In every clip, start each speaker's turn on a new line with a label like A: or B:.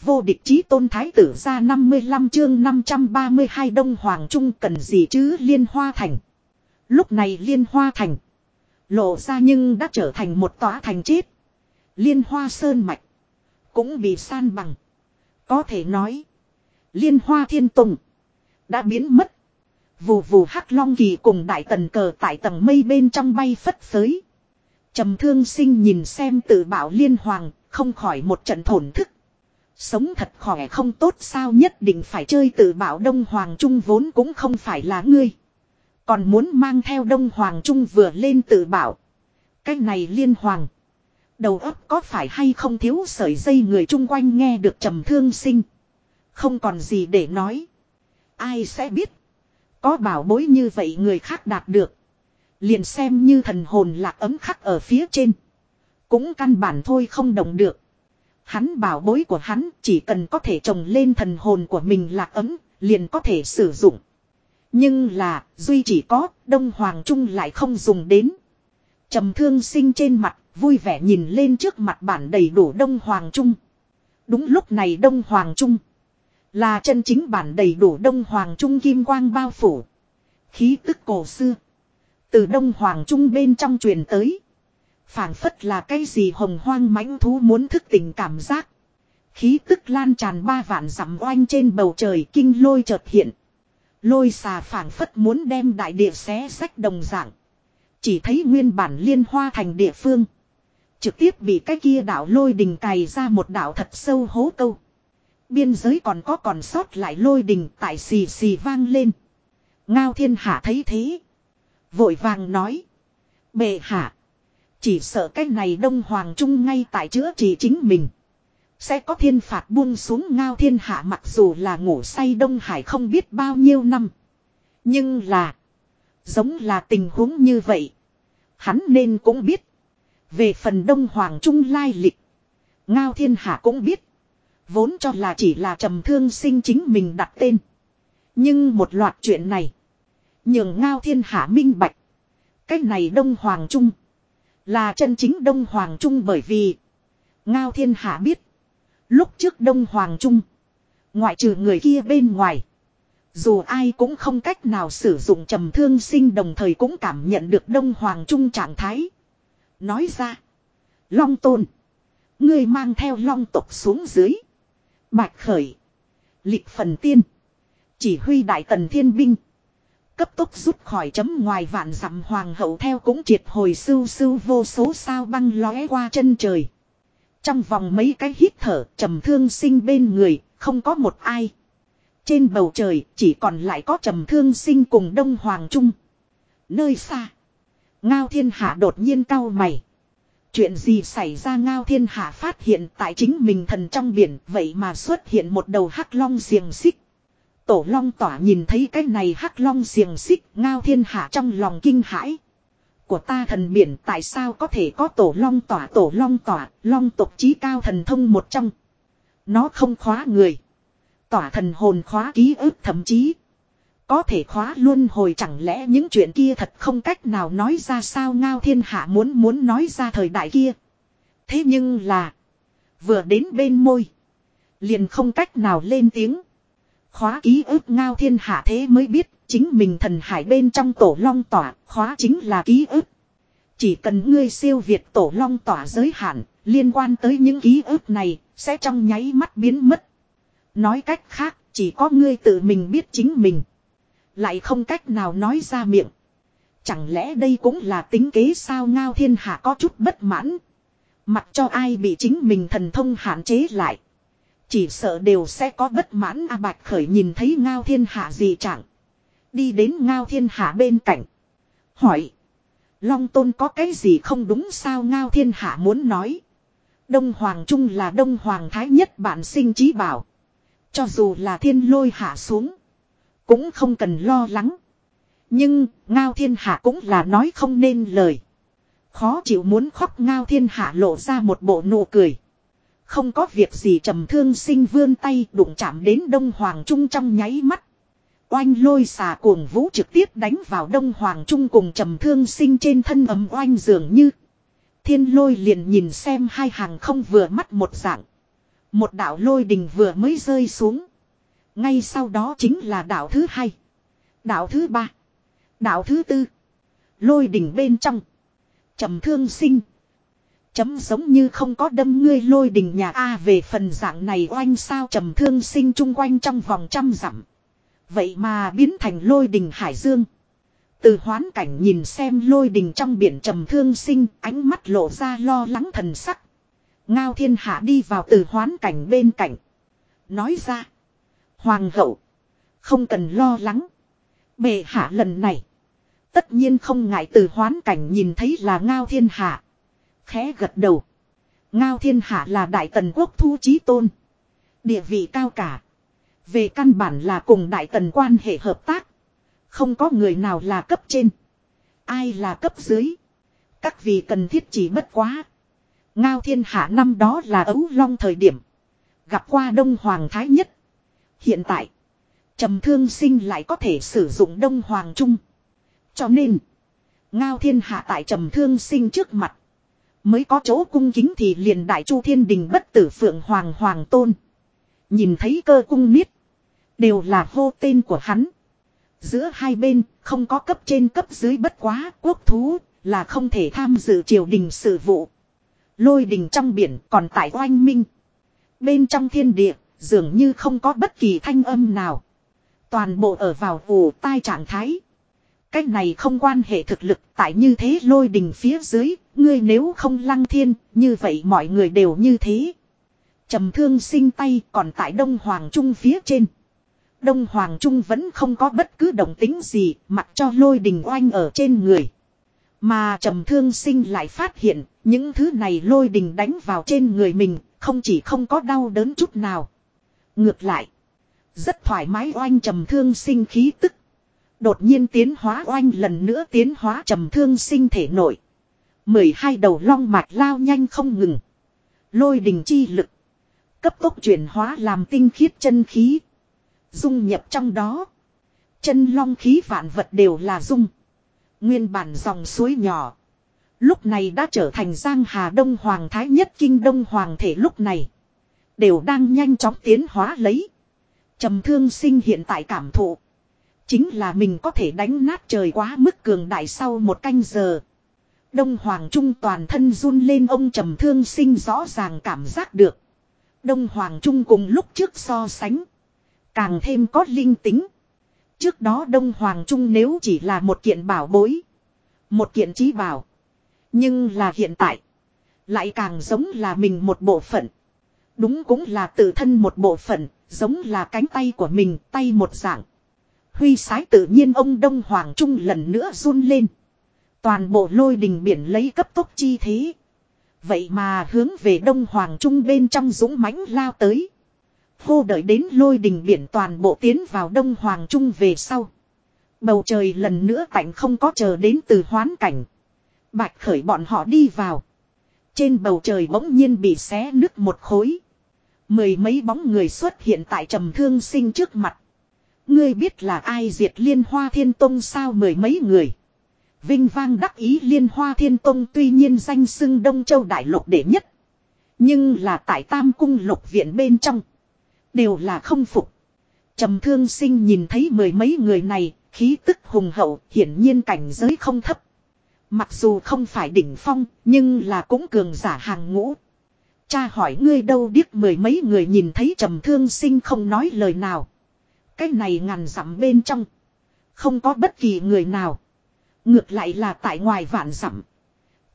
A: Vô địch chí tôn thái tử ra 55 chương 532 Đông Hoàng Trung cần gì chứ Liên Hoa Thành. Lúc này Liên Hoa Thành. Lộ ra nhưng đã trở thành một tòa thành chết. Liên Hoa Sơn Mạch. Cũng bị san bằng. Có thể nói. Liên Hoa Thiên Tùng. Đã biến mất. Vù vù hắc long kỳ cùng đại tần cờ tại tầng mây bên trong bay phất phới. trầm thương sinh nhìn xem tự bảo liên hoàng, không khỏi một trận thổn thức. Sống thật khỏe không tốt sao nhất định phải chơi tự bảo Đông Hoàng Trung vốn cũng không phải là ngươi. Còn muốn mang theo Đông Hoàng Trung vừa lên tự bảo. Cái này liên hoàng. Đầu óc có phải hay không thiếu sợi dây người chung quanh nghe được trầm thương sinh. Không còn gì để nói. Ai sẽ biết. Có bảo bối như vậy người khác đạt được. Liền xem như thần hồn lạc ấm khắc ở phía trên. Cũng căn bản thôi không động được. Hắn bảo bối của hắn chỉ cần có thể trồng lên thần hồn của mình là ấm, liền có thể sử dụng. Nhưng là, duy chỉ có, Đông Hoàng Trung lại không dùng đến. trầm thương sinh trên mặt, vui vẻ nhìn lên trước mặt bản đầy đủ Đông Hoàng Trung. Đúng lúc này Đông Hoàng Trung. Là chân chính bản đầy đủ Đông Hoàng Trung kim quang bao phủ. Khí tức cổ xưa. Từ Đông Hoàng Trung bên trong truyền tới phảng phất là cái gì hồng hoang mãnh thú muốn thức tỉnh cảm giác. Khí tức lan tràn ba vạn dặm oanh trên bầu trời kinh lôi chợt hiện. Lôi xà phảng phất muốn đem đại địa xé sách đồng dạng. Chỉ thấy nguyên bản liên hoa thành địa phương. Trực tiếp bị cái kia đảo lôi đình cày ra một đảo thật sâu hố câu. Biên giới còn có còn sót lại lôi đình tại xì xì vang lên. Ngao thiên hạ thấy thế. Vội vàng nói. Bệ hạ. Chỉ sợ cái này Đông Hoàng Trung ngay tại chữa trị chính mình. Sẽ có thiên phạt buông xuống ngao thiên hạ mặc dù là ngủ say Đông Hải không biết bao nhiêu năm. Nhưng là. Giống là tình huống như vậy. Hắn nên cũng biết. Về phần Đông Hoàng Trung lai lịch. Ngao thiên hạ cũng biết. Vốn cho là chỉ là trầm thương sinh chính mình đặt tên. Nhưng một loạt chuyện này. Nhường ngao thiên hạ minh bạch. Cái này Đông Hoàng Trung. Là chân chính Đông Hoàng Trung bởi vì, Ngao Thiên Hạ biết, Lúc trước Đông Hoàng Trung, Ngoại trừ người kia bên ngoài, Dù ai cũng không cách nào sử dụng trầm thương sinh đồng thời cũng cảm nhận được Đông Hoàng Trung trạng thái. Nói ra, Long Tôn người mang theo long tộc xuống dưới, Bạch Khởi, Lịch Phần Tiên, Chỉ huy Đại Tần Thiên Binh Cấp tốc rút khỏi chấm ngoài vạn dặm hoàng hậu theo cũng triệt hồi sưu sưu vô số sao băng lóe qua chân trời. Trong vòng mấy cái hít thở trầm thương sinh bên người, không có một ai. Trên bầu trời chỉ còn lại có trầm thương sinh cùng đông hoàng trung. Nơi xa. Ngao thiên hạ đột nhiên cau mày. Chuyện gì xảy ra ngao thiên hạ phát hiện tại chính mình thần trong biển vậy mà xuất hiện một đầu hắc long xiềng xích. Tổ long tỏa nhìn thấy cái này hắc long xiềng xích ngao thiên hạ trong lòng kinh hãi. Của ta thần biển tại sao có thể có tổ long tỏa tổ long tỏa, long tộc trí cao thần thông một trong. Nó không khóa người. Tỏa thần hồn khóa ký ức thậm chí. Có thể khóa luôn hồi chẳng lẽ những chuyện kia thật không cách nào nói ra sao ngao thiên hạ muốn muốn nói ra thời đại kia. Thế nhưng là. Vừa đến bên môi. Liền không cách nào lên tiếng. Khóa ký ức ngao thiên hạ thế mới biết, chính mình thần hải bên trong tổ long tỏa, khóa chính là ký ức. Chỉ cần ngươi siêu việt tổ long tỏa giới hạn, liên quan tới những ký ức này, sẽ trong nháy mắt biến mất. Nói cách khác, chỉ có ngươi tự mình biết chính mình. Lại không cách nào nói ra miệng. Chẳng lẽ đây cũng là tính kế sao ngao thiên hạ có chút bất mãn. Mặc cho ai bị chính mình thần thông hạn chế lại. Chỉ sợ đều sẽ có bất mãn A Bạch Khởi nhìn thấy Ngao Thiên Hạ gì chẳng. Đi đến Ngao Thiên Hạ bên cạnh. Hỏi. Long Tôn có cái gì không đúng sao Ngao Thiên Hạ muốn nói. Đông Hoàng Trung là Đông Hoàng Thái nhất bản sinh trí bảo. Cho dù là thiên lôi hạ xuống. Cũng không cần lo lắng. Nhưng Ngao Thiên Hạ cũng là nói không nên lời. Khó chịu muốn khóc Ngao Thiên Hạ lộ ra một bộ nụ cười. Không có việc gì trầm thương sinh vươn tay đụng chạm đến Đông Hoàng Trung trong nháy mắt. Oanh lôi xà cuồng vũ trực tiếp đánh vào Đông Hoàng Trung cùng trầm thương sinh trên thân ấm oanh dường như. Thiên lôi liền nhìn xem hai hàng không vừa mắt một dạng. Một đạo lôi đình vừa mới rơi xuống. Ngay sau đó chính là đạo thứ hai. Đạo thứ ba. Đạo thứ tư. Lôi đình bên trong. trầm thương sinh. Chấm giống như không có đâm ngươi lôi đình nhà A về phần dạng này oanh sao trầm thương sinh chung quanh trong vòng trăm dặm. Vậy mà biến thành lôi đình hải dương. Từ hoán cảnh nhìn xem lôi đình trong biển trầm thương sinh, ánh mắt lộ ra lo lắng thần sắc. Ngao thiên hạ đi vào từ hoán cảnh bên cạnh. Nói ra. Hoàng hậu. Không cần lo lắng. Bệ hạ lần này. Tất nhiên không ngại từ hoán cảnh nhìn thấy là ngao thiên hạ. Khẽ gật đầu. Ngao thiên hạ là đại tần quốc thu trí tôn. Địa vị cao cả. Về căn bản là cùng đại tần quan hệ hợp tác. Không có người nào là cấp trên. Ai là cấp dưới. Các vị cần thiết chỉ bất quá. Ngao thiên hạ năm đó là ấu long thời điểm. Gặp qua đông hoàng thái nhất. Hiện tại. trầm thương sinh lại có thể sử dụng đông hoàng trung. Cho nên. Ngao thiên hạ tại trầm thương sinh trước mặt. Mới có chỗ cung kính thì liền đại chu thiên đình bất tử phượng hoàng hoàng tôn. Nhìn thấy cơ cung niết. Đều là hô tên của hắn. Giữa hai bên không có cấp trên cấp dưới bất quá quốc thú là không thể tham dự triều đình sự vụ. Lôi đình trong biển còn tại oanh minh. Bên trong thiên địa dường như không có bất kỳ thanh âm nào. Toàn bộ ở vào ủ tai trạng thái. Cách này không quan hệ thực lực tại như thế lôi đình phía dưới, ngươi nếu không lăng thiên, như vậy mọi người đều như thế. trầm thương sinh tay còn tại Đông Hoàng Trung phía trên. Đông Hoàng Trung vẫn không có bất cứ động tính gì, mặc cho lôi đình oanh ở trên người. Mà trầm thương sinh lại phát hiện, những thứ này lôi đình đánh vào trên người mình, không chỉ không có đau đớn chút nào. Ngược lại, rất thoải mái oanh trầm thương sinh khí tức. Đột nhiên tiến hóa oanh lần nữa tiến hóa trầm thương sinh thể nội mười hai đầu long mạch lao nhanh không ngừng. Lôi đình chi lực. Cấp tốc chuyển hóa làm tinh khiết chân khí. Dung nhập trong đó. Chân long khí vạn vật đều là dung. Nguyên bản dòng suối nhỏ. Lúc này đã trở thành Giang Hà Đông Hoàng Thái nhất Kinh Đông Hoàng thể lúc này. Đều đang nhanh chóng tiến hóa lấy. trầm thương sinh hiện tại cảm thụ. Chính là mình có thể đánh nát trời quá mức cường đại sau một canh giờ. Đông Hoàng Trung toàn thân run lên ông trầm thương sinh rõ ràng cảm giác được. Đông Hoàng Trung cùng lúc trước so sánh. Càng thêm có linh tính. Trước đó Đông Hoàng Trung nếu chỉ là một kiện bảo bối. Một kiện trí bảo. Nhưng là hiện tại. Lại càng giống là mình một bộ phận. Đúng cũng là tự thân một bộ phận. Giống là cánh tay của mình, tay một dạng. Huy sái tự nhiên ông Đông Hoàng Trung lần nữa run lên. Toàn bộ lôi đình biển lấy cấp tốc chi thế. Vậy mà hướng về Đông Hoàng Trung bên trong dũng mãnh lao tới. Hô đợi đến lôi đình biển toàn bộ tiến vào Đông Hoàng Trung về sau. Bầu trời lần nữa cảnh không có chờ đến từ hoán cảnh. Bạch khởi bọn họ đi vào. Trên bầu trời bỗng nhiên bị xé nứt một khối. Mười mấy bóng người xuất hiện tại trầm thương sinh trước mặt. Ngươi biết là ai diệt liên hoa thiên tông sao mười mấy người. Vinh vang đắc ý liên hoa thiên tông tuy nhiên danh xưng Đông Châu Đại Lục đệ nhất. Nhưng là tại Tam Cung Lục Viện bên trong. Đều là không phục. trầm thương sinh nhìn thấy mười mấy người này, khí tức hùng hậu, hiển nhiên cảnh giới không thấp. Mặc dù không phải đỉnh phong, nhưng là cũng cường giả hàng ngũ. Cha hỏi ngươi đâu điếc mười mấy người nhìn thấy trầm thương sinh không nói lời nào. Cái này ngàn dặm bên trong. Không có bất kỳ người nào. Ngược lại là tại ngoài vạn dặm.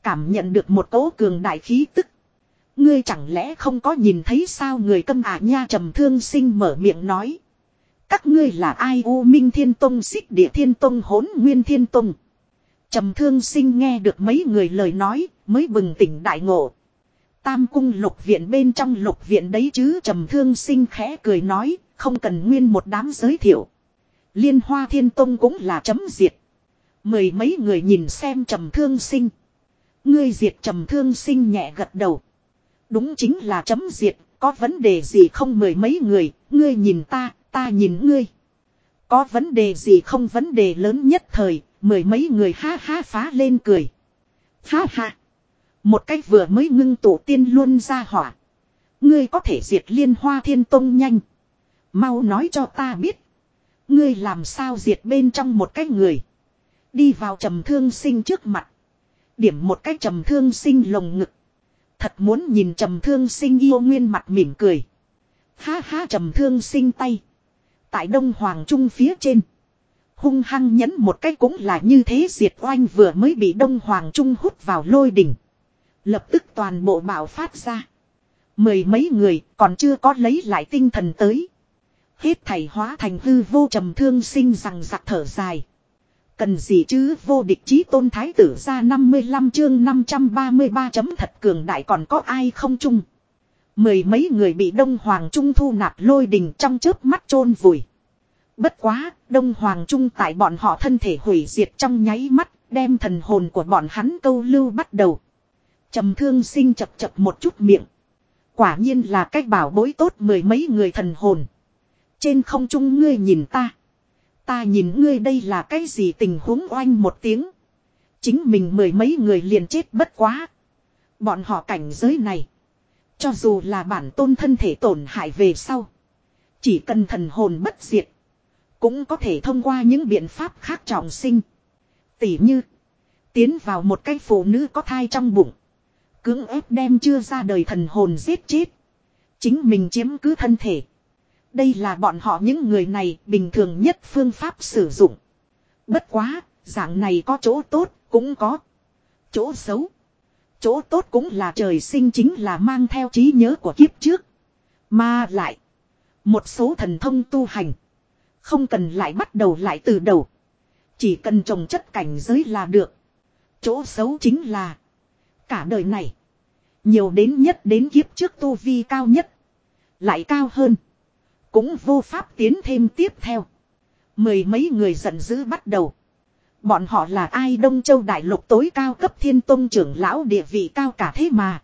A: Cảm nhận được một cỗ cường đại khí tức. Ngươi chẳng lẽ không có nhìn thấy sao người câm ả nha trầm thương sinh mở miệng nói. Các ngươi là ai u minh thiên tông, xích địa thiên tông, hỗn nguyên thiên tông. Trầm thương sinh nghe được mấy người lời nói, mới bừng tỉnh đại ngộ. Tam cung lục viện bên trong lục viện đấy chứ, trầm thương sinh khẽ cười nói, không cần nguyên một đám giới thiệu. Liên hoa thiên tông cũng là chấm diệt. Mười mấy người nhìn xem trầm thương sinh. Ngươi diệt trầm thương sinh nhẹ gật đầu. Đúng chính là chấm diệt, có vấn đề gì không mười mấy người, ngươi nhìn ta, ta nhìn ngươi. Có vấn đề gì không vấn đề lớn nhất thời, mười mấy người ha ha phá lên cười. Ha ha. Một cách vừa mới ngưng tổ tiên luôn ra hỏa. Ngươi có thể diệt liên hoa thiên tông nhanh. Mau nói cho ta biết. Ngươi làm sao diệt bên trong một cái người. Đi vào trầm thương sinh trước mặt. Điểm một cái trầm thương sinh lồng ngực. Thật muốn nhìn trầm thương sinh yêu nguyên mặt mỉm cười. Ha ha trầm thương sinh tay. Tại Đông Hoàng Trung phía trên. Hung hăng nhấn một cái cũng là như thế diệt oanh vừa mới bị Đông Hoàng Trung hút vào lôi đỉnh. Lập tức toàn bộ bạo phát ra. Mười mấy người còn chưa có lấy lại tinh thần tới. Hết thảy hóa thành hư vô trầm thương sinh rằng giặc thở dài. Cần gì chứ vô địch chí tôn thái tử ra 55 chương 533 chấm thật cường đại còn có ai không chung. Mười mấy người bị Đông Hoàng Trung thu nạp lôi đình trong chớp mắt chôn vùi. Bất quá, Đông Hoàng Trung tại bọn họ thân thể hủy diệt trong nháy mắt, đem thần hồn của bọn hắn câu lưu bắt đầu. trầm thương sinh chập chập một chút miệng. Quả nhiên là cách bảo bối tốt mười mấy người thần hồn. Trên không trung ngươi nhìn ta. Ta nhìn ngươi đây là cái gì tình huống oanh một tiếng. Chính mình mười mấy người liền chết bất quá. Bọn họ cảnh giới này. Cho dù là bản tôn thân thể tổn hại về sau. Chỉ cần thần hồn bất diệt. Cũng có thể thông qua những biện pháp khác trọng sinh. Tỉ như. Tiến vào một cái phụ nữ có thai trong bụng. Cưỡng ép đem chưa ra đời thần hồn giết chết. Chính mình chiếm cứ thân thể. Đây là bọn họ những người này bình thường nhất phương pháp sử dụng. Bất quá, dạng này có chỗ tốt, cũng có. Chỗ xấu. Chỗ tốt cũng là trời sinh chính là mang theo trí nhớ của kiếp trước. Mà lại. Một số thần thông tu hành. Không cần lại bắt đầu lại từ đầu. Chỉ cần trồng chất cảnh giới là được. Chỗ xấu chính là. Cả đời này. Nhiều đến nhất đến kiếp trước tu vi cao nhất. Lại cao hơn. Cũng vô pháp tiến thêm tiếp theo. Mười mấy người giận dữ bắt đầu. Bọn họ là ai Đông Châu Đại Lục tối cao cấp thiên tôn trưởng lão địa vị cao cả thế mà.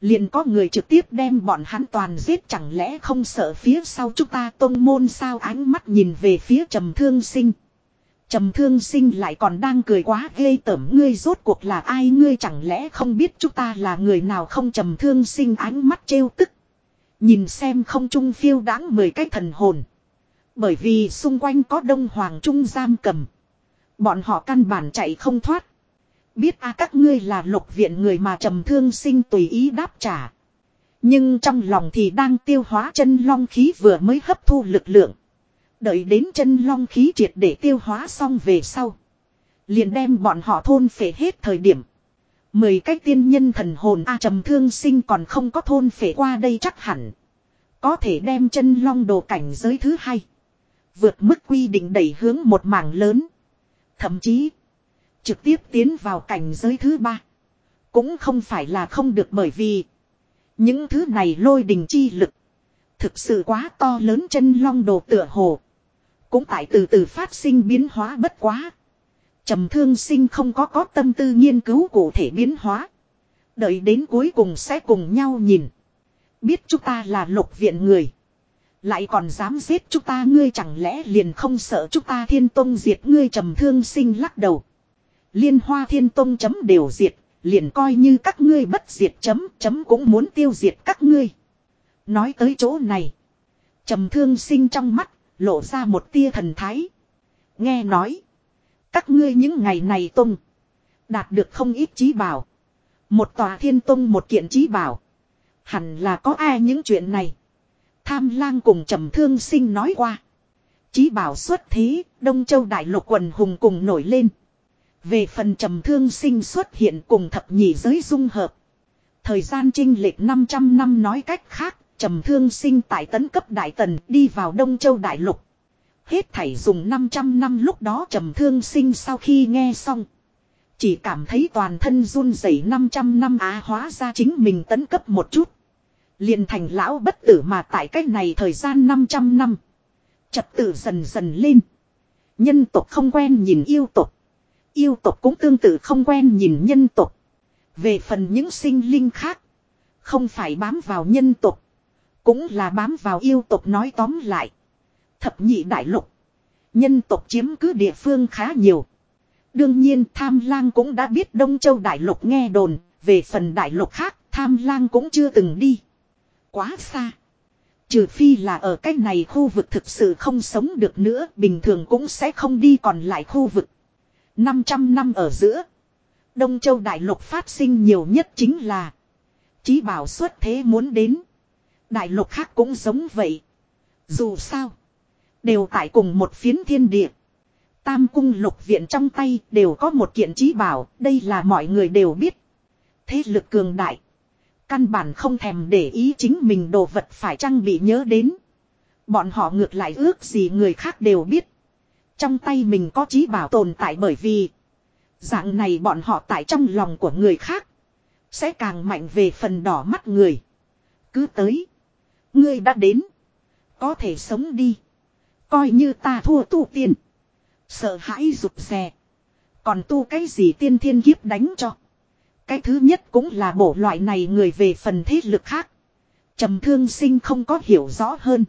A: Liền có người trực tiếp đem bọn hắn toàn giết chẳng lẽ không sợ phía sau chúng ta tôn môn sao ánh mắt nhìn về phía trầm thương sinh. Trầm thương sinh lại còn đang cười quá ghê tởm, ngươi rốt cuộc là ai ngươi chẳng lẽ không biết chúng ta là người nào không trầm thương sinh ánh mắt trêu tức. Nhìn xem không trung phiêu đáng mười cái thần hồn. Bởi vì xung quanh có đông hoàng trung giam cầm. Bọn họ căn bản chạy không thoát. Biết a à, các ngươi là lục viện người mà trầm thương sinh tùy ý đáp trả. Nhưng trong lòng thì đang tiêu hóa chân long khí vừa mới hấp thu lực lượng. Đợi đến chân long khí triệt để tiêu hóa xong về sau. Liền đem bọn họ thôn phệ hết thời điểm. Mười cái tiên nhân thần hồn A trầm thương sinh còn không có thôn phệ qua đây chắc hẳn. Có thể đem chân long đồ cảnh giới thứ hai. Vượt mức quy định đẩy hướng một mảng lớn. Thậm chí. Trực tiếp tiến vào cảnh giới thứ ba. Cũng không phải là không được bởi vì. Những thứ này lôi đình chi lực. Thực sự quá to lớn chân long đồ tựa hồ. Cũng tại từ từ phát sinh biến hóa bất quá trầm thương sinh không có có tâm tư nghiên cứu cụ thể biến hóa. Đợi đến cuối cùng sẽ cùng nhau nhìn. Biết chúng ta là lục viện người. Lại còn dám giết chúng ta ngươi chẳng lẽ liền không sợ chúng ta thiên tông diệt ngươi trầm thương sinh lắc đầu. Liên hoa thiên tông chấm đều diệt, liền coi như các ngươi bất diệt chấm chấm cũng muốn tiêu diệt các ngươi. Nói tới chỗ này. trầm thương sinh trong mắt, lộ ra một tia thần thái. Nghe nói. Các ngươi những ngày này tung. Đạt được không ít trí bảo. Một tòa thiên tung một kiện trí bảo. Hẳn là có ai những chuyện này. Tham lang cùng trầm thương sinh nói qua. Chí bảo xuất thế, Đông Châu Đại Lục quần hùng cùng nổi lên. Về phần trầm thương sinh xuất hiện cùng thập nhị giới dung hợp. Thời gian trinh lệch 500 năm nói cách khác, trầm thương sinh tại tấn cấp Đại Tần đi vào Đông Châu Đại Lục. Hết thảy dùng 500 năm lúc đó trầm thương sinh sau khi nghe xong. Chỉ cảm thấy toàn thân run rẩy 500 năm á hóa ra chính mình tấn cấp một chút. liền thành lão bất tử mà tại cách này thời gian 500 năm. Trật tự dần dần lên. Nhân tộc không quen nhìn yêu tộc. Yêu tộc cũng tương tự không quen nhìn nhân tộc. Về phần những sinh linh khác. Không phải bám vào nhân tộc. Cũng là bám vào yêu tộc nói tóm lại. Thập nhị đại lục. Nhân tộc chiếm cứ địa phương khá nhiều. Đương nhiên tham lang cũng đã biết Đông Châu Đại Lục nghe đồn, về phần Đại Lục khác tham lang cũng chưa từng đi. Quá xa. Trừ phi là ở cái này khu vực thực sự không sống được nữa, bình thường cũng sẽ không đi còn lại khu vực. 500 năm ở giữa. Đông Châu Đại Lục phát sinh nhiều nhất chính là Chí bảo xuất thế muốn đến. Đại lục khác cũng giống vậy. Dù sao. Đều tại cùng một phiến thiên địa. Tam cung lục viện trong tay đều có một kiện trí bảo. Đây là mọi người đều biết. Thế lực cường đại. Căn bản không thèm để ý chính mình đồ vật phải trang bị nhớ đến. Bọn họ ngược lại ước gì người khác đều biết. Trong tay mình có trí bảo tồn tại bởi vì. Dạng này bọn họ tại trong lòng của người khác. Sẽ càng mạnh về phần đỏ mắt người. Cứ tới. Ngươi đã đến. Có thể sống đi. Coi như ta thua tu tiên. Sợ hãi rụt rè. Còn tu cái gì tiên thiên kiếp đánh cho. Cái thứ nhất cũng là bộ loại này người về phần thế lực khác. trầm thương sinh không có hiểu rõ hơn.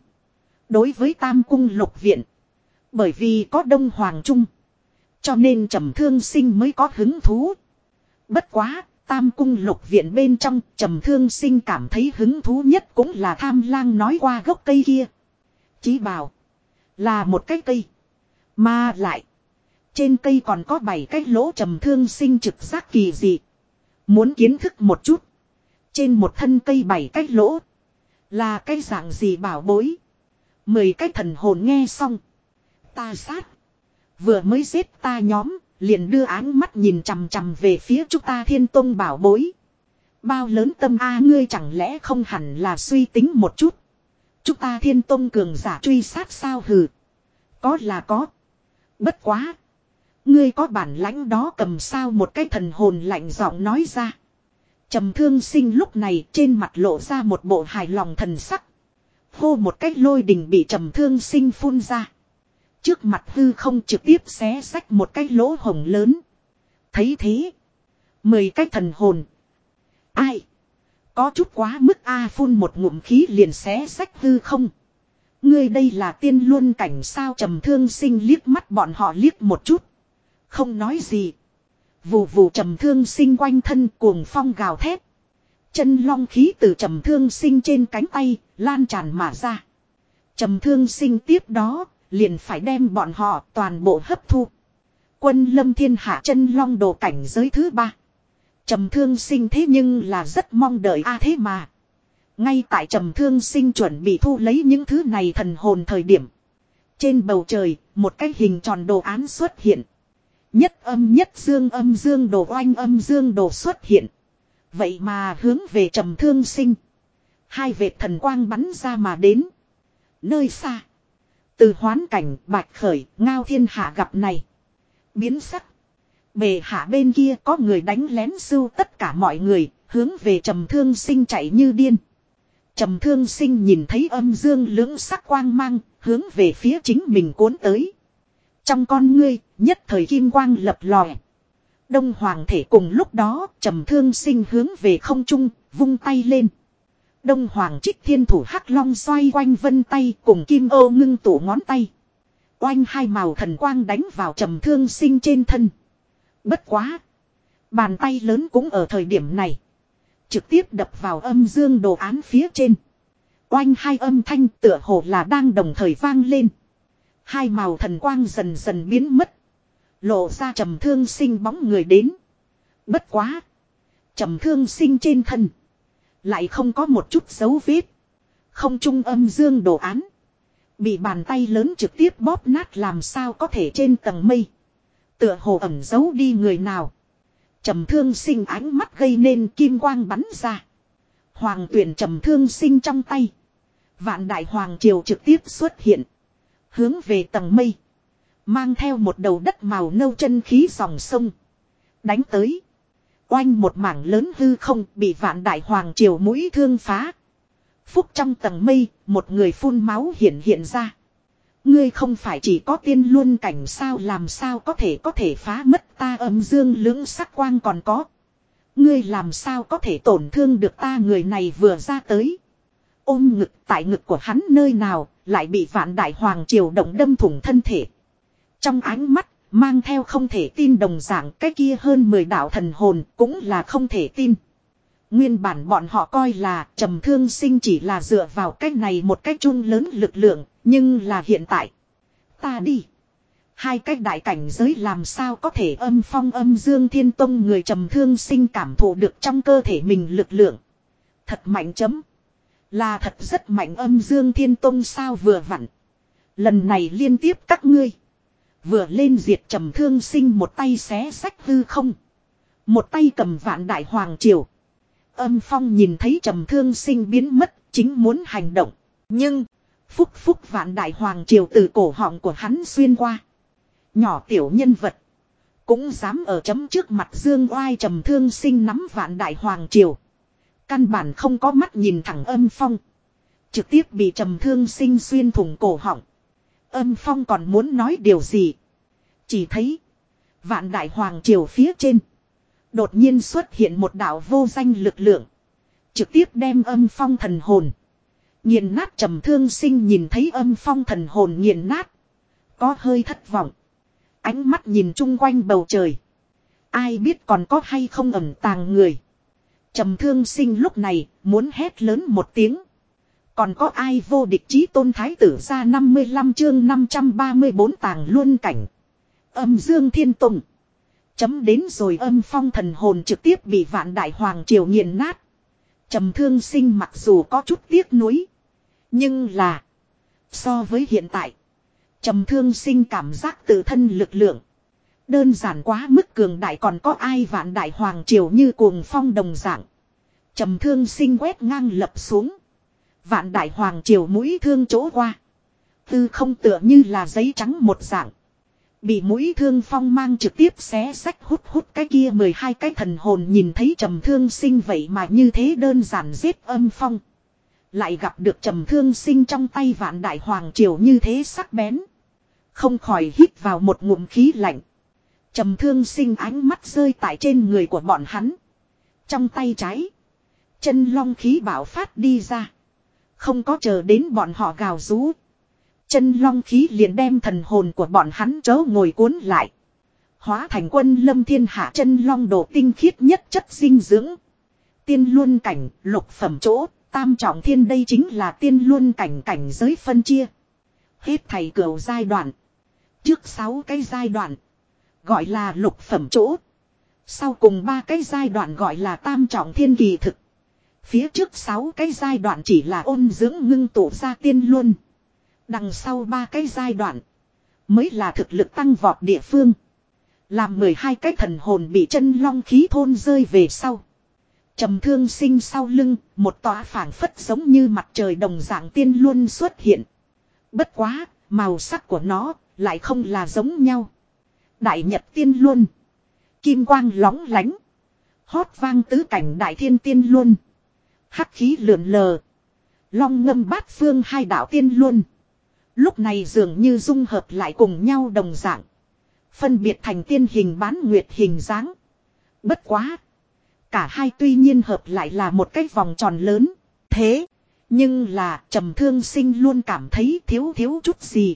A: Đối với tam cung lục viện. Bởi vì có đông hoàng trung. Cho nên trầm thương sinh mới có hứng thú. Bất quá, tam cung lục viện bên trong trầm thương sinh cảm thấy hứng thú nhất cũng là tham lang nói qua gốc cây kia. Chí bảo. Là một cái cây. Mà lại. Trên cây còn có bảy cái lỗ trầm thương sinh trực giác kỳ dị. Muốn kiến thức một chút. Trên một thân cây bảy cái lỗ. Là cái dạng gì bảo bối. Mười cái thần hồn nghe xong. Ta sát. Vừa mới giết ta nhóm, liền đưa áng mắt nhìn chằm chằm về phía chúng ta thiên tông bảo bối. Bao lớn tâm a, ngươi chẳng lẽ không hẳn là suy tính một chút. Chúng ta thiên tông cường giả truy sát sao hừ. Có là có. Bất quá. Ngươi có bản lãnh đó cầm sao một cái thần hồn lạnh giọng nói ra. trầm thương sinh lúc này trên mặt lộ ra một bộ hài lòng thần sắc. Hô một cái lôi đình bị trầm thương sinh phun ra. Trước mặt hư không trực tiếp xé sách một cái lỗ hồng lớn. Thấy thế. Mười cái thần hồn. Ai. Có chút quá mức A phun một ngụm khí liền xé sách hư không. Ngươi đây là tiên luân cảnh sao trầm thương sinh liếc mắt bọn họ liếc một chút. Không nói gì. Vù vù trầm thương sinh quanh thân cuồng phong gào thét. Chân long khí từ trầm thương sinh trên cánh tay, lan tràn mà ra. Trầm thương sinh tiếp đó, liền phải đem bọn họ toàn bộ hấp thu. Quân lâm thiên hạ chân long đồ cảnh giới thứ ba. Trầm thương sinh thế nhưng là rất mong đợi a à thế mà. Ngay tại trầm thương sinh chuẩn bị thu lấy những thứ này thần hồn thời điểm. Trên bầu trời, một cái hình tròn đồ án xuất hiện. Nhất âm nhất dương âm dương đồ oanh âm dương đồ xuất hiện. Vậy mà hướng về trầm thương sinh. Hai vệt thần quang bắn ra mà đến. Nơi xa. Từ hoán cảnh bạch khởi ngao thiên hạ gặp này. Biến sắc. Bề hạ bên kia có người đánh lén sưu tất cả mọi người, hướng về trầm thương sinh chạy như điên. Trầm thương sinh nhìn thấy âm dương lưỡng sắc quang mang, hướng về phía chính mình cuốn tới. Trong con ngươi, nhất thời kim quang lập lòe. Đông hoàng thể cùng lúc đó, trầm thương sinh hướng về không trung, vung tay lên. Đông Hoàng trích thiên thủ hắc long xoay quanh vân tay cùng kim ô ngưng tụ ngón tay. Oanh hai màu thần quang đánh vào trầm thương sinh trên thân. Bất quá. Bàn tay lớn cũng ở thời điểm này. Trực tiếp đập vào âm dương đồ án phía trên. Oanh hai âm thanh tựa hồ là đang đồng thời vang lên. Hai màu thần quang dần dần biến mất. Lộ ra trầm thương sinh bóng người đến. Bất quá. Trầm thương sinh trên thân. Lại không có một chút dấu vết. Không trung âm dương đồ án. Bị bàn tay lớn trực tiếp bóp nát làm sao có thể trên tầng mây. Tựa hồ ẩm giấu đi người nào. trầm thương sinh ánh mắt gây nên kim quang bắn ra. Hoàng tuyển trầm thương sinh trong tay. Vạn đại hoàng triều trực tiếp xuất hiện. Hướng về tầng mây. Mang theo một đầu đất màu nâu chân khí dòng sông. Đánh tới. Oanh một mảng lớn hư không bị vạn đại hoàng triều mũi thương phá. Phúc trong tầng mây, một người phun máu hiện hiện ra. Ngươi không phải chỉ có tiên luân cảnh sao làm sao có thể có thể phá mất ta âm dương lưỡng sắc quang còn có. Ngươi làm sao có thể tổn thương được ta người này vừa ra tới. Ôm ngực tại ngực của hắn nơi nào lại bị vạn đại hoàng triều động đâm thủng thân thể. Trong ánh mắt Mang theo không thể tin đồng dạng cái kia hơn 10 đạo thần hồn cũng là không thể tin. Nguyên bản bọn họ coi là trầm thương sinh chỉ là dựa vào cách này một cách chung lớn lực lượng, nhưng là hiện tại. Ta đi. Hai cách đại cảnh giới làm sao có thể âm phong âm dương thiên tông người trầm thương sinh cảm thụ được trong cơ thể mình lực lượng. Thật mạnh chấm. Là thật rất mạnh âm dương thiên tông sao vừa vặn. Lần này liên tiếp các ngươi. Vừa lên diệt trầm thương sinh một tay xé sách hư không. Một tay cầm vạn đại hoàng triều. Âm phong nhìn thấy trầm thương sinh biến mất, chính muốn hành động. Nhưng, phúc phúc vạn đại hoàng triều từ cổ họng của hắn xuyên qua. Nhỏ tiểu nhân vật. Cũng dám ở chấm trước mặt dương oai trầm thương sinh nắm vạn đại hoàng triều. Căn bản không có mắt nhìn thẳng âm phong. Trực tiếp bị trầm thương sinh xuyên thủng cổ họng. Âm phong còn muốn nói điều gì. Chỉ thấy. Vạn đại hoàng triều phía trên. Đột nhiên xuất hiện một đạo vô danh lực lượng. Trực tiếp đem âm phong thần hồn. Nghiền nát trầm thương sinh nhìn thấy âm phong thần hồn nghiền nát. Có hơi thất vọng. Ánh mắt nhìn chung quanh bầu trời. Ai biết còn có hay không ẩn tàng người. Trầm thương sinh lúc này muốn hét lớn một tiếng. Còn có ai vô địch chí tôn thái tử ra 55 chương 534 tàng luân cảnh. Âm dương thiên tùng. Chấm đến rồi âm phong thần hồn trực tiếp bị vạn đại hoàng triều nghiền nát. Trầm thương sinh mặc dù có chút tiếc nuối. Nhưng là. So với hiện tại. Trầm thương sinh cảm giác tự thân lực lượng. Đơn giản quá mức cường đại còn có ai vạn đại hoàng triều như cuồng phong đồng dạng. Trầm thương sinh quét ngang lập xuống. Vạn đại hoàng triều mũi thương chỗ qua. Tư không tựa như là giấy trắng một dạng. Bị mũi thương phong mang trực tiếp xé sách hút hút cái kia 12 cái thần hồn nhìn thấy trầm thương sinh vậy mà như thế đơn giản giết âm phong. Lại gặp được trầm thương sinh trong tay vạn đại hoàng triều như thế sắc bén. Không khỏi hít vào một ngụm khí lạnh. Trầm thương sinh ánh mắt rơi tại trên người của bọn hắn. Trong tay trái. Chân long khí bảo phát đi ra. Không có chờ đến bọn họ gào rú. Chân long khí liền đem thần hồn của bọn hắn chớ ngồi cuốn lại. Hóa thành quân lâm thiên hạ chân long đồ tinh khiết nhất chất dinh dưỡng. Tiên luân cảnh, lục phẩm chỗ, tam trọng thiên đây chính là tiên luân cảnh cảnh giới phân chia. Hết thầy cửu giai đoạn. Trước sáu cái giai đoạn. Gọi là lục phẩm chỗ. Sau cùng ba cái giai đoạn gọi là tam trọng thiên kỳ thực. Phía trước sáu cái giai đoạn chỉ là ôn dưỡng ngưng tụ ra tiên luân. Đằng sau ba cái giai đoạn. Mới là thực lực tăng vọt địa phương. Làm 12 cái thần hồn bị chân long khí thôn rơi về sau trầm thương sinh sau lưng, một tòa phảng phất giống như mặt trời đồng dạng tiên luôn xuất hiện. Bất quá, màu sắc của nó lại không là giống nhau. Đại nhật tiên luôn. Kim quang lóng lánh. Hót vang tứ cảnh đại thiên tiên luôn. Hắc khí lượn lờ. Long ngâm bát phương hai đạo tiên luôn. Lúc này dường như dung hợp lại cùng nhau đồng dạng. Phân biệt thành tiên hình bán nguyệt hình dáng. Bất quá. Cả hai tuy nhiên hợp lại là một cái vòng tròn lớn. Thế. Nhưng là trầm thương sinh luôn cảm thấy thiếu thiếu chút gì.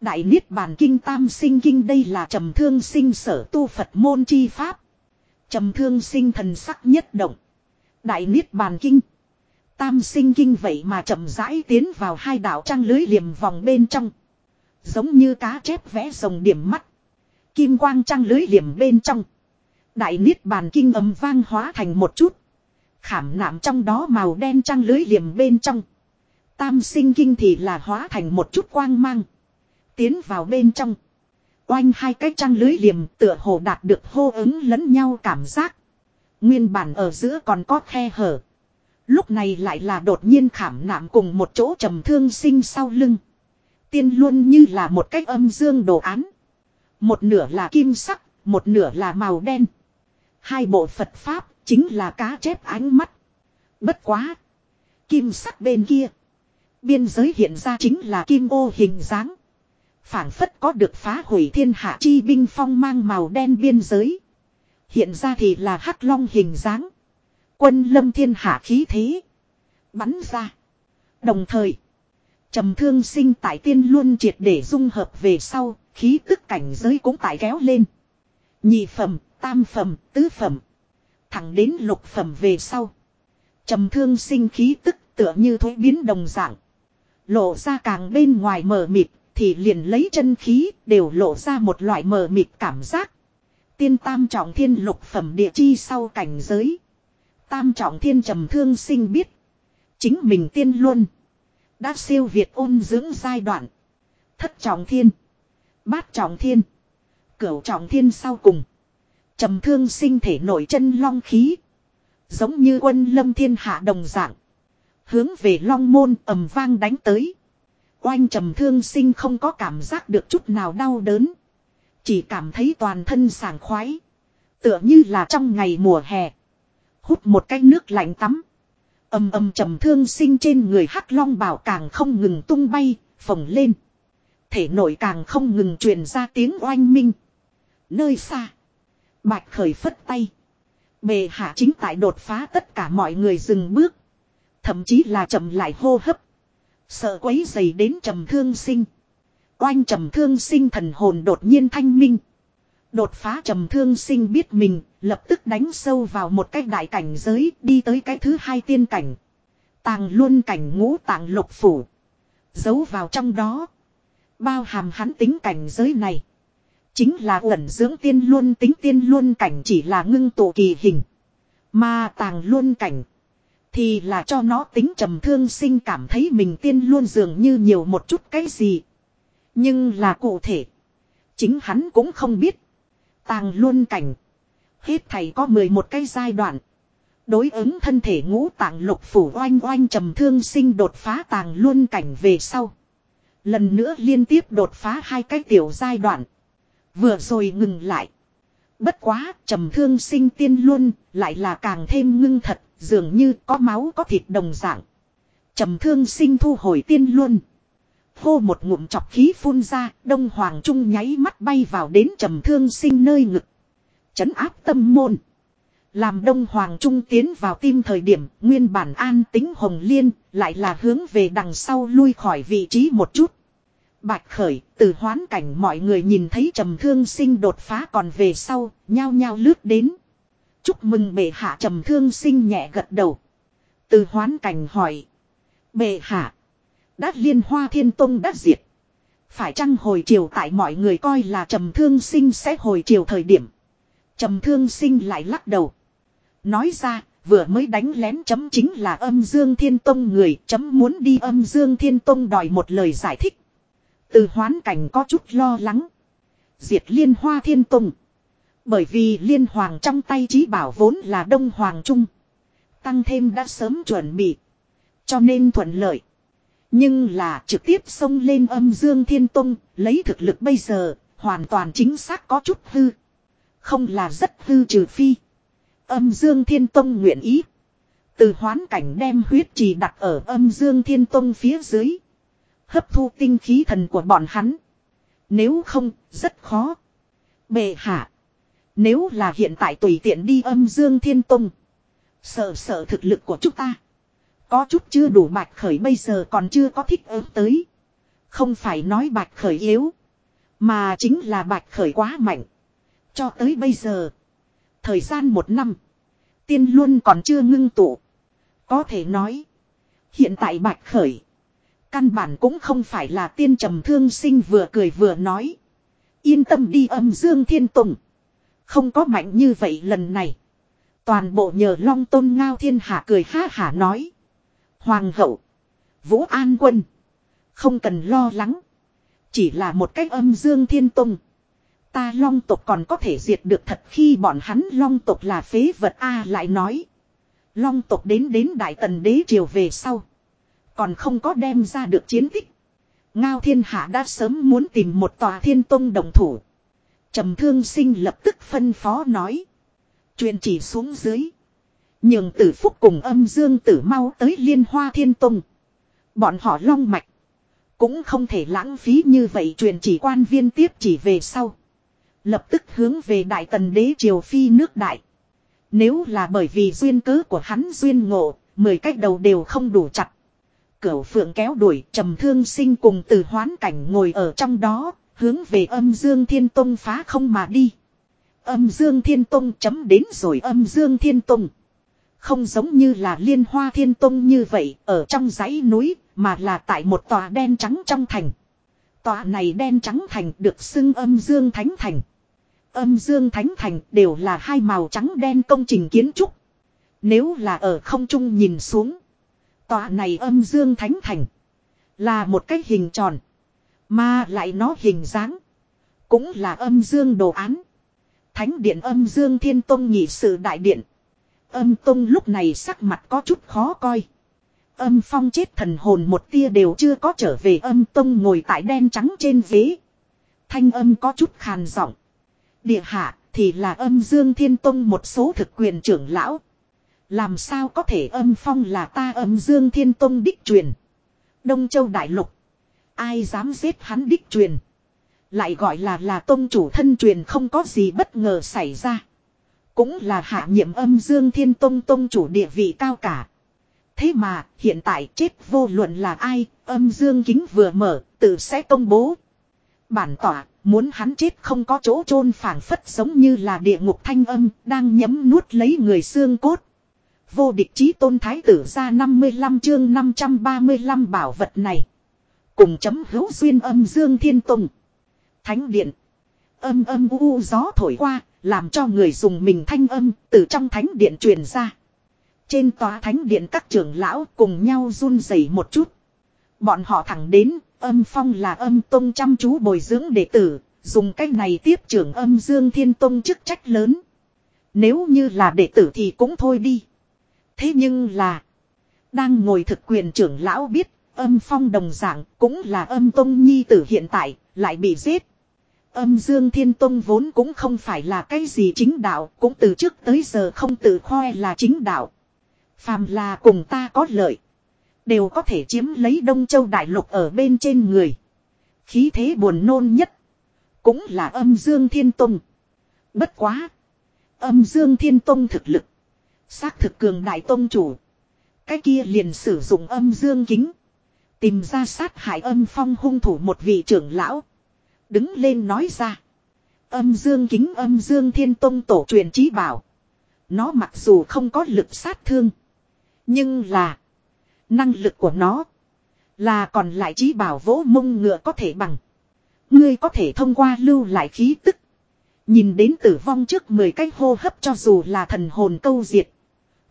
A: Đại Niết Bàn Kinh Tam Sinh Kinh đây là trầm thương sinh sở tu Phật môn chi pháp. Trầm thương sinh thần sắc nhất động. Đại Niết Bàn Kinh. Tam sinh kinh vậy mà chậm rãi tiến vào hai đảo trăng lưới liềm vòng bên trong. Giống như cá chép vẽ rồng điểm mắt. Kim quang trăng lưới liềm bên trong. Đại niết bàn kinh âm vang hóa thành một chút. Khảm nạm trong đó màu đen trăng lưới liềm bên trong. Tam sinh kinh thì là hóa thành một chút quang mang. Tiến vào bên trong. Oanh hai cái trăng lưới liềm tựa hồ đạt được hô ứng lẫn nhau cảm giác. Nguyên bản ở giữa còn có khe hở. Lúc này lại là đột nhiên khảm nạm cùng một chỗ trầm thương sinh sau lưng. Tiên luôn như là một cách âm dương đồ án. Một nửa là kim sắc, một nửa là màu đen. Hai bộ Phật Pháp chính là cá chép ánh mắt. Bất quá. Kim sắc bên kia. Biên giới hiện ra chính là kim ô hình dáng. phảng phất có được phá hủy thiên hạ chi binh phong mang màu đen biên giới. Hiện ra thì là hắc long hình dáng. Quân lâm thiên hạ khí thế. Bắn ra. Đồng thời. trầm thương sinh tại tiên luôn triệt để dung hợp về sau. Khí tức cảnh giới cũng tại kéo lên. Nhị phẩm, tam phẩm, tứ phẩm. Thẳng đến lục phẩm về sau. trầm thương sinh khí tức tựa như thối biến đồng dạng. Lộ ra càng bên ngoài mờ mịt, thì liền lấy chân khí đều lộ ra một loại mờ mịt cảm giác. Tiên tam trọng thiên lục phẩm địa chi sau cảnh giới. Tam trọng thiên trầm thương sinh biết. Chính mình tiên luôn. Đã siêu việt ôn dưỡng giai đoạn. Thất trọng thiên. Bát trọng thiên. Cửu trọng thiên sau cùng. Trầm thương sinh thể nổi chân long khí. Giống như quân lâm thiên hạ đồng dạng. Hướng về long môn ầm vang đánh tới. Oanh trầm thương sinh không có cảm giác được chút nào đau đớn. Chỉ cảm thấy toàn thân sảng khoái. Tựa như là trong ngày mùa hè. Hút một cái nước lạnh tắm. Âm âm trầm thương sinh trên người hắc long bảo càng không ngừng tung bay, phồng lên. Thể nội càng không ngừng truyền ra tiếng oanh minh. Nơi xa. Bạch khởi phất tay. Bề hạ chính tại đột phá tất cả mọi người dừng bước. Thậm chí là chậm lại hô hấp. Sợ quấy dày đến trầm thương sinh. Oanh trầm thương sinh thần hồn đột nhiên thanh minh. Đột phá trầm thương sinh biết mình, lập tức đánh sâu vào một cái đại cảnh giới, đi tới cái thứ hai tiên cảnh. Tàng luôn cảnh ngũ tàng lục phủ. Giấu vào trong đó. Bao hàm hắn tính cảnh giới này. Chính là ẩn dưỡng tiên luôn tính tiên luôn cảnh chỉ là ngưng tụ kỳ hình. Mà tàng luôn cảnh. Thì là cho nó tính trầm thương sinh cảm thấy mình tiên luôn dường như nhiều một chút cái gì. Nhưng là cụ thể. Chính hắn cũng không biết. Tàng luôn cảnh. Hết thầy có 11 cái giai đoạn. Đối ứng thân thể ngũ tạng lục phủ oanh oanh trầm thương sinh đột phá tàng luôn cảnh về sau. Lần nữa liên tiếp đột phá hai cái tiểu giai đoạn. Vừa rồi ngừng lại. Bất quá trầm thương sinh tiên luôn lại là càng thêm ngưng thật dường như có máu có thịt đồng dạng. Trầm thương sinh thu hồi tiên luôn. Hô một ngụm chọc khí phun ra, đông hoàng trung nháy mắt bay vào đến trầm thương sinh nơi ngực. Chấn áp tâm môn. Làm đông hoàng trung tiến vào tim thời điểm, nguyên bản an tính hồng liên, lại là hướng về đằng sau lui khỏi vị trí một chút. Bạch khởi, từ hoán cảnh mọi người nhìn thấy trầm thương sinh đột phá còn về sau, nhao nhao lướt đến. Chúc mừng bệ hạ trầm thương sinh nhẹ gật đầu. Từ hoán cảnh hỏi. Bệ hạ. Đã liên hoa thiên tông đã diệt. Phải chăng hồi chiều tại mọi người coi là trầm thương sinh sẽ hồi chiều thời điểm. Trầm thương sinh lại lắc đầu. Nói ra, vừa mới đánh lén chấm chính là âm dương thiên tông người chấm muốn đi âm dương thiên tông đòi một lời giải thích. Từ hoán cảnh có chút lo lắng. Diệt liên hoa thiên tông. Bởi vì liên hoàng trong tay trí bảo vốn là đông hoàng trung. Tăng thêm đã sớm chuẩn bị. Cho nên thuận lợi. Nhưng là trực tiếp xông lên âm dương thiên tông, lấy thực lực bây giờ, hoàn toàn chính xác có chút hư. Không là rất hư trừ phi. Âm dương thiên tông nguyện ý. Từ hoán cảnh đem huyết trì đặt ở âm dương thiên tông phía dưới. Hấp thu tinh khí thần của bọn hắn. Nếu không, rất khó. Bệ hạ. Nếu là hiện tại tùy tiện đi âm dương thiên tông. Sợ sợ thực lực của chúng ta. Có chút chưa đủ bạch khởi bây giờ còn chưa có thích ứng tới. Không phải nói bạch khởi yếu. Mà chính là bạch khởi quá mạnh. Cho tới bây giờ. Thời gian một năm. Tiên luôn còn chưa ngưng tụ. Có thể nói. Hiện tại bạch khởi. Căn bản cũng không phải là tiên trầm thương sinh vừa cười vừa nói. Yên tâm đi âm dương thiên tùng. Không có mạnh như vậy lần này. Toàn bộ nhờ long tôn ngao thiên hạ cười ha hả nói. Hoàng hậu. Vũ An Quân. Không cần lo lắng. Chỉ là một cách âm dương thiên tùng Ta long tộc còn có thể diệt được thật khi bọn hắn long tộc là phế vật A lại nói. Long tộc đến đến Đại Tần Đế Triều về sau. Còn không có đem ra được chiến tích. Ngao thiên hạ đã sớm muốn tìm một tòa thiên tông đồng thủ. trầm thương sinh lập tức phân phó nói. truyền chỉ xuống dưới. Nhường tử phúc cùng âm dương tử mau tới liên hoa thiên tông. Bọn họ long mạch. Cũng không thể lãng phí như vậy truyền chỉ quan viên tiếp chỉ về sau. Lập tức hướng về đại tần đế triều phi nước đại. Nếu là bởi vì duyên cớ của hắn duyên ngộ, mười cách đầu đều không đủ chặt. Cửu phượng kéo đuổi trầm thương sinh cùng từ hoán cảnh ngồi ở trong đó, hướng về âm dương thiên tông phá không mà đi. Âm dương thiên tông chấm đến rồi âm dương thiên tông. Không giống như là liên hoa thiên tông như vậy ở trong dãy núi mà là tại một tòa đen trắng trong thành. Tòa này đen trắng thành được xưng âm dương thánh thành. Âm dương thánh thành đều là hai màu trắng đen công trình kiến trúc. Nếu là ở không trung nhìn xuống. Tòa này âm dương thánh thành. Là một cái hình tròn. Mà lại nó hình dáng. Cũng là âm dương đồ án. Thánh điện âm dương thiên tông nhị sự đại điện. Âm tông lúc này sắc mặt có chút khó coi. Âm phong chết thần hồn một tia đều chưa có trở về âm tông ngồi tại đen trắng trên ghế. Thanh âm có chút khàn giọng. Địa hạ thì là âm dương thiên tông một số thực quyền trưởng lão. Làm sao có thể âm phong là ta âm dương thiên tông đích truyền. Đông châu đại lục. Ai dám giết hắn đích truyền. Lại gọi là là tông chủ thân truyền không có gì bất ngờ xảy ra. Cũng là hạ nhiệm âm dương thiên tông tông chủ địa vị cao cả. Thế mà hiện tại chết vô luận là ai, âm dương kính vừa mở, tự sẽ công bố. Bản tỏa, muốn hắn chết không có chỗ chôn phảng phất giống như là địa ngục thanh âm, đang nhấm nuốt lấy người xương cốt. Vô địch chí tôn thái tử ra 55 chương 535 bảo vật này. Cùng chấm hữu duyên âm dương thiên tùng. Thánh điện. Âm âm u gió thổi qua, làm cho người dùng mình thanh âm từ trong thánh điện truyền ra. Trên tòa thánh điện các trưởng lão cùng nhau run rẩy một chút. Bọn họ thẳng đến, âm phong là âm tông chăm chú bồi dưỡng đệ tử, dùng cách này tiếp trưởng âm dương thiên tông chức trách lớn. Nếu như là đệ tử thì cũng thôi đi. Thế nhưng là, đang ngồi thực quyền trưởng lão biết, âm phong đồng dạng cũng là âm tông nhi tử hiện tại, lại bị giết. Âm Dương Thiên Tông vốn cũng không phải là cái gì chính đạo, cũng từ trước tới giờ không tự khoe là chính đạo. Phàm là cùng ta có lợi. Đều có thể chiếm lấy Đông Châu Đại Lục ở bên trên người. Khí thế buồn nôn nhất. Cũng là âm Dương Thiên Tông. Bất quá. Âm Dương Thiên Tông thực lực. Xác thực cường đại tôn chủ. Cái kia liền sử dụng âm dương kính. Tìm ra sát hại âm phong hung thủ một vị trưởng lão. Đứng lên nói ra. Âm dương kính âm dương thiên tông tổ truyền trí bảo. Nó mặc dù không có lực sát thương. Nhưng là. Năng lực của nó. Là còn lại trí bảo vỗ mông ngựa có thể bằng. Ngươi có thể thông qua lưu lại khí tức. Nhìn đến tử vong trước 10 cái hô hấp cho dù là thần hồn câu diệt.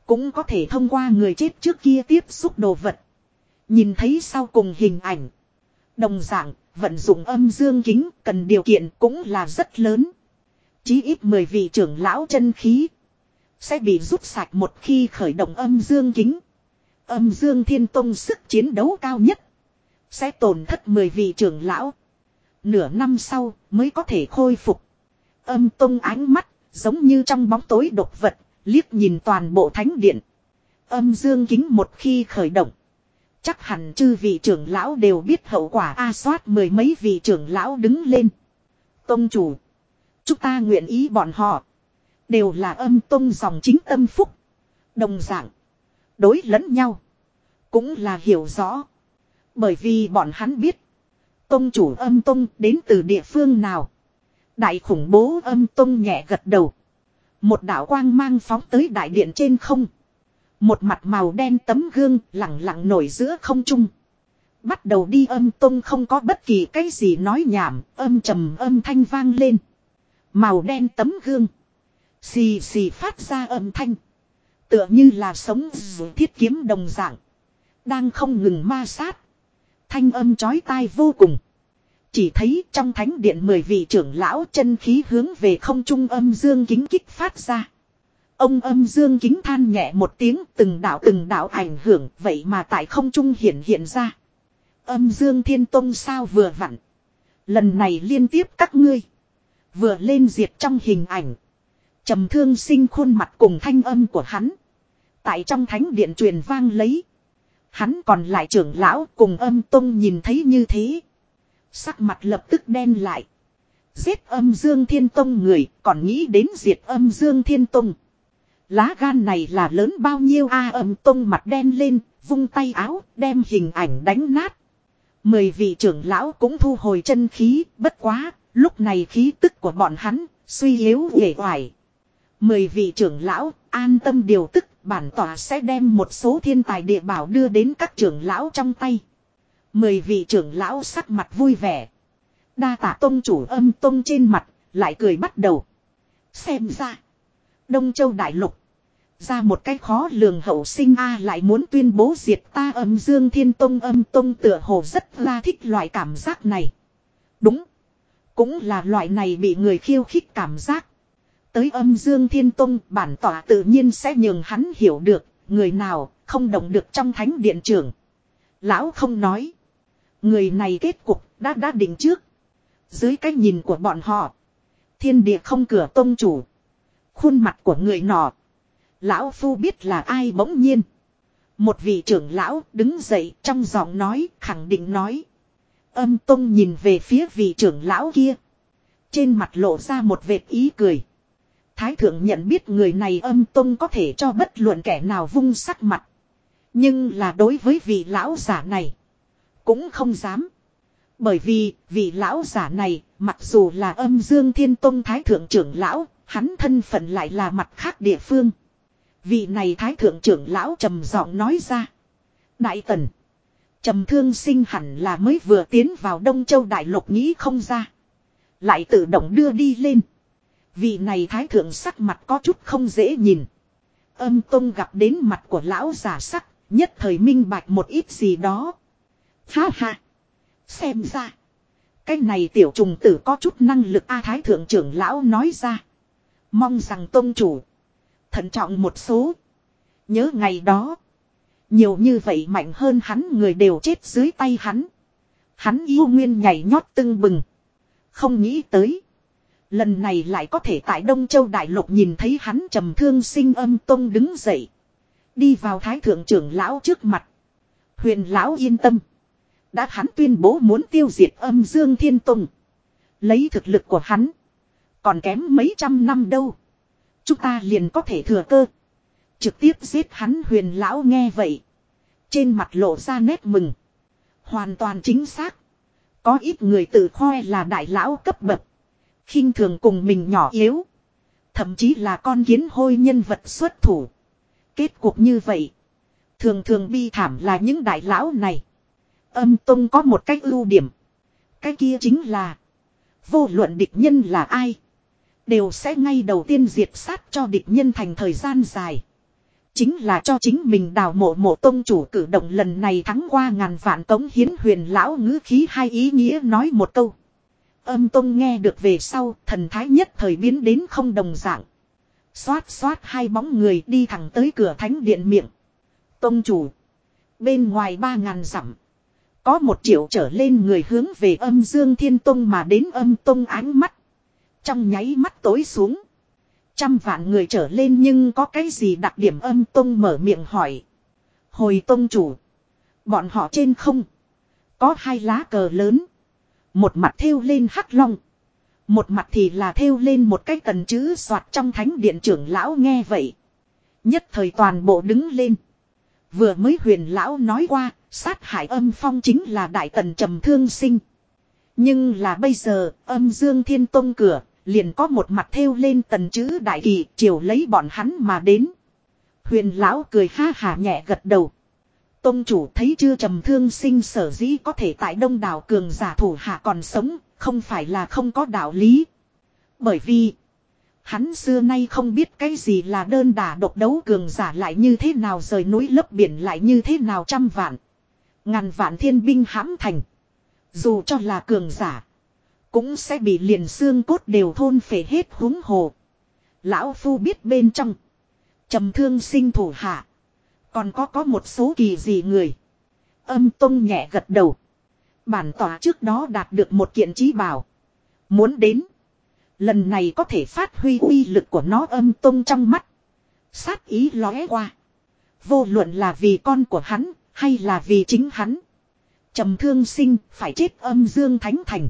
A: Cũng có thể thông qua người chết trước kia tiếp xúc đồ vật. Nhìn thấy sau cùng hình ảnh. Đồng dạng, vận dụng âm dương kính cần điều kiện cũng là rất lớn. Chí ít 10 vị trưởng lão chân khí. Sẽ bị rút sạch một khi khởi động âm dương kính. Âm dương thiên tông sức chiến đấu cao nhất. Sẽ tổn thất 10 vị trưởng lão. Nửa năm sau mới có thể khôi phục. Âm tông ánh mắt giống như trong bóng tối độc vật. Liếc nhìn toàn bộ thánh điện. Âm dương kính một khi khởi động. Chắc hẳn chư vị trưởng lão đều biết hậu quả A soát mười mấy vị trưởng lão đứng lên. Tông chủ. Chúng ta nguyện ý bọn họ. Đều là âm tông dòng chính tâm phúc. Đồng dạng. Đối lẫn nhau. Cũng là hiểu rõ. Bởi vì bọn hắn biết. Tông chủ âm tông đến từ địa phương nào. Đại khủng bố âm tông nhẹ gật đầu. Một đạo quang mang phóng tới đại điện trên không. Một mặt màu đen tấm gương lặng lặng nổi giữa không trung. Bắt đầu đi âm tông không có bất kỳ cái gì nói nhảm, âm trầm âm thanh vang lên. Màu đen tấm gương. Xì xì phát ra âm thanh. Tựa như là sống thiết kiếm đồng dạng. Đang không ngừng ma sát. Thanh âm chói tai vô cùng. Chỉ thấy trong thánh điện mười vị trưởng lão chân khí hướng về không trung âm dương kính kích phát ra. Ông âm dương kính than nhẹ một tiếng, từng đạo từng đạo ảnh hưởng, vậy mà tại không trung hiện hiện ra. Âm dương thiên tông sao vừa vặn. Lần này liên tiếp các ngươi. Vừa lên diệt trong hình ảnh. trầm thương sinh khuôn mặt cùng thanh âm của hắn. Tại trong thánh điện truyền vang lấy. Hắn còn lại trưởng lão cùng âm tông nhìn thấy như thế. Sắc mặt lập tức đen lại. Giết âm dương thiên tông người còn nghĩ đến diệt âm dương thiên tông. Lá gan này là lớn bao nhiêu a âm tông mặt đen lên, vung tay áo, đem hình ảnh đánh nát. Mười vị trưởng lão cũng thu hồi chân khí, bất quá, lúc này khí tức của bọn hắn, suy yếu uể oải. Mười vị trưởng lão, an tâm điều tức, bản tỏa sẽ đem một số thiên tài địa bảo đưa đến các trưởng lão trong tay. Mười vị trưởng lão sắc mặt vui vẻ. Đa tạ tông chủ âm tông trên mặt, lại cười bắt đầu. Xem ra. Đông Châu Đại Lục. Ra một cách khó lường hậu sinh A lại muốn tuyên bố diệt ta âm dương thiên tông âm tông tựa hồ rất là thích loại cảm giác này. Đúng. Cũng là loại này bị người khiêu khích cảm giác. Tới âm dương thiên tông bản tỏa tự nhiên sẽ nhường hắn hiểu được. Người nào không động được trong thánh điện trưởng. Lão không nói. Người này kết cục đã đã định trước. Dưới cái nhìn của bọn họ. Thiên địa không cửa tông chủ. Khuôn mặt của người nọ. Lão Phu biết là ai bỗng nhiên. Một vị trưởng lão đứng dậy trong giọng nói, khẳng định nói. Âm Tông nhìn về phía vị trưởng lão kia. Trên mặt lộ ra một vệt ý cười. Thái thượng nhận biết người này âm Tông có thể cho bất luận kẻ nào vung sắc mặt. Nhưng là đối với vị lão giả này. Cũng không dám. Bởi vì vị lão giả này mặc dù là âm dương thiên tông thái thượng trưởng lão. Hắn thân phận lại là mặt khác địa phương. Vị này thái thượng trưởng lão trầm giọng nói ra. Đại tần. Trầm thương sinh hẳn là mới vừa tiến vào Đông Châu Đại Lục nghĩ không ra. Lại tự động đưa đi lên. Vị này thái thượng sắc mặt có chút không dễ nhìn. Âm tông gặp đến mặt của lão giả sắc, nhất thời minh bạch một ít gì đó. Ha ha. Xem ra. Cái này tiểu trùng tử có chút năng lực A thái thượng trưởng lão nói ra. Mong rằng tôn chủ. Thận trọng một số. Nhớ ngày đó. Nhiều như vậy mạnh hơn hắn người đều chết dưới tay hắn. Hắn yêu nguyên nhảy nhót tưng bừng. Không nghĩ tới. Lần này lại có thể tại Đông Châu Đại Lục nhìn thấy hắn trầm thương sinh âm tông đứng dậy. Đi vào thái thượng trưởng lão trước mặt. Huyền lão yên tâm. Đã hắn tuyên bố muốn tiêu diệt âm dương thiên tông. Lấy thực lực của hắn. Còn kém mấy trăm năm đâu. Chúng ta liền có thể thừa cơ. Trực tiếp giết hắn huyền lão nghe vậy. Trên mặt lộ ra nét mừng. Hoàn toàn chính xác. Có ít người tự khoe là đại lão cấp bậc. khinh thường cùng mình nhỏ yếu. Thậm chí là con kiến hôi nhân vật xuất thủ. Kết cuộc như vậy. Thường thường bi thảm là những đại lão này. Âm Tông có một cách ưu điểm. Cái kia chính là. Vô luận địch nhân là ai. Đều sẽ ngay đầu tiên diệt sát cho địch nhân thành thời gian dài. Chính là cho chính mình đào mộ mộ tông chủ cử động lần này thắng qua ngàn vạn tống hiến huyền lão ngữ khí hai ý nghĩa nói một câu. Âm tông nghe được về sau, thần thái nhất thời biến đến không đồng dạng. Xoát xoát hai bóng người đi thẳng tới cửa thánh điện miệng. Tông chủ. Bên ngoài ba ngàn dặm. Có một triệu trở lên người hướng về âm dương thiên tông mà đến âm tông ánh mắt. Trong nháy mắt tối xuống. Trăm vạn người trở lên nhưng có cái gì đặc điểm âm tông mở miệng hỏi. Hồi tông chủ. Bọn họ trên không. Có hai lá cờ lớn. Một mặt thêu lên hắc long. Một mặt thì là thêu lên một cái tần chữ soạt trong thánh điện trưởng lão nghe vậy. Nhất thời toàn bộ đứng lên. Vừa mới huyền lão nói qua, sát hại âm phong chính là đại tần trầm thương sinh. Nhưng là bây giờ, âm dương thiên tông cửa, liền có một mặt thêu lên tần chữ đại kỳ chiều lấy bọn hắn mà đến. Huyền lão cười ha hà nhẹ gật đầu. Tông chủ thấy chưa trầm thương sinh sở dĩ có thể tại đông đảo cường giả thủ hạ còn sống, không phải là không có đạo lý. Bởi vì, hắn xưa nay không biết cái gì là đơn đả độc đấu cường giả lại như thế nào rời núi lấp biển lại như thế nào trăm vạn. Ngàn vạn thiên binh hãm thành. Dù cho là cường giả. Cũng sẽ bị liền xương cốt đều thôn phể hết húng hồ. Lão Phu biết bên trong. trầm thương sinh thủ hạ. Còn có có một số kỳ gì người. Âm Tông nhẹ gật đầu. Bản tỏa trước đó đạt được một kiện trí bảo. Muốn đến. Lần này có thể phát huy uy lực của nó âm Tông trong mắt. Sát ý lóe qua. Vô luận là vì con của hắn, hay là vì chính hắn. trầm thương sinh, phải chết âm dương thánh thành.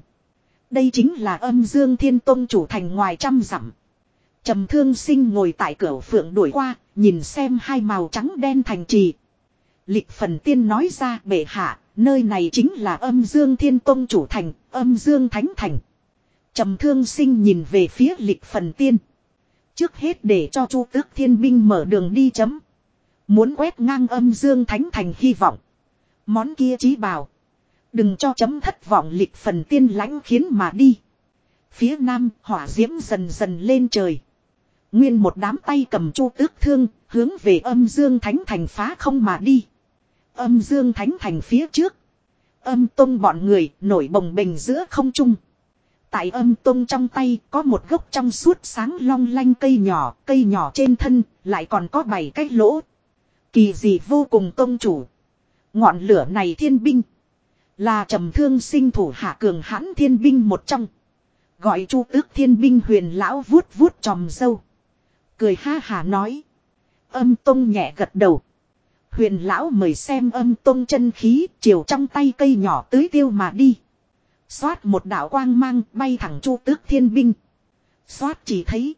A: Đây chính là âm dương thiên tôn chủ thành ngoài trăm dặm. Trầm thương sinh ngồi tại cửa phượng đuổi qua, nhìn xem hai màu trắng đen thành trì. Lịch phần tiên nói ra bệ hạ, nơi này chính là âm dương thiên tôn chủ thành, âm dương thánh thành. Trầm thương sinh nhìn về phía lịch phần tiên. Trước hết để cho chu tước thiên binh mở đường đi chấm. Muốn quét ngang âm dương thánh thành hy vọng. Món kia chí bảo. Đừng cho chấm thất vọng lịch phần tiên lãnh khiến mà đi. Phía nam hỏa diễm dần dần lên trời. Nguyên một đám tay cầm chu tước thương, hướng về âm dương thánh thành phá không mà đi. Âm dương thánh thành phía trước. Âm tông bọn người nổi bồng bềnh giữa không trung. Tại âm tông trong tay có một gốc trong suốt sáng long lanh cây nhỏ, cây nhỏ trên thân lại còn có bảy cái lỗ. Kỳ dị vô cùng tông chủ. Ngọn lửa này thiên binh. Là trầm thương sinh thủ hạ cường hãn thiên binh một trong. Gọi chu tước thiên binh huyền lão vuốt vuốt tròm dâu. Cười ha hà nói. Âm tông nhẹ gật đầu. Huyền lão mời xem âm tông chân khí chiều trong tay cây nhỏ tưới tiêu mà đi. Xoát một đạo quang mang bay thẳng chu tước thiên binh. Xoát chỉ thấy.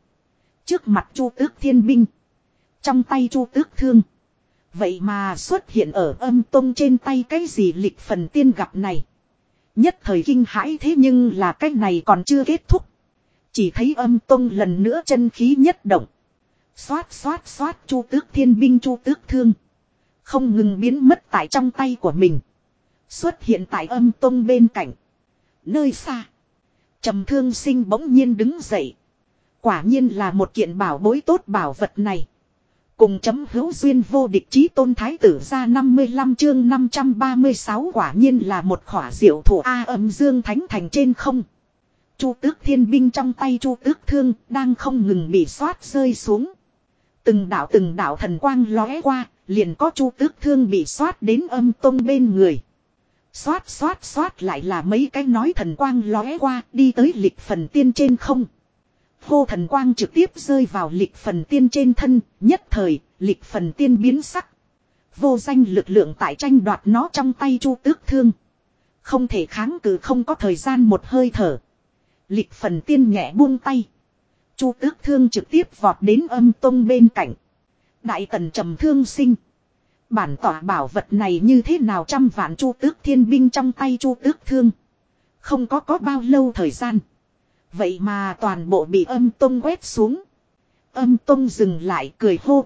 A: Trước mặt chu tước thiên binh. Trong tay chu tước thương. Vậy mà xuất hiện ở âm tông trên tay cái gì lịch phần tiên gặp này. Nhất thời kinh hãi thế nhưng là cái này còn chưa kết thúc. Chỉ thấy âm tông lần nữa chân khí nhất động. Xoát xoát xoát chu tước thiên binh chu tước thương. Không ngừng biến mất tại trong tay của mình. Xuất hiện tại âm tông bên cạnh. Nơi xa. trầm thương sinh bỗng nhiên đứng dậy. Quả nhiên là một kiện bảo bối tốt bảo vật này. Cùng chấm hữu duyên vô địch chí tôn thái tử ra 55 chương 536 quả nhiên là một khỏa diệu thủ A âm dương thánh thành trên không. Chu tước thiên binh trong tay chu tước thương đang không ngừng bị xoát rơi xuống. Từng đạo từng đạo thần quang lóe qua, liền có chu tước thương bị xoát đến âm tông bên người. Xoát xoát xoát lại là mấy cái nói thần quang lóe qua đi tới lịch phần tiên trên không. Hô thần quang trực tiếp rơi vào lịch phần tiên trên thân, nhất thời, lịch phần tiên biến sắc. Vô danh lực lượng tại tranh đoạt nó trong tay chu tước thương. Không thể kháng cự không có thời gian một hơi thở. Lịch phần tiên nhẹ buông tay. Chu tước thương trực tiếp vọt đến âm tông bên cạnh. Đại tần trầm thương sinh. Bản tỏa bảo vật này như thế nào trăm vạn chu tước thiên binh trong tay chu tước thương. Không có có bao lâu thời gian. Vậy mà toàn bộ bị âm tông quét xuống. Âm tông dừng lại cười hô.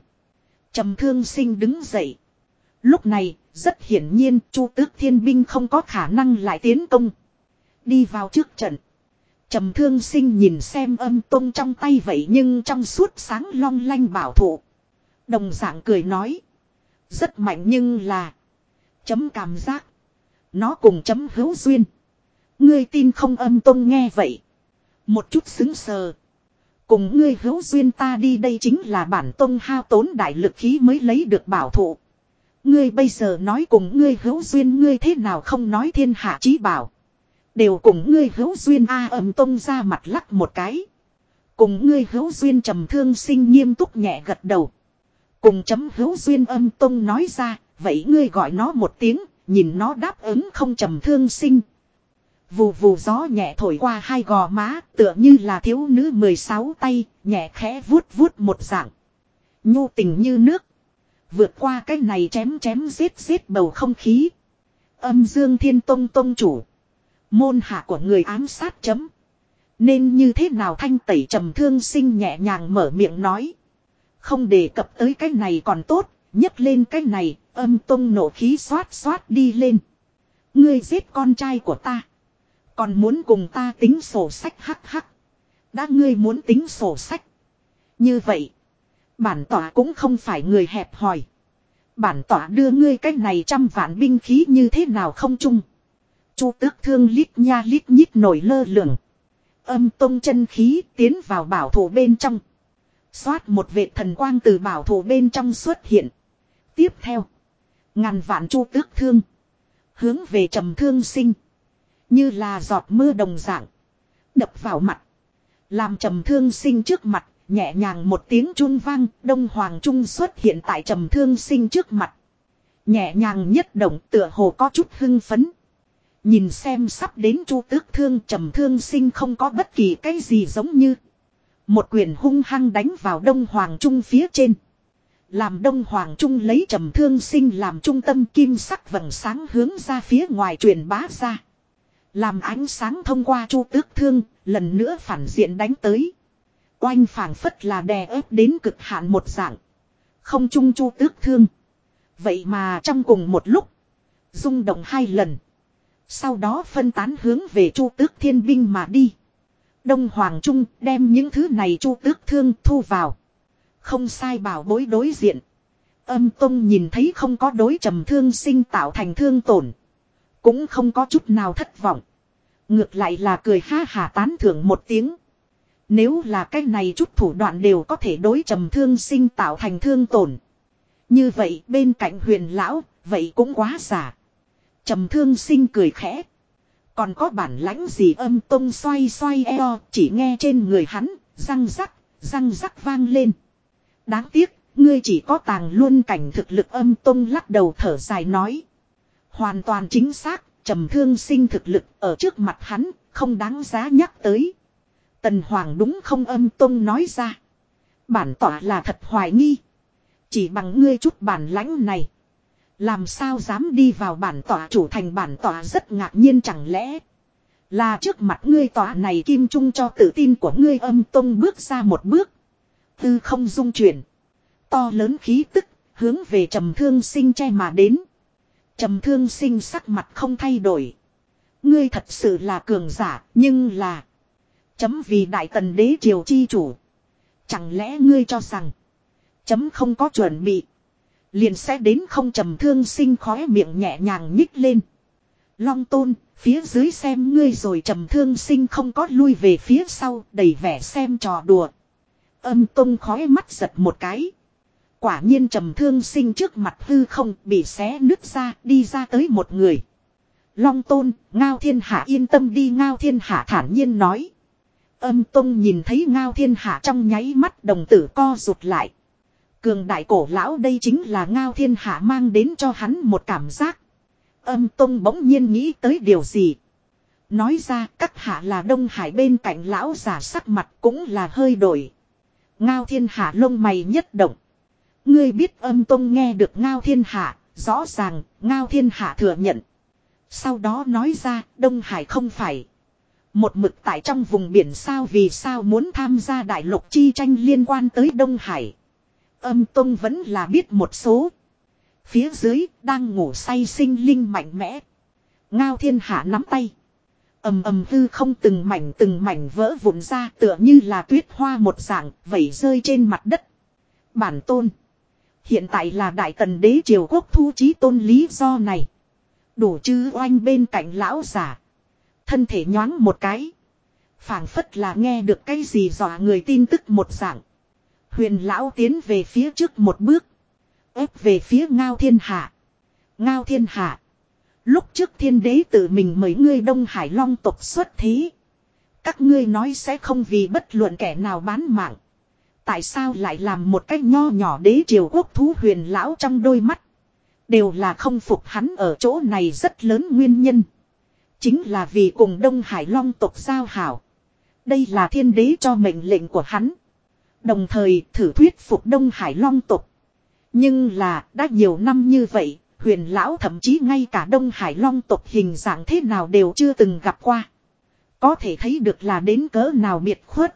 A: trầm thương sinh đứng dậy. Lúc này, rất hiển nhiên chu tước thiên binh không có khả năng lại tiến công. Đi vào trước trận. trầm thương sinh nhìn xem âm tông trong tay vậy nhưng trong suốt sáng long lanh bảo thụ. Đồng dạng cười nói. Rất mạnh nhưng là. Chấm cảm giác. Nó cùng chấm hữu duyên. Ngươi tin không âm tông nghe vậy. Một chút xứng sờ. Cùng ngươi hữu duyên ta đi đây chính là bản tông hao tốn đại lực khí mới lấy được bảo thụ. Ngươi bây giờ nói cùng ngươi hữu duyên ngươi thế nào không nói thiên hạ chí bảo. Đều cùng ngươi hữu duyên a âm tông ra mặt lắc một cái. Cùng ngươi hữu duyên trầm thương sinh nghiêm túc nhẹ gật đầu. Cùng chấm hữu duyên âm tông nói ra, vậy ngươi gọi nó một tiếng, nhìn nó đáp ứng không trầm thương sinh. Vù vù gió nhẹ thổi qua hai gò má, tựa như là thiếu nữ 16 tay, nhẹ khẽ vuốt vuốt một dạng. Nhu tình như nước. Vượt qua cái này chém chém giết giết bầu không khí. Âm dương thiên tông tông chủ. Môn hạ của người ám sát chấm. Nên như thế nào thanh tẩy trầm thương sinh nhẹ nhàng mở miệng nói. Không đề cập tới cái này còn tốt, nhấc lên cái này, âm tông nổ khí xoát xoát đi lên. Ngươi giết con trai của ta. Còn muốn cùng ta tính sổ sách hắc hắc. Đã ngươi muốn tính sổ sách. Như vậy. Bản tỏa cũng không phải người hẹp hòi. Bản tỏa đưa ngươi cách này trăm vạn binh khí như thế nào không chung. Chu tước thương lít nha lít nhít nổi lơ lửng. Âm tông chân khí tiến vào bảo thủ bên trong. Xoát một vệt thần quang từ bảo thủ bên trong xuất hiện. Tiếp theo. Ngàn vạn chu tước thương. Hướng về trầm thương sinh. Như là giọt mưa đồng dạng. Đập vào mặt. Làm trầm thương sinh trước mặt. Nhẹ nhàng một tiếng chun vang. Đông Hoàng Trung xuất hiện tại trầm thương sinh trước mặt. Nhẹ nhàng nhất động tựa hồ có chút hưng phấn. Nhìn xem sắp đến chu tước thương, trầm thương sinh không có bất kỳ cái gì giống như. Một quyền hung hăng đánh vào Đông Hoàng Trung phía trên. Làm Đông Hoàng Trung lấy trầm thương sinh làm trung tâm kim sắc vầng sáng hướng ra phía ngoài truyền bá ra. Làm ánh sáng thông qua chu tước thương, lần nữa phản diện đánh tới. Oanh phảng phất là đè ép đến cực hạn một dạng. Không chung chu tước thương. Vậy mà trong cùng một lúc. rung động hai lần. Sau đó phân tán hướng về chu tước thiên binh mà đi. Đông Hoàng Trung đem những thứ này chu tước thương thu vào. Không sai bảo bối đối diện. Âm Tông nhìn thấy không có đối trầm thương sinh tạo thành thương tổn. Cũng không có chút nào thất vọng. Ngược lại là cười ha hà tán thưởng một tiếng. Nếu là cái này chút thủ đoạn đều có thể đối trầm thương sinh tạo thành thương tổn. Như vậy bên cạnh huyền lão, vậy cũng quá giả. Trầm thương sinh cười khẽ. Còn có bản lãnh gì âm tông xoay xoay eo, chỉ nghe trên người hắn, răng rắc, răng rắc vang lên. Đáng tiếc, ngươi chỉ có tàng luôn cảnh thực lực âm tông lắc đầu thở dài nói. Hoàn toàn chính xác, trầm thương sinh thực lực ở trước mặt hắn, không đáng giá nhắc tới. Tần Hoàng đúng không âm tông nói ra. Bản tỏa là thật hoài nghi. Chỉ bằng ngươi chút bản lãnh này. Làm sao dám đi vào bản tỏa chủ thành bản tỏa rất ngạc nhiên chẳng lẽ. Là trước mặt ngươi tỏa này kim trung cho tự tin của ngươi âm tông bước ra một bước. Tư không dung chuyển. To lớn khí tức, hướng về trầm thương sinh che mà đến. Trầm thương sinh sắc mặt không thay đổi. Ngươi thật sự là cường giả, nhưng là... Chấm vì đại tần đế triều chi chủ. Chẳng lẽ ngươi cho rằng... Chấm không có chuẩn bị. Liền sẽ đến không trầm thương sinh khóe miệng nhẹ nhàng nhích lên. Long tôn, phía dưới xem ngươi rồi trầm thương sinh không có lui về phía sau, đầy vẻ xem trò đùa. Âm tông khói mắt giật một cái. Quả nhiên trầm thương sinh trước mặt hư không bị xé nứt ra đi ra tới một người. Long tôn, ngao thiên hạ yên tâm đi ngao thiên hạ thản nhiên nói. Âm tông nhìn thấy ngao thiên hạ trong nháy mắt đồng tử co rụt lại. Cường đại cổ lão đây chính là ngao thiên hạ mang đến cho hắn một cảm giác. Âm tông bỗng nhiên nghĩ tới điều gì. Nói ra các hạ là Đông Hải bên cạnh lão giả sắc mặt cũng là hơi đổi. Ngao thiên hạ lông mày nhất động. Ngươi biết âm tông nghe được ngao thiên hạ, rõ ràng ngao thiên hạ thừa nhận. Sau đó nói ra Đông Hải không phải. Một mực tại trong vùng biển sao vì sao muốn tham gia đại lục chi tranh liên quan tới Đông Hải. Âm Tông vẫn là biết một số. Phía dưới đang ngủ say sinh linh mạnh mẽ. Ngao thiên hạ nắm tay. ầm ầm hư không từng mảnh từng mảnh vỡ vụn ra tựa như là tuyết hoa một dạng vẩy rơi trên mặt đất. Bản tôn. Hiện tại là đại tần đế triều quốc thu trí tôn lý do này. Đủ chứ oanh bên cạnh lão giả. Thân thể nhoáng một cái. phảng phất là nghe được cái gì dọa người tin tức một dạng. Huyền lão tiến về phía trước một bước. ép về phía ngao thiên hạ. Ngao thiên hạ. Lúc trước thiên đế tự mình mời ngươi Đông Hải Long tộc xuất thí. Các ngươi nói sẽ không vì bất luận kẻ nào bán mạng. Tại sao lại làm một cách nho nhỏ đế triều quốc thú huyền lão trong đôi mắt. Đều là không phục hắn ở chỗ này rất lớn nguyên nhân. Chính là vì cùng Đông Hải Long tộc giao hảo. Đây là thiên đế cho mệnh lệnh của hắn. Đồng thời thử thuyết phục Đông Hải Long tộc. Nhưng là đã nhiều năm như vậy, huyền lão thậm chí ngay cả Đông Hải Long tộc hình dạng thế nào đều chưa từng gặp qua. Có thể thấy được là đến cỡ nào miệt khuất.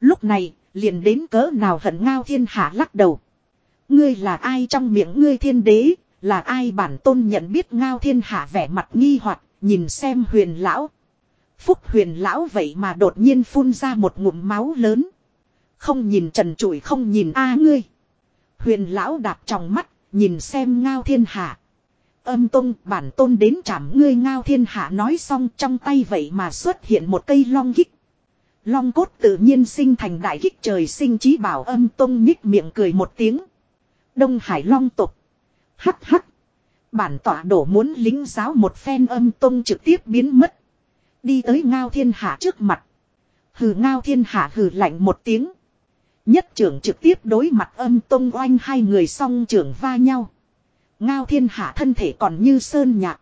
A: Lúc này, liền đến cỡ nào hận ngao thiên hạ lắc đầu. Ngươi là ai trong miệng ngươi thiên đế, là ai bản tôn nhận biết ngao thiên hạ vẻ mặt nghi hoặc nhìn xem huyền lão. Phúc huyền lão vậy mà đột nhiên phun ra một ngụm máu lớn. Không nhìn trần trụi không nhìn a ngươi. Huyền lão đạp trong mắt, nhìn xem ngao thiên hạ. Âm tôn bản tôn đến chạm ngươi ngao thiên hạ nói xong trong tay vậy mà xuất hiện một cây long gích. Long cốt tự nhiên sinh thành đại kích trời sinh trí bảo âm tôn nhích miệng cười một tiếng. Đông Hải long tục. Hắc hắc. Bản tỏa đổ muốn lính giáo một phen âm tôn trực tiếp biến mất. Đi tới ngao thiên hạ trước mặt. Hừ ngao thiên hạ hừ lạnh một tiếng. Nhất trưởng trực tiếp đối mặt âm tông oanh hai người song trưởng va nhau. Ngao thiên hạ thân thể còn như sơn nhạc.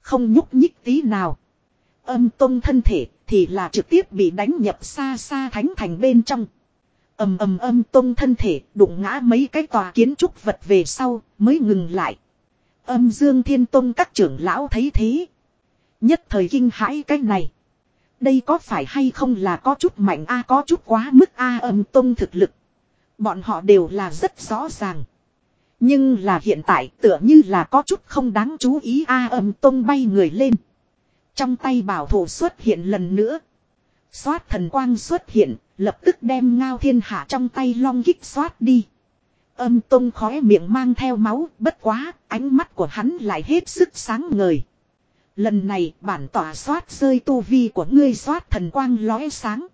A: Không nhúc nhích tí nào. Âm tông thân thể thì là trực tiếp bị đánh nhập xa xa thánh thành bên trong. ầm ầm âm tông thân thể đụng ngã mấy cái tòa kiến trúc vật về sau mới ngừng lại. Âm dương thiên tông các trưởng lão thấy thế. Nhất thời kinh hãi cái này. Đây có phải hay không là có chút mạnh a, có chút quá mức a âm tông thực lực. Bọn họ đều là rất rõ ràng. Nhưng là hiện tại tựa như là có chút không đáng chú ý a âm tông bay người lên. Trong tay bảo thủ xuất hiện lần nữa. Xoát thần quang xuất hiện, lập tức đem ngao thiên hạ trong tay long kích xoát đi. Âm tông khóe miệng mang theo máu, bất quá, ánh mắt của hắn lại hết sức sáng ngời. Lần này bản tỏa xoát rơi tu vi của ngươi xoát thần quang lóe sáng.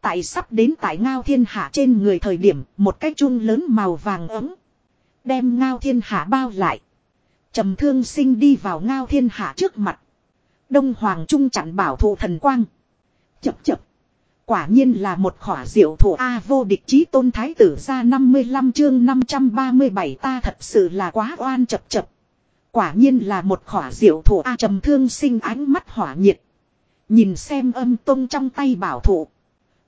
A: Tại sắp đến tại ngao thiên hạ trên người thời điểm, một cái chun lớn màu vàng ấm. Đem ngao thiên hạ bao lại. trầm thương sinh đi vào ngao thiên hạ trước mặt. Đông Hoàng Trung chặn bảo thủ thần quang. Chập chập. Quả nhiên là một khỏa diệu thủ A vô địch chí tôn thái tử ra 55 chương 537 ta thật sự là quá oan chập chập. Quả nhiên là một khỏa diệu thủ A trầm thương sinh ánh mắt hỏa nhiệt. Nhìn xem âm tông trong tay bảo thủ.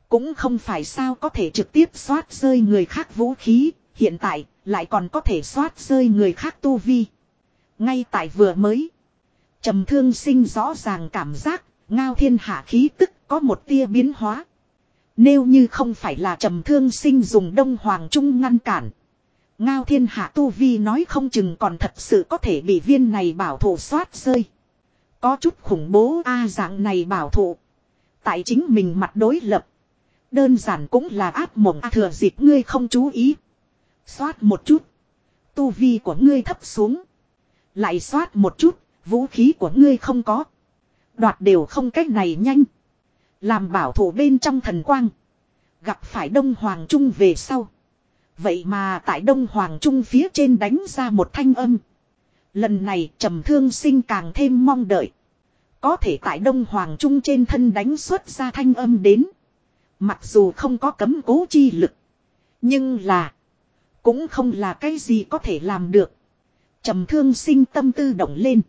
A: Cũng không phải sao có thể trực tiếp xoát rơi người khác vũ khí, hiện tại lại còn có thể xoát rơi người khác tu vi. Ngay tại vừa mới trầm thương sinh rõ ràng cảm giác, ngao thiên hạ khí tức có một tia biến hóa. Nếu như không phải là trầm thương sinh dùng đông hoàng trung ngăn cản. Ngao thiên hạ tu vi nói không chừng còn thật sự có thể bị viên này bảo thủ xoát rơi. Có chút khủng bố a dạng này bảo thủ. Tại chính mình mặt đối lập. Đơn giản cũng là áp mộng a thừa dịp ngươi không chú ý. Xoát một chút. Tu vi của ngươi thấp xuống. Lại xoát một chút. Vũ khí của ngươi không có. Đoạt đều không cách này nhanh. Làm bảo thủ bên trong thần quang. Gặp phải Đông Hoàng Trung về sau. Vậy mà tại Đông Hoàng Trung phía trên đánh ra một thanh âm. Lần này trầm thương sinh càng thêm mong đợi. Có thể tại Đông Hoàng Trung trên thân đánh xuất ra thanh âm đến. Mặc dù không có cấm cố chi lực. Nhưng là. Cũng không là cái gì có thể làm được. trầm thương sinh tâm tư động lên.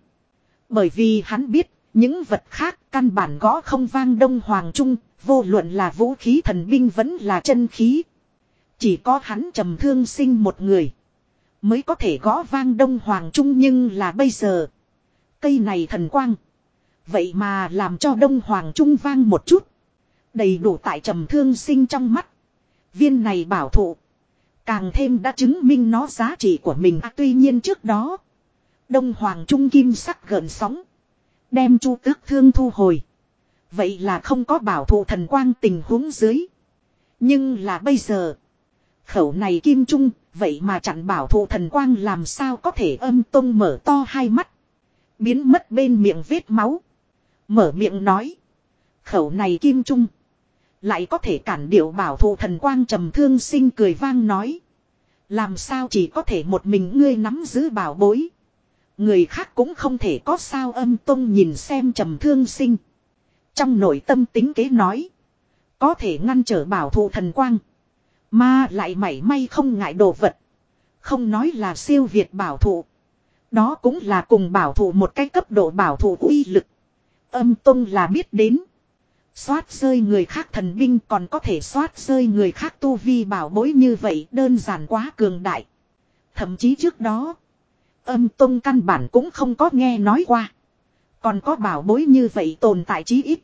A: Bởi vì hắn biết những vật khác căn bản gõ không vang đông hoàng trung, vô luận là vũ khí thần binh vẫn là chân khí. Chỉ có hắn trầm thương sinh một người. Mới có thể gõ vang đông hoàng trung nhưng là bây giờ. Cây này thần quang. Vậy mà làm cho đông hoàng trung vang một chút. Đầy đủ tại trầm thương sinh trong mắt. Viên này bảo thụ. Càng thêm đã chứng minh nó giá trị của mình. À, tuy nhiên trước đó. Đông hoàng trung kim sắc gợn sóng. Đem chu tước thương thu hồi. Vậy là không có bảo thụ thần quang tình huống dưới. Nhưng là bây giờ. Khẩu này kim trung. Vậy mà chặn bảo thụ thần quang làm sao có thể âm tông mở to hai mắt. Biến mất bên miệng vết máu. Mở miệng nói. Khẩu này kim trung. Lại có thể cản điệu bảo thụ thần quang trầm thương sinh cười vang nói. Làm sao chỉ có thể một mình ngươi nắm giữ bảo bối. Người khác cũng không thể có sao âm tông nhìn xem trầm thương sinh. Trong nội tâm tính kế nói. Có thể ngăn trở bảo thủ thần quang. Mà lại mảy may không ngại đồ vật. Không nói là siêu việt bảo thủ. Đó cũng là cùng bảo thủ một cái cấp độ bảo thủ uy lực. Âm tông là biết đến. Xoát rơi người khác thần binh còn có thể xoát rơi người khác tu vi bảo bối như vậy đơn giản quá cường đại. Thậm chí trước đó. Âm Tông căn bản cũng không có nghe nói qua. Còn có bảo bối như vậy tồn tại chí ít.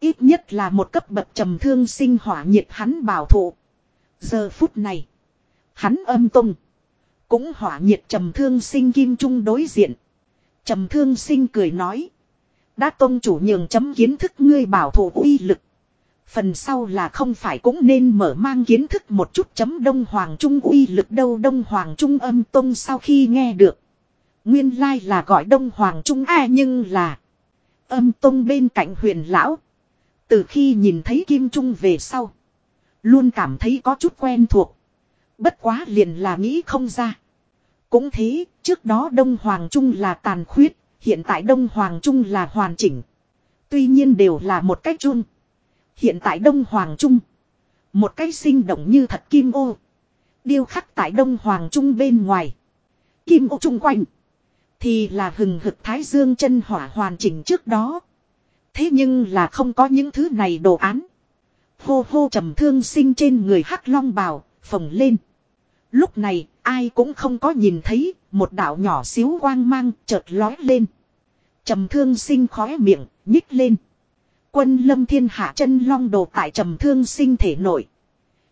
A: Ít nhất là một cấp bậc trầm thương sinh hỏa nhiệt hắn bảo thụ. Giờ phút này. Hắn âm Tông. Cũng hỏa nhiệt trầm thương sinh kim trung đối diện. Trầm thương sinh cười nói. Đã Tông chủ nhường chấm kiến thức ngươi bảo thủ uy lực. Phần sau là không phải cũng nên mở mang kiến thức một chút chấm Đông Hoàng Trung uy lực đâu Đông Hoàng Trung âm Tông sau khi nghe được. Nguyên lai là gọi Đông Hoàng Trung A nhưng là. Âm Tông bên cạnh huyền lão. Từ khi nhìn thấy Kim Trung về sau. Luôn cảm thấy có chút quen thuộc. Bất quá liền là nghĩ không ra. Cũng thế, trước đó Đông Hoàng Trung là tàn khuyết, hiện tại Đông Hoàng Trung là hoàn chỉnh. Tuy nhiên đều là một cách chung. Hiện tại Đông Hoàng Trung. Một cái sinh động như thật kim ô. Điêu khắc tại Đông Hoàng Trung bên ngoài. Kim ô trung quanh. Thì là hừng hực thái dương chân hỏa hoàn chỉnh trước đó. Thế nhưng là không có những thứ này đồ án. Hô hô trầm thương sinh trên người hắc long bào, phồng lên. Lúc này, ai cũng không có nhìn thấy, một đạo nhỏ xíu quang mang chợt lói lên. Trầm thương sinh khóe miệng, nhích lên. Quân lâm thiên hạ chân long đồ tại trầm thương sinh thể nội.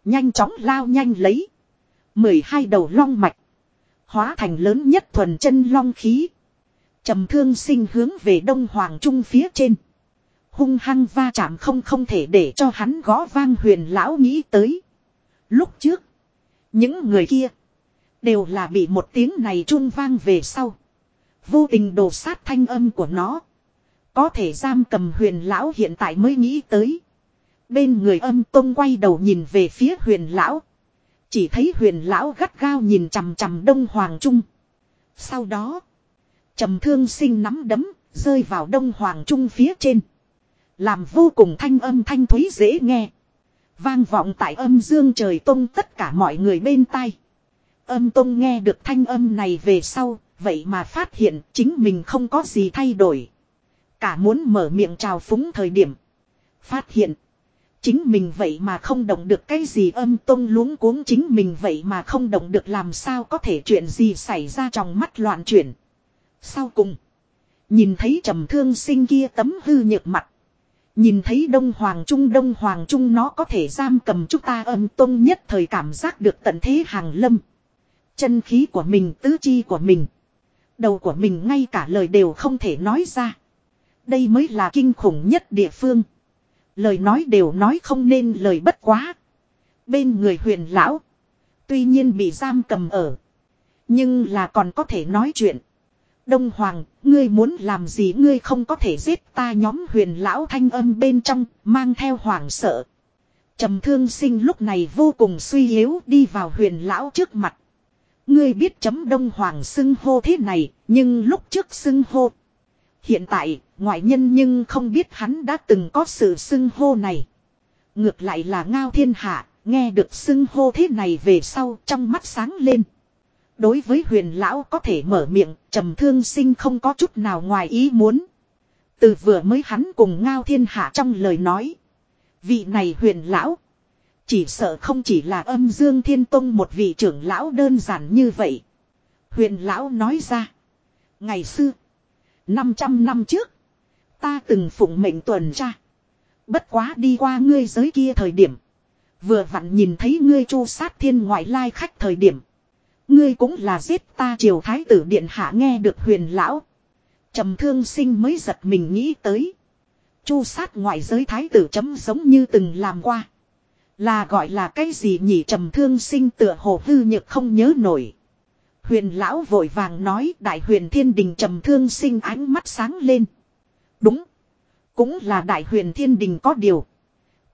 A: Nhanh chóng lao nhanh lấy. mười hai đầu long mạch. Hóa thành lớn nhất thuần chân long khí. trầm thương sinh hướng về đông hoàng trung phía trên. Hung hăng va chạm không không thể để cho hắn gõ vang huyền lão nghĩ tới. Lúc trước. Những người kia. Đều là bị một tiếng này trung vang về sau. Vô tình đổ sát thanh âm của nó. Có thể giam cầm huyền lão hiện tại mới nghĩ tới. Bên người âm tông quay đầu nhìn về phía huyền lão. Chỉ thấy huyền lão gắt gao nhìn chằm chằm đông hoàng trung. Sau đó. trầm thương sinh nắm đấm. Rơi vào đông hoàng trung phía trên. Làm vô cùng thanh âm thanh thúy dễ nghe. Vang vọng tại âm dương trời tông tất cả mọi người bên tai. Âm tông nghe được thanh âm này về sau. Vậy mà phát hiện chính mình không có gì thay đổi. Cả muốn mở miệng chào phúng thời điểm. Phát hiện. Chính mình vậy mà không động được cái gì âm tông luống cuống chính mình vậy mà không động được làm sao có thể chuyện gì xảy ra trong mắt loạn chuyển. Sau cùng. Nhìn thấy trầm thương sinh kia tấm hư nhược mặt. Nhìn thấy Đông Hoàng Trung, Đông Hoàng Trung nó có thể giam cầm chúng ta âm tông nhất thời cảm giác được tận thế hàng lâm. Chân khí của mình, tứ chi của mình. Đầu của mình ngay cả lời đều không thể nói ra. Đây mới là kinh khủng nhất địa phương. Lời nói đều nói không nên lời bất quá. Bên người huyền lão. Tuy nhiên bị giam cầm ở. Nhưng là còn có thể nói chuyện. Đông Hoàng, ngươi muốn làm gì ngươi không có thể giết ta nhóm huyền lão thanh âm bên trong, mang theo hoàng sợ. trầm thương sinh lúc này vô cùng suy yếu đi vào huyền lão trước mặt. Ngươi biết chấm Đông Hoàng xưng hô thế này, nhưng lúc trước xưng hô. Hiện tại, ngoại nhân nhưng không biết hắn đã từng có sự xưng hô này. Ngược lại là ngao thiên hạ, nghe được xưng hô thế này về sau trong mắt sáng lên. Đối với huyền lão có thể mở miệng, trầm thương sinh không có chút nào ngoài ý muốn. Từ vừa mới hắn cùng ngao thiên hạ trong lời nói. Vị này huyền lão. Chỉ sợ không chỉ là âm dương thiên tông một vị trưởng lão đơn giản như vậy. Huyền lão nói ra. Ngày xưa. 500 năm trước. Ta từng phụng mệnh tuần tra. Bất quá đi qua ngươi giới kia thời điểm. Vừa vặn nhìn thấy ngươi chu sát thiên ngoại lai khách thời điểm. Ngươi cũng là giết ta triều thái tử điện hạ nghe được huyền lão. trầm thương sinh mới giật mình nghĩ tới. Chu sát ngoại giới thái tử chấm giống như từng làm qua. Là gọi là cái gì nhỉ trầm thương sinh tựa hồ hư nhược không nhớ nổi. Huyền lão vội vàng nói, đại huyền thiên đình trầm thương sinh ánh mắt sáng lên. Đúng. Cũng là đại huyền thiên đình có điều.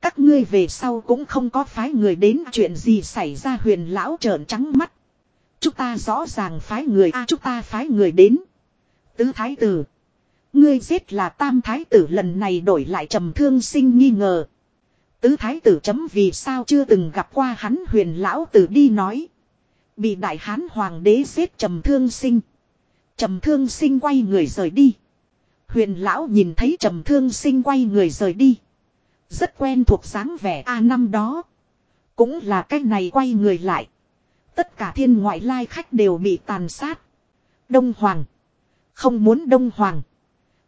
A: Các ngươi về sau cũng không có phái người đến, chuyện gì xảy ra huyền lão trợn trắng mắt. Chúng ta rõ ràng phái người a, chúng ta phái người đến. Tứ thái tử. Ngươi giết là tam thái tử, lần này đổi lại trầm thương sinh nghi ngờ. Tứ thái tử chấm vì sao chưa từng gặp qua hắn huyền lão tử đi nói. Bị đại hán hoàng đế giết trầm thương sinh. Trầm thương sinh quay người rời đi. Huyền lão nhìn thấy trầm thương sinh quay người rời đi. Rất quen thuộc dáng vẻ A năm đó. Cũng là cách này quay người lại. Tất cả thiên ngoại lai khách đều bị tàn sát. Đông Hoàng. Không muốn Đông Hoàng.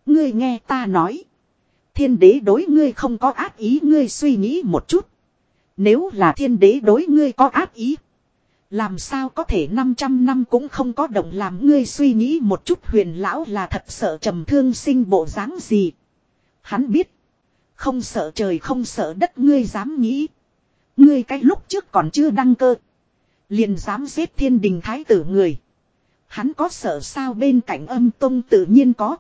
A: Ngươi nghe ta nói. Thiên đế đối ngươi không có ác ý, ngươi suy nghĩ một chút. Nếu là thiên đế đối ngươi có ác ý. Làm sao có thể 500 năm cũng không có động làm ngươi suy nghĩ một chút huyền lão là thật sợ trầm thương sinh bộ dáng gì. Hắn biết. Không sợ trời không sợ đất ngươi dám nghĩ. Ngươi cái lúc trước còn chưa đăng cơ. Liền dám giết thiên đình thái tử người. Hắn có sợ sao bên cạnh âm tông tự nhiên có.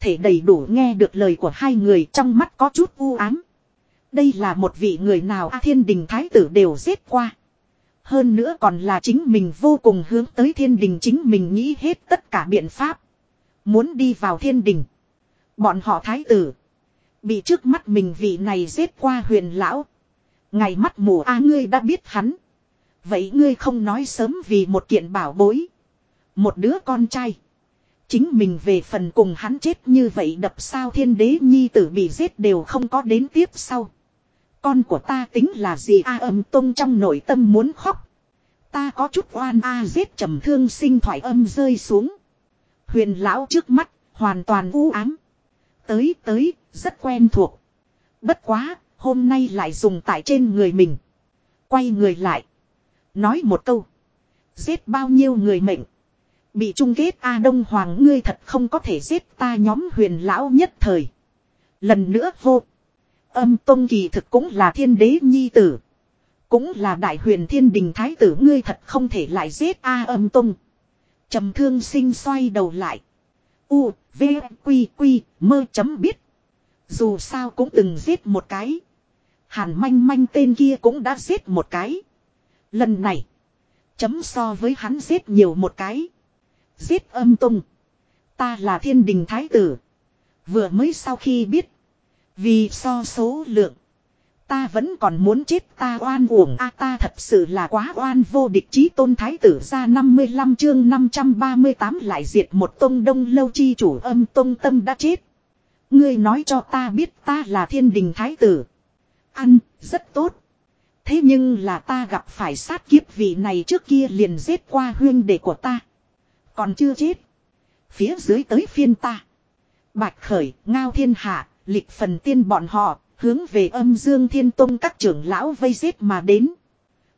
A: Thể đầy đủ nghe được lời của hai người trong mắt có chút u ám. Đây là một vị người nào a thiên đình thái tử đều giết qua. Hơn nữa còn là chính mình vô cùng hướng tới thiên đình chính mình nghĩ hết tất cả biện pháp. Muốn đi vào thiên đình. Bọn họ thái tử. Bị trước mắt mình vị này giết qua huyền lão. Ngày mắt mù, a, ngươi đã biết hắn. Vậy ngươi không nói sớm vì một kiện bảo bối. Một đứa con trai. Chính mình về phần cùng hắn chết như vậy đập sao thiên đế nhi tử bị giết đều không có đến tiếp sau. Con của ta tính là gì a âm tung trong nội tâm muốn khóc. Ta có chút oan a giết trầm thương sinh thoại âm rơi xuống. Huyền lão trước mắt, hoàn toàn u ám. Tới tới, rất quen thuộc. Bất quá, hôm nay lại dùng tại trên người mình. Quay người lại. Nói một câu. Giết bao nhiêu người mệnh. Bị chung kết A Đông Hoàng ngươi thật không có thể giết ta nhóm huyền lão nhất thời. Lần nữa vô. Âm Tông kỳ thực cũng là thiên đế nhi tử. Cũng là đại huyền thiên đình thái tử ngươi thật không thể lại giết A âm Tông. trầm thương sinh xoay đầu lại. U, V, Quy, Quy, mơ chấm biết. Dù sao cũng từng giết một cái. Hàn manh manh tên kia cũng đã giết một cái. Lần này. Chấm so với hắn giết nhiều một cái. Giết âm tung. Ta là thiên đình thái tử. Vừa mới sau khi biết. Vì so số lượng. Ta vẫn còn muốn chết ta oan uổng a ta thật sự là quá oan vô địch chí tôn thái tử ra 55 chương 538 lại diệt một tông đông lâu chi chủ âm tông tâm đã chết. Ngươi nói cho ta biết ta là thiên đình thái tử. Ăn, rất tốt. Thế nhưng là ta gặp phải sát kiếp vị này trước kia liền giết qua huyên đệ của ta. Còn chưa chết. Phía dưới tới phiên ta. Bạch khởi, ngao thiên hạ, lịch phần tiên bọn họ, hướng về âm dương thiên tông các trưởng lão vây giết mà đến.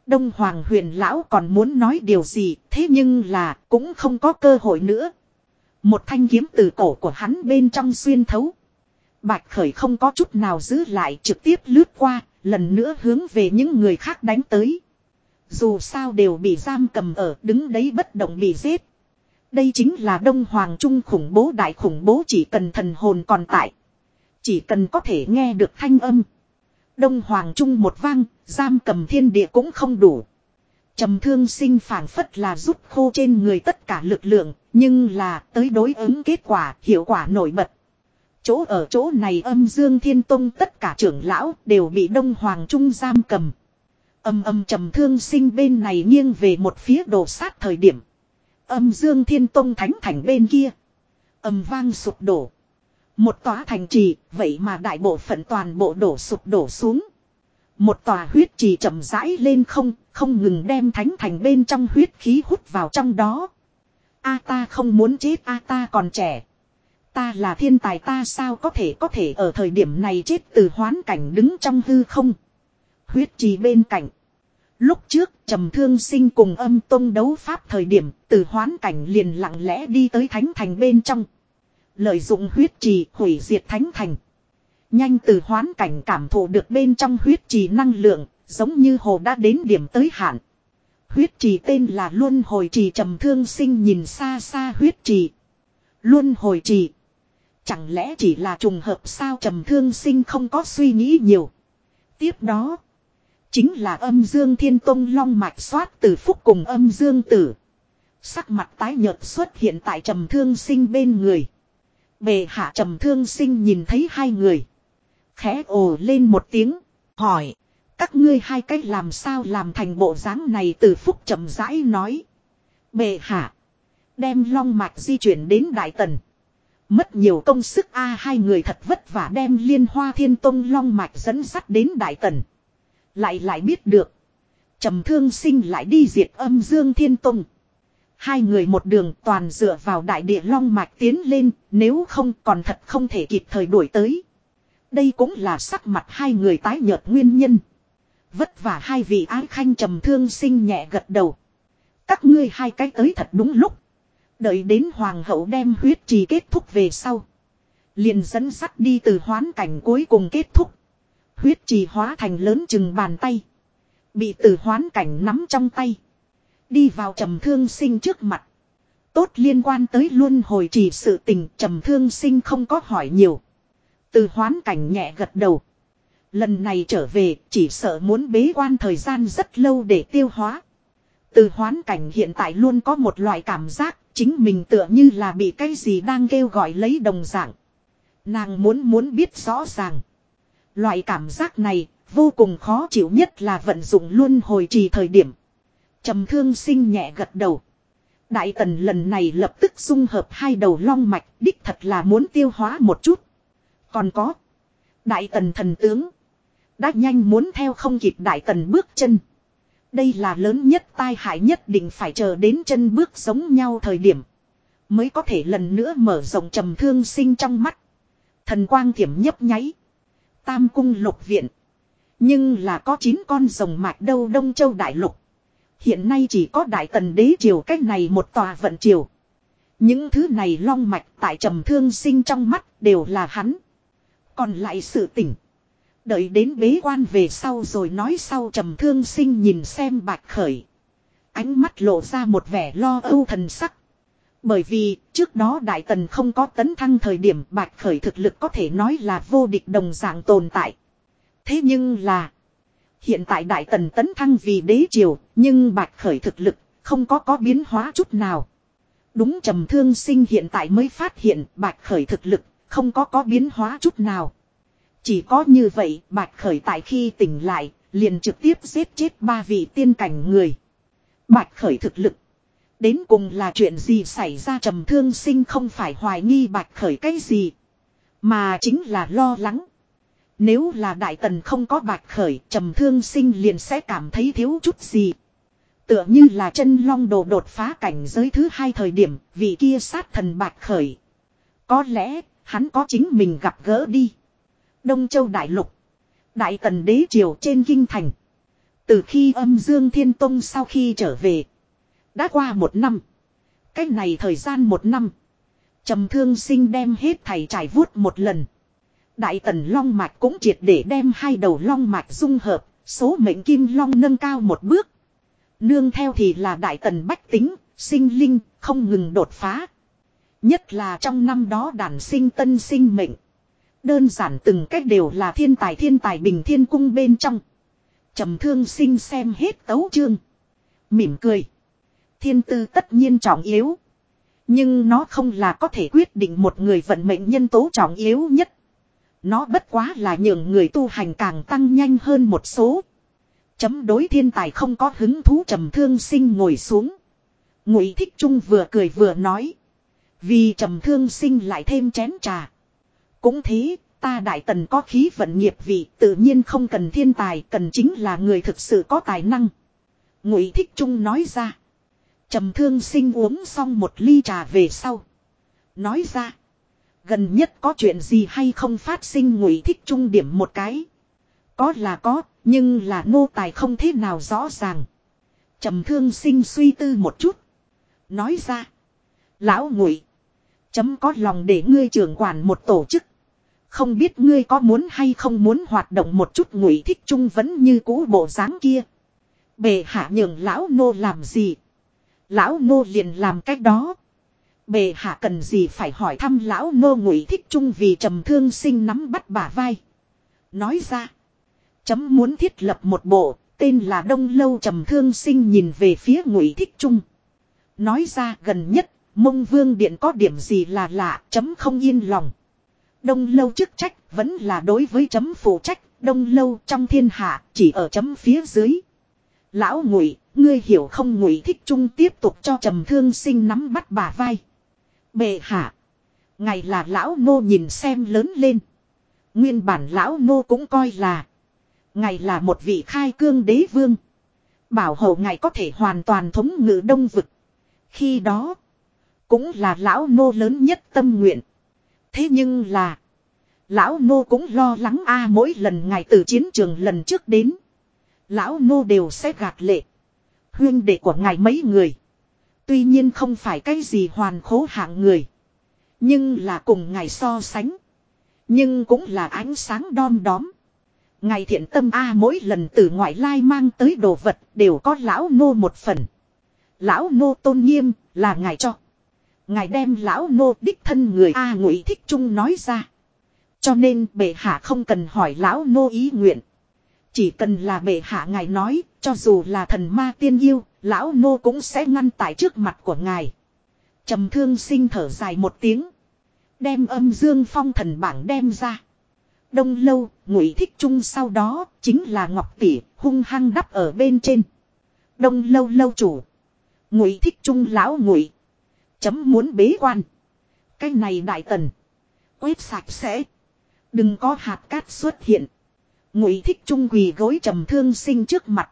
A: Đông Hoàng huyền lão còn muốn nói điều gì, thế nhưng là cũng không có cơ hội nữa. Một thanh kiếm từ cổ của hắn bên trong xuyên thấu. Bạch khởi không có chút nào giữ lại trực tiếp lướt qua, lần nữa hướng về những người khác đánh tới. Dù sao đều bị giam cầm ở đứng đấy bất động bị giết. Đây chính là Đông Hoàng Trung khủng bố đại khủng bố chỉ cần thần hồn còn tại. Chỉ cần có thể nghe được thanh âm. Đông Hoàng Trung một vang, giam cầm thiên địa cũng không đủ. trầm thương sinh phảng phất là rút khô trên người tất cả lực lượng, nhưng là tới đối ứng kết quả, hiệu quả nổi bật. Chỗ ở chỗ này âm dương thiên tông tất cả trưởng lão đều bị Đông Hoàng Trung giam cầm. Âm âm trầm thương sinh bên này nghiêng về một phía đồ sát thời điểm. Âm dương thiên tông thánh thành bên kia. Âm vang sụp đổ. Một tòa thành trì, vậy mà đại bộ phận toàn bộ đổ sụp đổ xuống. Một tòa huyết trì chậm rãi lên không, không ngừng đem thánh thành bên trong huyết khí hút vào trong đó. A ta không muốn chết A ta còn trẻ. Ta là thiên tài ta sao có thể có thể ở thời điểm này chết từ hoán cảnh đứng trong hư không. Huyết trì bên cạnh. Lúc trước trầm thương sinh cùng âm tông đấu pháp thời điểm từ hoán cảnh liền lặng lẽ đi tới thánh thành bên trong. Lợi dụng huyết trì hủy diệt thánh thành. Nhanh từ hoán cảnh cảm thụ được bên trong huyết trì năng lượng, giống như hồ đã đến điểm tới hạn. Huyết trì tên là Luân Hồi Trì trầm thương sinh nhìn xa xa huyết trì. Luân Hồi Trì. Chẳng lẽ chỉ là trùng hợp sao trầm thương sinh không có suy nghĩ nhiều. Tiếp đó. Chính là âm dương thiên tông long mạch xoát từ phúc cùng âm dương tử. Sắc mặt tái nhợt xuất hiện tại trầm thương sinh bên người. Bề hạ trầm thương sinh nhìn thấy hai người. Khẽ ồ lên một tiếng. Hỏi. Các ngươi hai cách làm sao làm thành bộ dáng này từ phúc chậm rãi nói. Bề hạ. Đem long mạch di chuyển đến Đại Tần. Mất nhiều công sức a, hai người thật vất vả đem liên hoa thiên tông long mạch dẫn sắt đến Đại Tần. Lại lại biết được. trầm thương sinh lại đi diệt âm dương thiên tông. Hai người một đường toàn dựa vào đại địa long mạch tiến lên, nếu không còn thật không thể kịp thời đuổi tới. Đây cũng là sắc mặt hai người tái nhợt nguyên nhân. Vất vả hai vị ái khanh trầm thương sinh nhẹ gật đầu. Các ngươi hai cái tới thật đúng lúc. Đợi đến hoàng hậu đem huyết trì kết thúc về sau. Liền dẫn sắt đi từ hoán cảnh cuối cùng kết thúc. Huyết trì hóa thành lớn chừng bàn tay. Bị từ hoán cảnh nắm trong tay. Đi vào trầm thương sinh trước mặt. Tốt liên quan tới luân hồi trì sự tình, trầm thương sinh không có hỏi nhiều. Từ hoán cảnh nhẹ gật đầu. Lần này trở về, chỉ sợ muốn bế quan thời gian rất lâu để tiêu hóa. Từ hoán cảnh hiện tại luôn có một loại cảm giác, chính mình tựa như là bị cái gì đang kêu gọi lấy đồng dạng. Nàng muốn muốn biết rõ ràng. Loại cảm giác này, vô cùng khó chịu nhất là vận dụng luôn hồi trì thời điểm trầm thương sinh nhẹ gật đầu. Đại tần lần này lập tức dung hợp hai đầu long mạch, đích thật là muốn tiêu hóa một chút. Còn có. Đại tần thần tướng. Đã nhanh muốn theo không kịp đại tần bước chân. Đây là lớn nhất tai hại nhất định phải chờ đến chân bước giống nhau thời điểm. Mới có thể lần nữa mở rộng trầm thương sinh trong mắt. Thần quang thiểm nhấp nháy. Tam cung lục viện. Nhưng là có 9 con rồng mạch đâu Đông Châu Đại Lục. Hiện nay chỉ có đại tần đế triều cách này một tòa vận triều. Những thứ này long mạch tại trầm thương sinh trong mắt đều là hắn. Còn lại sự tỉnh. Đợi đến bế quan về sau rồi nói sau trầm thương sinh nhìn xem bạch khởi. Ánh mắt lộ ra một vẻ lo âu thần sắc. Bởi vì trước đó đại tần không có tấn thăng thời điểm bạch khởi thực lực có thể nói là vô địch đồng dạng tồn tại. Thế nhưng là. Hiện tại đại tần tấn thăng vì đế triều, nhưng bạch khởi thực lực không có có biến hóa chút nào. Đúng trầm thương sinh hiện tại mới phát hiện bạch khởi thực lực không có có biến hóa chút nào. Chỉ có như vậy, bạch khởi tại khi tỉnh lại, liền trực tiếp giết chết ba vị tiên cảnh người. Bạch khởi thực lực. Đến cùng là chuyện gì xảy ra trầm thương sinh không phải hoài nghi bạch khởi cái gì. Mà chính là lo lắng. Nếu là đại tần không có bạch khởi, trầm thương sinh liền sẽ cảm thấy thiếu chút gì. Tựa như là chân long đồ đột phá cảnh giới thứ hai thời điểm vì kia sát thần bạch khởi. Có lẽ, hắn có chính mình gặp gỡ đi. Đông Châu Đại Lục. Đại tần đế triều trên kinh thành. Từ khi âm Dương Thiên Tông sau khi trở về. Đã qua một năm. Cách này thời gian một năm. trầm thương sinh đem hết thầy trải vuốt một lần. Đại tần long mạch cũng triệt để đem hai đầu long mạch dung hợp. Số mệnh kim long nâng cao một bước. Nương theo thì là đại tần bách tính, sinh linh, không ngừng đột phá. Nhất là trong năm đó đản sinh tân sinh mệnh. Đơn giản từng cách đều là thiên tài thiên tài bình thiên cung bên trong. trầm thương sinh xem hết tấu chương. Mỉm cười. Thiên tư tất nhiên trọng yếu. Nhưng nó không là có thể quyết định một người vận mệnh nhân tố trọng yếu nhất. Nó bất quá là nhường người tu hành càng tăng nhanh hơn một số. Chấm đối thiên tài không có hứng thú trầm thương sinh ngồi xuống. Ngụy thích trung vừa cười vừa nói. Vì trầm thương sinh lại thêm chén trà. Cũng thế, ta đại tần có khí vận nghiệp vị tự nhiên không cần thiên tài cần chính là người thực sự có tài năng. Ngụy thích trung nói ra. Trầm thương sinh uống xong một ly trà về sau. Nói ra. Gần nhất có chuyện gì hay không phát sinh ngụy thích trung điểm một cái. Có là có, nhưng là nô tài không thế nào rõ ràng. Trầm thương sinh suy tư một chút. Nói ra. Lão ngụy. Chấm có lòng để ngươi trưởng quản một tổ chức. Không biết ngươi có muốn hay không muốn hoạt động một chút ngụy thích trung vẫn như cũ bộ dáng kia. Bề hạ nhường lão nô làm gì. Lão nô liền làm cách đó. Bề hạ cần gì phải hỏi thăm lão ngô ngụy thích trung vì trầm thương sinh nắm bắt bả vai. Nói ra. Chấm muốn thiết lập một bộ, tên là Đông Lâu trầm thương sinh nhìn về phía ngụy thích trung. Nói ra gần nhất, mông vương điện có điểm gì là lạ, chấm không yên lòng. Đông Lâu chức trách vẫn là đối với chấm phụ trách, Đông Lâu trong thiên hạ chỉ ở chấm phía dưới. Lão ngụy, ngươi hiểu không ngụy thích trung tiếp tục cho trầm thương sinh nắm bắt bà vai. Bệ hạ. Ngày là lão nô nhìn xem lớn lên. Nguyên bản lão nô cũng coi là. Ngày là một vị khai cương đế vương. Bảo hậu ngài có thể hoàn toàn thống ngự đông vực. Khi đó. Cũng là lão nô lớn nhất tâm nguyện. Thế nhưng là. Lão nô cũng lo lắng a, mỗi lần ngài từ chiến trường lần trước đến. Lão nô đều sẽ gạt lệ. Huyên đệ của ngài mấy người. Tuy nhiên không phải cái gì hoàn khố hạng người. Nhưng là cùng ngài so sánh. Nhưng cũng là ánh sáng đom đóm. Ngài thiện tâm A mỗi lần từ ngoại lai mang tới đồ vật đều có lão nô một phần. Lão nô tôn nghiêm là ngài cho. Ngài đem lão nô đích thân người A ngụy thích trung nói ra. Cho nên bệ hạ không cần hỏi lão nô ý nguyện. Chỉ cần là bệ hạ ngài nói, cho dù là thần ma tiên yêu, lão nô cũng sẽ ngăn tại trước mặt của ngài. trầm thương sinh thở dài một tiếng. Đem âm dương phong thần bảng đem ra. Đông lâu, ngụy thích trung sau đó, chính là ngọc tỷ, hung hăng đắp ở bên trên. Đông lâu lâu chủ. Ngụy thích trung lão ngụy. Chấm muốn bế quan. Cái này đại tần. Quét sạch sẽ. Đừng có hạt cát xuất hiện. Ngụy thích trung quỳ gối trầm thương sinh trước mặt.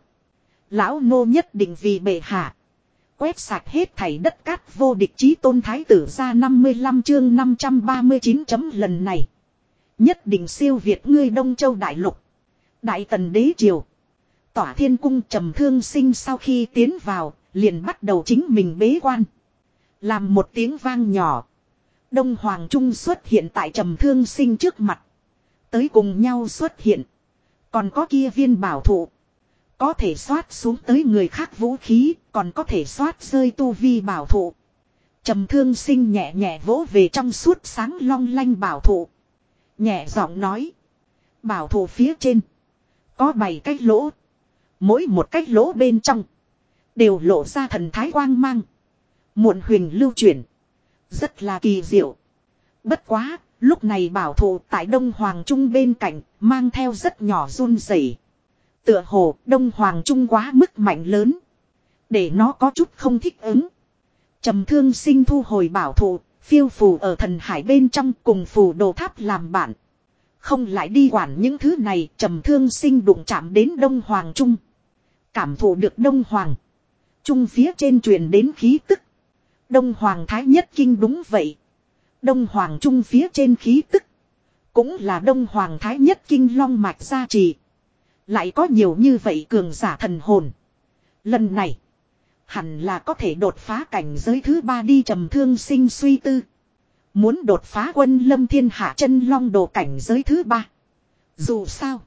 A: Lão nô nhất định vì bệ hạ. Quét sạch hết thảy đất cát vô địch chí tôn thái tử ra 55 chương 539 chấm lần này. Nhất định siêu việt ngươi Đông Châu Đại Lục. Đại tần đế triều. Tỏa thiên cung trầm thương sinh sau khi tiến vào, liền bắt đầu chính mình bế quan. Làm một tiếng vang nhỏ. Đông Hoàng Trung xuất hiện tại trầm thương sinh trước mặt. Tới cùng nhau xuất hiện. Còn có kia viên bảo thụ. Có thể xoát xuống tới người khác vũ khí, còn có thể xoát rơi tu vi bảo thụ. Trầm thương sinh nhẹ nhẹ vỗ về trong suốt sáng long lanh bảo thụ. Nhẹ giọng nói. Bảo thụ phía trên. Có bảy cái lỗ. Mỗi một cái lỗ bên trong. Đều lộ ra thần thái quang mang. Muộn huyền lưu chuyển. Rất là kỳ diệu. Bất quá, lúc này bảo thụ tại Đông Hoàng Trung bên cạnh, mang theo rất nhỏ run rẩy. Tựa hồ, Đông Hoàng Trung quá mức mạnh lớn. Để nó có chút không thích ứng. trầm thương sinh thu hồi bảo thụ, phiêu phù ở thần hải bên trong cùng phù đồ tháp làm bạn. Không lại đi quản những thứ này, trầm thương sinh đụng chạm đến Đông Hoàng Trung. Cảm thụ được Đông Hoàng. Trung phía trên truyền đến khí tức. Đông Hoàng Thái Nhất Kinh đúng vậy. Đông Hoàng Trung phía trên khí tức. Cũng là Đông Hoàng Thái Nhất Kinh long mạch gia trì. Lại có nhiều như vậy cường giả thần hồn. Lần này. Hẳn là có thể đột phá cảnh giới thứ ba đi trầm thương sinh suy tư. Muốn đột phá quân lâm thiên hạ chân long đồ cảnh giới thứ ba. Dù sao.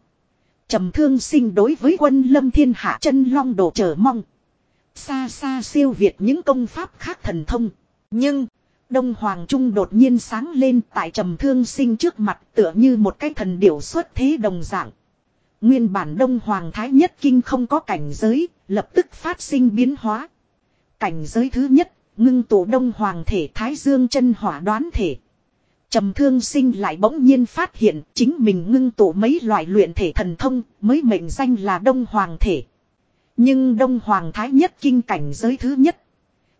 A: trầm thương sinh đối với quân lâm thiên hạ chân long đồ chờ mong. Xa xa siêu việt những công pháp khác thần thông. Nhưng. Đông Hoàng Trung đột nhiên sáng lên tại trầm thương sinh trước mặt tựa như một cái thần điểu xuất thế đồng dạng. Nguyên bản Đông Hoàng Thái Nhất Kinh không có cảnh giới, lập tức phát sinh biến hóa. Cảnh giới thứ nhất, ngưng tụ Đông Hoàng thể Thái Dương chân hỏa đoán thể. Trầm thương sinh lại bỗng nhiên phát hiện chính mình ngưng tụ mấy loại luyện thể thần thông mới mệnh danh là Đông Hoàng thể. Nhưng Đông Hoàng Thái Nhất Kinh cảnh giới thứ nhất.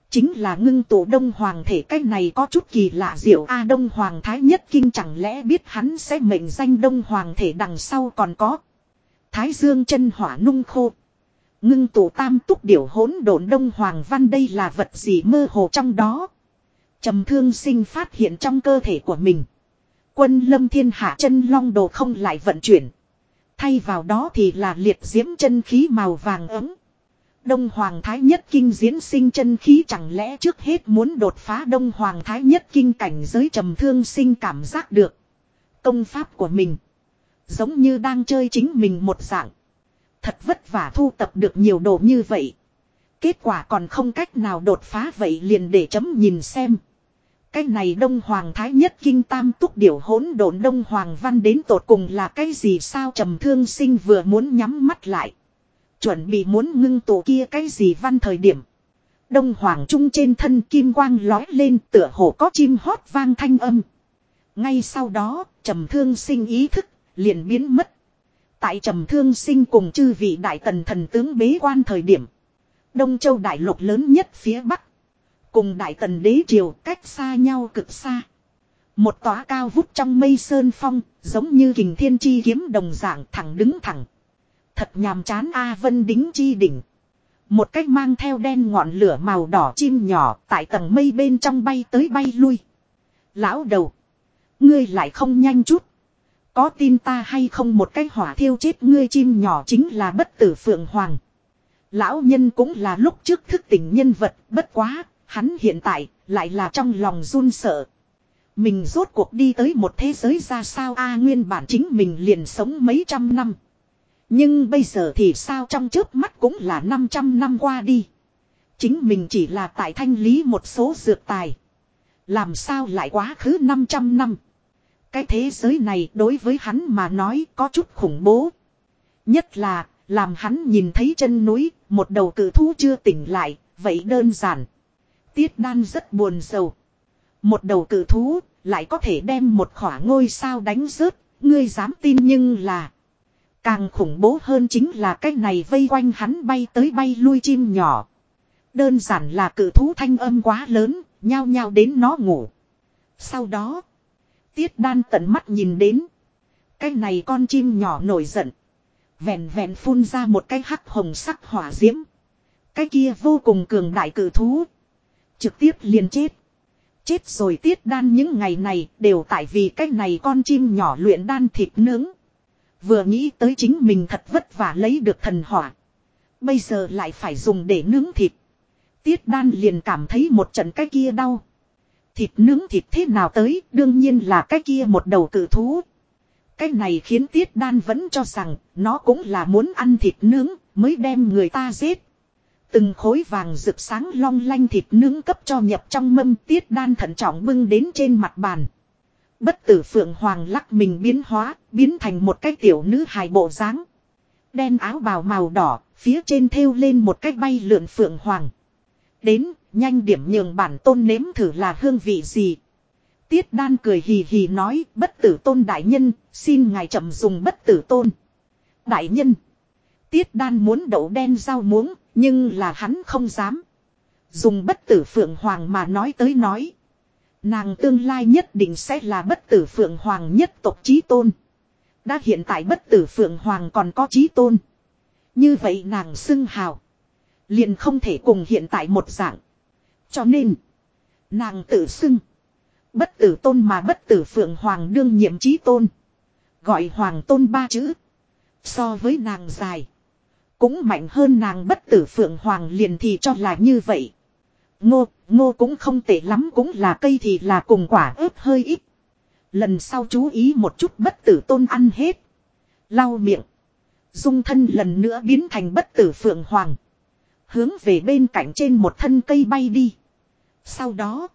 A: Chính là ngưng tụ Đông Hoàng thể cách này có chút kỳ lạ diệu A Đông Hoàng Thái Nhất Kinh chẳng lẽ biết hắn sẽ mệnh danh Đông Hoàng thể đằng sau còn có. Thái Dương chân hỏa nung khô. Ngưng tụ tam túc điểu hỗn độn Đông Hoàng Văn đây là vật gì mơ hồ trong đó. trầm thương sinh phát hiện trong cơ thể của mình. Quân lâm thiên hạ chân long đồ không lại vận chuyển. Thay vào đó thì là liệt diễm chân khí màu vàng ấm. Đông Hoàng Thái Nhất Kinh diễn sinh chân khí chẳng lẽ trước hết muốn đột phá Đông Hoàng Thái Nhất Kinh cảnh giới trầm thương sinh cảm giác được. Công pháp của mình. Giống như đang chơi chính mình một dạng. Thật vất vả thu tập được nhiều đồ như vậy. Kết quả còn không cách nào đột phá vậy liền để chấm nhìn xem. Cái này Đông Hoàng Thái Nhất Kinh Tam Túc Điểu hỗn độn Đông Hoàng Văn đến tột cùng là cái gì sao trầm thương sinh vừa muốn nhắm mắt lại. Chuẩn bị muốn ngưng tổ kia cái gì văn thời điểm. Đông Hoàng Trung trên thân kim quang lói lên tựa hồ có chim hót vang thanh âm. Ngay sau đó, trầm thương sinh ý thức, liền biến mất. Tại trầm thương sinh cùng chư vị đại tần thần tướng bế quan thời điểm. Đông Châu đại lục lớn nhất phía Bắc. Cùng đại tần đế triều cách xa nhau cực xa. Một tòa cao vút trong mây sơn phong, giống như kình thiên chi kiếm đồng dạng thẳng đứng thẳng. Thật nhàm chán A Vân đính chi đỉnh. Một cách mang theo đen ngọn lửa màu đỏ chim nhỏ tại tầng mây bên trong bay tới bay lui. Lão đầu. Ngươi lại không nhanh chút. Có tin ta hay không một cái hỏa thiêu chết ngươi chim nhỏ chính là bất tử phượng hoàng. Lão nhân cũng là lúc trước thức tỉnh nhân vật bất quá, hắn hiện tại lại là trong lòng run sợ. Mình rốt cuộc đi tới một thế giới ra sao a nguyên bản chính mình liền sống mấy trăm năm. Nhưng bây giờ thì sao trong trước mắt cũng là 500 năm qua đi. Chính mình chỉ là tại thanh lý một số dược tài. Làm sao lại quá khứ 500 năm. Cái thế giới này đối với hắn mà nói có chút khủng bố. Nhất là, làm hắn nhìn thấy chân núi, một đầu cử thú chưa tỉnh lại, vậy đơn giản. Tiết đan rất buồn sầu. Một đầu cử thú, lại có thể đem một khỏa ngôi sao đánh rớt, ngươi dám tin nhưng là... Càng khủng bố hơn chính là cái này vây quanh hắn bay tới bay lui chim nhỏ. Đơn giản là cử thú thanh âm quá lớn, nhao nhao đến nó ngủ. Sau đó, tiết đan tận mắt nhìn đến. Cái này con chim nhỏ nổi giận. Vẹn vẹn phun ra một cái hắc hồng sắc hỏa diễm. Cái kia vô cùng cường đại cử thú. Trực tiếp liền chết. Chết rồi tiết đan những ngày này đều tại vì cái này con chim nhỏ luyện đan thịt nướng. Vừa nghĩ tới chính mình thật vất vả lấy được thần hỏa. Bây giờ lại phải dùng để nướng thịt. Tiết đan liền cảm thấy một trận cái kia đau. Thịt nướng thịt thế nào tới, đương nhiên là cái kia một đầu cự thú. Cái này khiến Tiết Đan vẫn cho rằng nó cũng là muốn ăn thịt nướng mới đem người ta giết. Từng khối vàng rực sáng long lanh thịt nướng cấp cho nhập trong mâm Tiết Đan thận trọng bưng đến trên mặt bàn. Bất tử Phượng Hoàng lắc mình biến hóa, biến thành một cái tiểu nữ hài bộ dáng. Đen áo bào màu đỏ, phía trên thêu lên một cái bay lượn Phượng Hoàng. Đến, nhanh điểm nhường bản tôn nếm thử là hương vị gì. Tiết đan cười hì hì nói bất tử tôn đại nhân, xin ngài chậm dùng bất tử tôn. Đại nhân. Tiết đan muốn đậu đen rau muống, nhưng là hắn không dám. Dùng bất tử phượng hoàng mà nói tới nói. Nàng tương lai nhất định sẽ là bất tử phượng hoàng nhất tộc trí tôn. Đã hiện tại bất tử phượng hoàng còn có trí tôn. Như vậy nàng xưng hào. Liền không thể cùng hiện tại một dạng. Cho nên. Nàng tự xưng. Bất tử tôn mà bất tử phượng hoàng đương nhiệm trí tôn. Gọi hoàng tôn ba chữ. So với nàng dài. Cũng mạnh hơn nàng bất tử phượng hoàng liền thì cho là như vậy. Ngô, ngô cũng không tệ lắm cũng là cây thì là cùng quả ớt hơi ít. Lần sau chú ý một chút bất tử tôn ăn hết. Lau miệng. Dung thân lần nữa biến thành bất tử phượng hoàng. Hướng về bên cạnh trên một thân cây bay đi. Sau đó.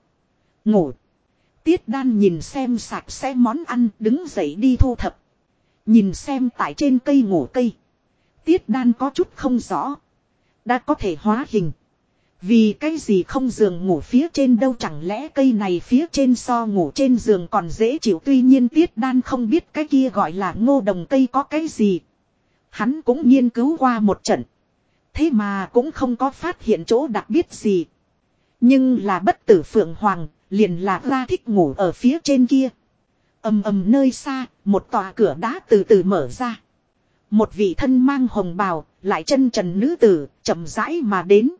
A: Ngủ. Tiết đan nhìn xem sạch sẽ món ăn đứng dậy đi thu thập. Nhìn xem tại trên cây ngủ cây. Tiết đan có chút không rõ. Đã có thể hóa hình. Vì cái gì không giường ngủ phía trên đâu chẳng lẽ cây này phía trên so ngủ trên giường còn dễ chịu tuy nhiên tiết đan không biết cái kia gọi là ngô đồng cây có cái gì. Hắn cũng nghiên cứu qua một trận. Thế mà cũng không có phát hiện chỗ đặc biệt gì. Nhưng là bất tử phượng hoàng, liền là ra thích ngủ ở phía trên kia. ầm ầm nơi xa, một tòa cửa đá từ từ mở ra. Một vị thân mang hồng bào, lại chân trần nữ tử, chậm rãi mà đến.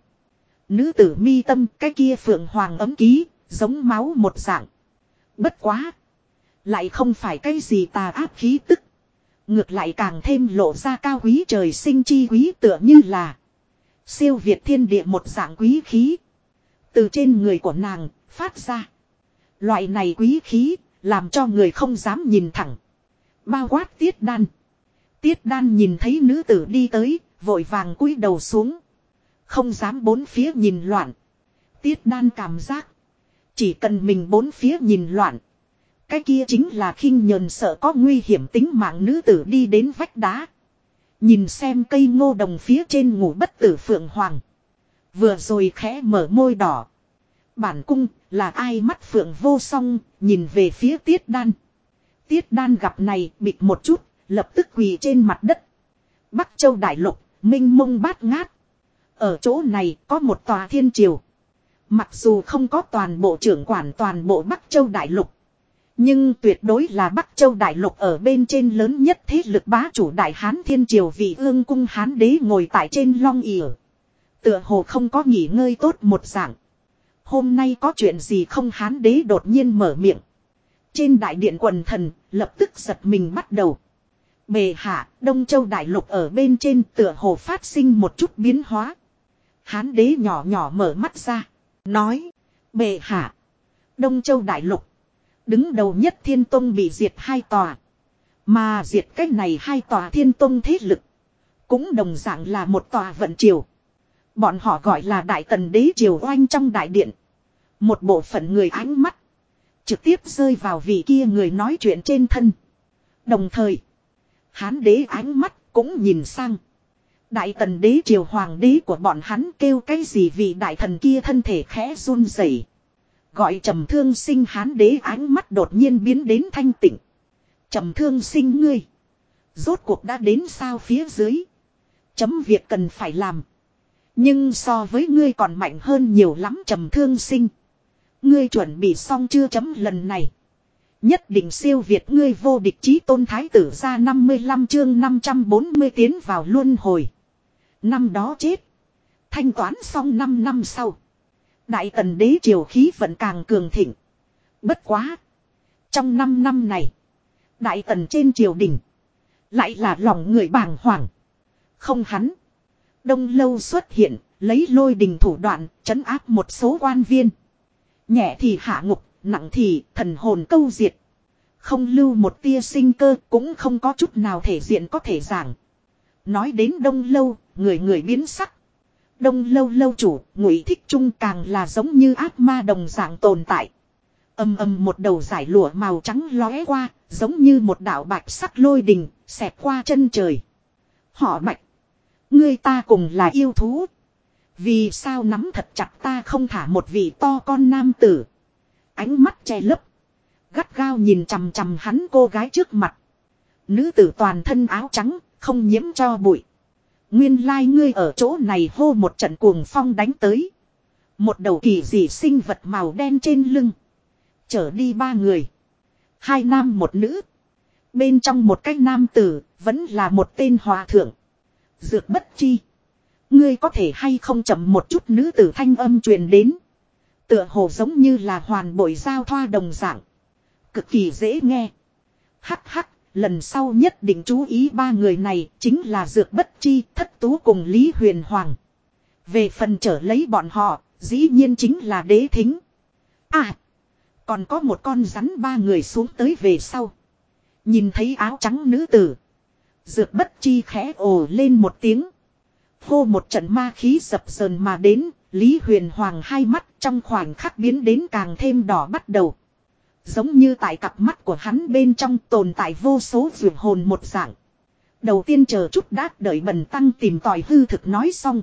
A: Nữ tử mi tâm, cái kia phượng hoàng ấm ký, giống máu một dạng. Bất quá. Lại không phải cái gì tà áp khí tức. Ngược lại càng thêm lộ ra cao quý trời sinh chi quý tựa như là. Siêu Việt thiên địa một dạng quý khí. Từ trên người của nàng, phát ra. Loại này quý khí, làm cho người không dám nhìn thẳng. Bao quát tiết đan. Tiết đan nhìn thấy nữ tử đi tới, vội vàng cúi đầu xuống. Không dám bốn phía nhìn loạn. Tiết đan cảm giác. Chỉ cần mình bốn phía nhìn loạn. Cái kia chính là khinh nhờn sợ có nguy hiểm tính mạng nữ tử đi đến vách đá. Nhìn xem cây ngô đồng phía trên ngủ bất tử phượng hoàng. Vừa rồi khẽ mở môi đỏ. Bản cung là ai mắt phượng vô song, nhìn về phía tiết đan. Tiết đan gặp này, bịt một chút, lập tức quỳ trên mặt đất. Bắc châu đại lục, minh mông bát ngát. Ở chỗ này có một tòa thiên triều. Mặc dù không có toàn bộ trưởng quản toàn bộ Bắc châu đại lục. Nhưng tuyệt đối là Bắc Châu Đại Lục ở bên trên lớn nhất thế lực bá chủ Đại Hán Thiên Triều vị ương cung Hán đế ngồi tại trên long ỉa. Tựa hồ không có nghỉ ngơi tốt một dạng. Hôm nay có chuyện gì không Hán đế đột nhiên mở miệng. Trên đại điện quần thần lập tức giật mình bắt đầu. Bề hạ, Đông Châu Đại Lục ở bên trên tựa hồ phát sinh một chút biến hóa. Hán đế nhỏ nhỏ mở mắt ra. Nói. Bề hạ. Đông Châu Đại Lục, Đứng đầu nhất thiên tông bị diệt hai tòa. Mà diệt cách này hai tòa thiên tông thế lực. Cũng đồng dạng là một tòa vận triều. Bọn họ gọi là đại tần đế triều oanh trong đại điện. Một bộ phận người ánh mắt. Trực tiếp rơi vào vị kia người nói chuyện trên thân. Đồng thời. Hán đế ánh mắt cũng nhìn sang. Đại tần đế triều hoàng đế của bọn hắn kêu cái gì vì đại thần kia thân thể khẽ run rẩy Gọi trầm thương sinh hán đế ánh mắt đột nhiên biến đến thanh tịnh. Trầm thương sinh ngươi. Rốt cuộc đã đến sao phía dưới. Chấm việc cần phải làm. Nhưng so với ngươi còn mạnh hơn nhiều lắm trầm thương sinh. Ngươi chuẩn bị xong chưa chấm lần này. Nhất định siêu việt ngươi vô địch chí tôn thái tử ra 55 chương 540 tiến vào luân hồi. Năm đó chết. Thanh toán xong 5 năm sau. Đại tần đế triều khí vẫn càng cường thịnh. Bất quá. Trong 5 năm này. Đại tần trên triều đình. Lại là lòng người bàng hoàng. Không hắn. Đông lâu xuất hiện, lấy lôi đình thủ đoạn, trấn áp một số quan viên. Nhẹ thì hạ ngục, nặng thì thần hồn câu diệt. Không lưu một tia sinh cơ cũng không có chút nào thể diện có thể giảng. Nói đến đông lâu, người người biến sắc. Đông lâu lâu chủ, ngụy thích trung càng là giống như ác ma đồng dạng tồn tại. Âm âm một đầu giải lụa màu trắng lóe qua, giống như một đạo bạch sắc lôi đình, xẹp qua chân trời. Họ bạch. Ngươi ta cùng là yêu thú. Vì sao nắm thật chặt ta không thả một vị to con nam tử. Ánh mắt che lấp. Gắt gao nhìn chằm chằm hắn cô gái trước mặt. Nữ tử toàn thân áo trắng, không nhiễm cho bụi. Nguyên lai like ngươi ở chỗ này hô một trận cuồng phong đánh tới. Một đầu kỳ dị sinh vật màu đen trên lưng. Chở đi ba người. Hai nam một nữ. Bên trong một cái nam tử, vẫn là một tên hòa thượng. Dược bất chi. Ngươi có thể hay không chậm một chút nữ tử thanh âm truyền đến. Tựa hồ giống như là hoàn bội giao thoa đồng dạng. Cực kỳ dễ nghe. Hắc hắc, lần sau nhất định chú ý ba người này chính là Dược Bất Chi, Thất Tú cùng Lý Huyền Hoàng. Về phần trở lấy bọn họ, dĩ nhiên chính là đế thính. À, còn có một con rắn ba người xuống tới về sau. Nhìn thấy áo trắng nữ tử. Dược Bất Chi khẽ ồ lên một tiếng. Hô một trận ma khí dập sờn mà đến, Lý Huyền Hoàng hai mắt trong khoảnh khắc biến đến càng thêm đỏ bắt đầu. Giống như tại cặp mắt của hắn bên trong tồn tại vô số vượt hồn một dạng. Đầu tiên chờ chút đát đợi bần tăng tìm tòi hư thực nói xong.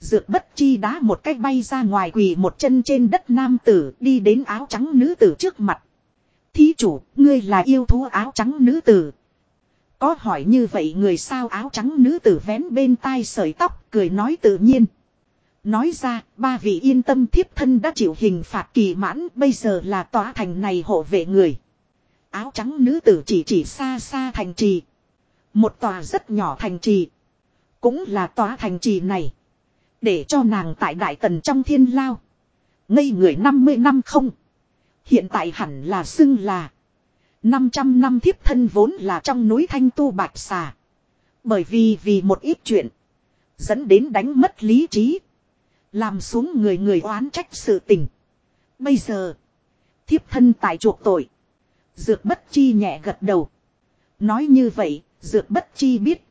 A: Dược bất chi đá một cách bay ra ngoài quỳ một chân trên đất nam tử đi đến áo trắng nữ tử trước mặt. Thí chủ, ngươi là yêu thú áo trắng nữ tử. Có hỏi như vậy người sao áo trắng nữ tử vén bên tai sợi tóc cười nói tự nhiên. Nói ra, ba vị yên tâm thiếp thân đã chịu hình phạt kỳ mãn, bây giờ là tòa thành này hộ vệ người. Áo trắng nữ tử chỉ chỉ xa xa thành trì. Một tòa rất nhỏ thành trì. Cũng là tòa thành trì này. Để cho nàng tại đại tần trong thiên lao. Ngây người 50 năm không. Hiện tại hẳn là xưng là. 500 năm thiếp thân vốn là trong núi thanh tu bạch xà. Bởi vì vì một ít chuyện. Dẫn đến đánh mất lý trí. Làm xuống người người oán trách sự tình. Bây giờ. Thiếp thân tại chuộc tội. Dược bất chi nhẹ gật đầu. Nói như vậy, dược bất chi biết.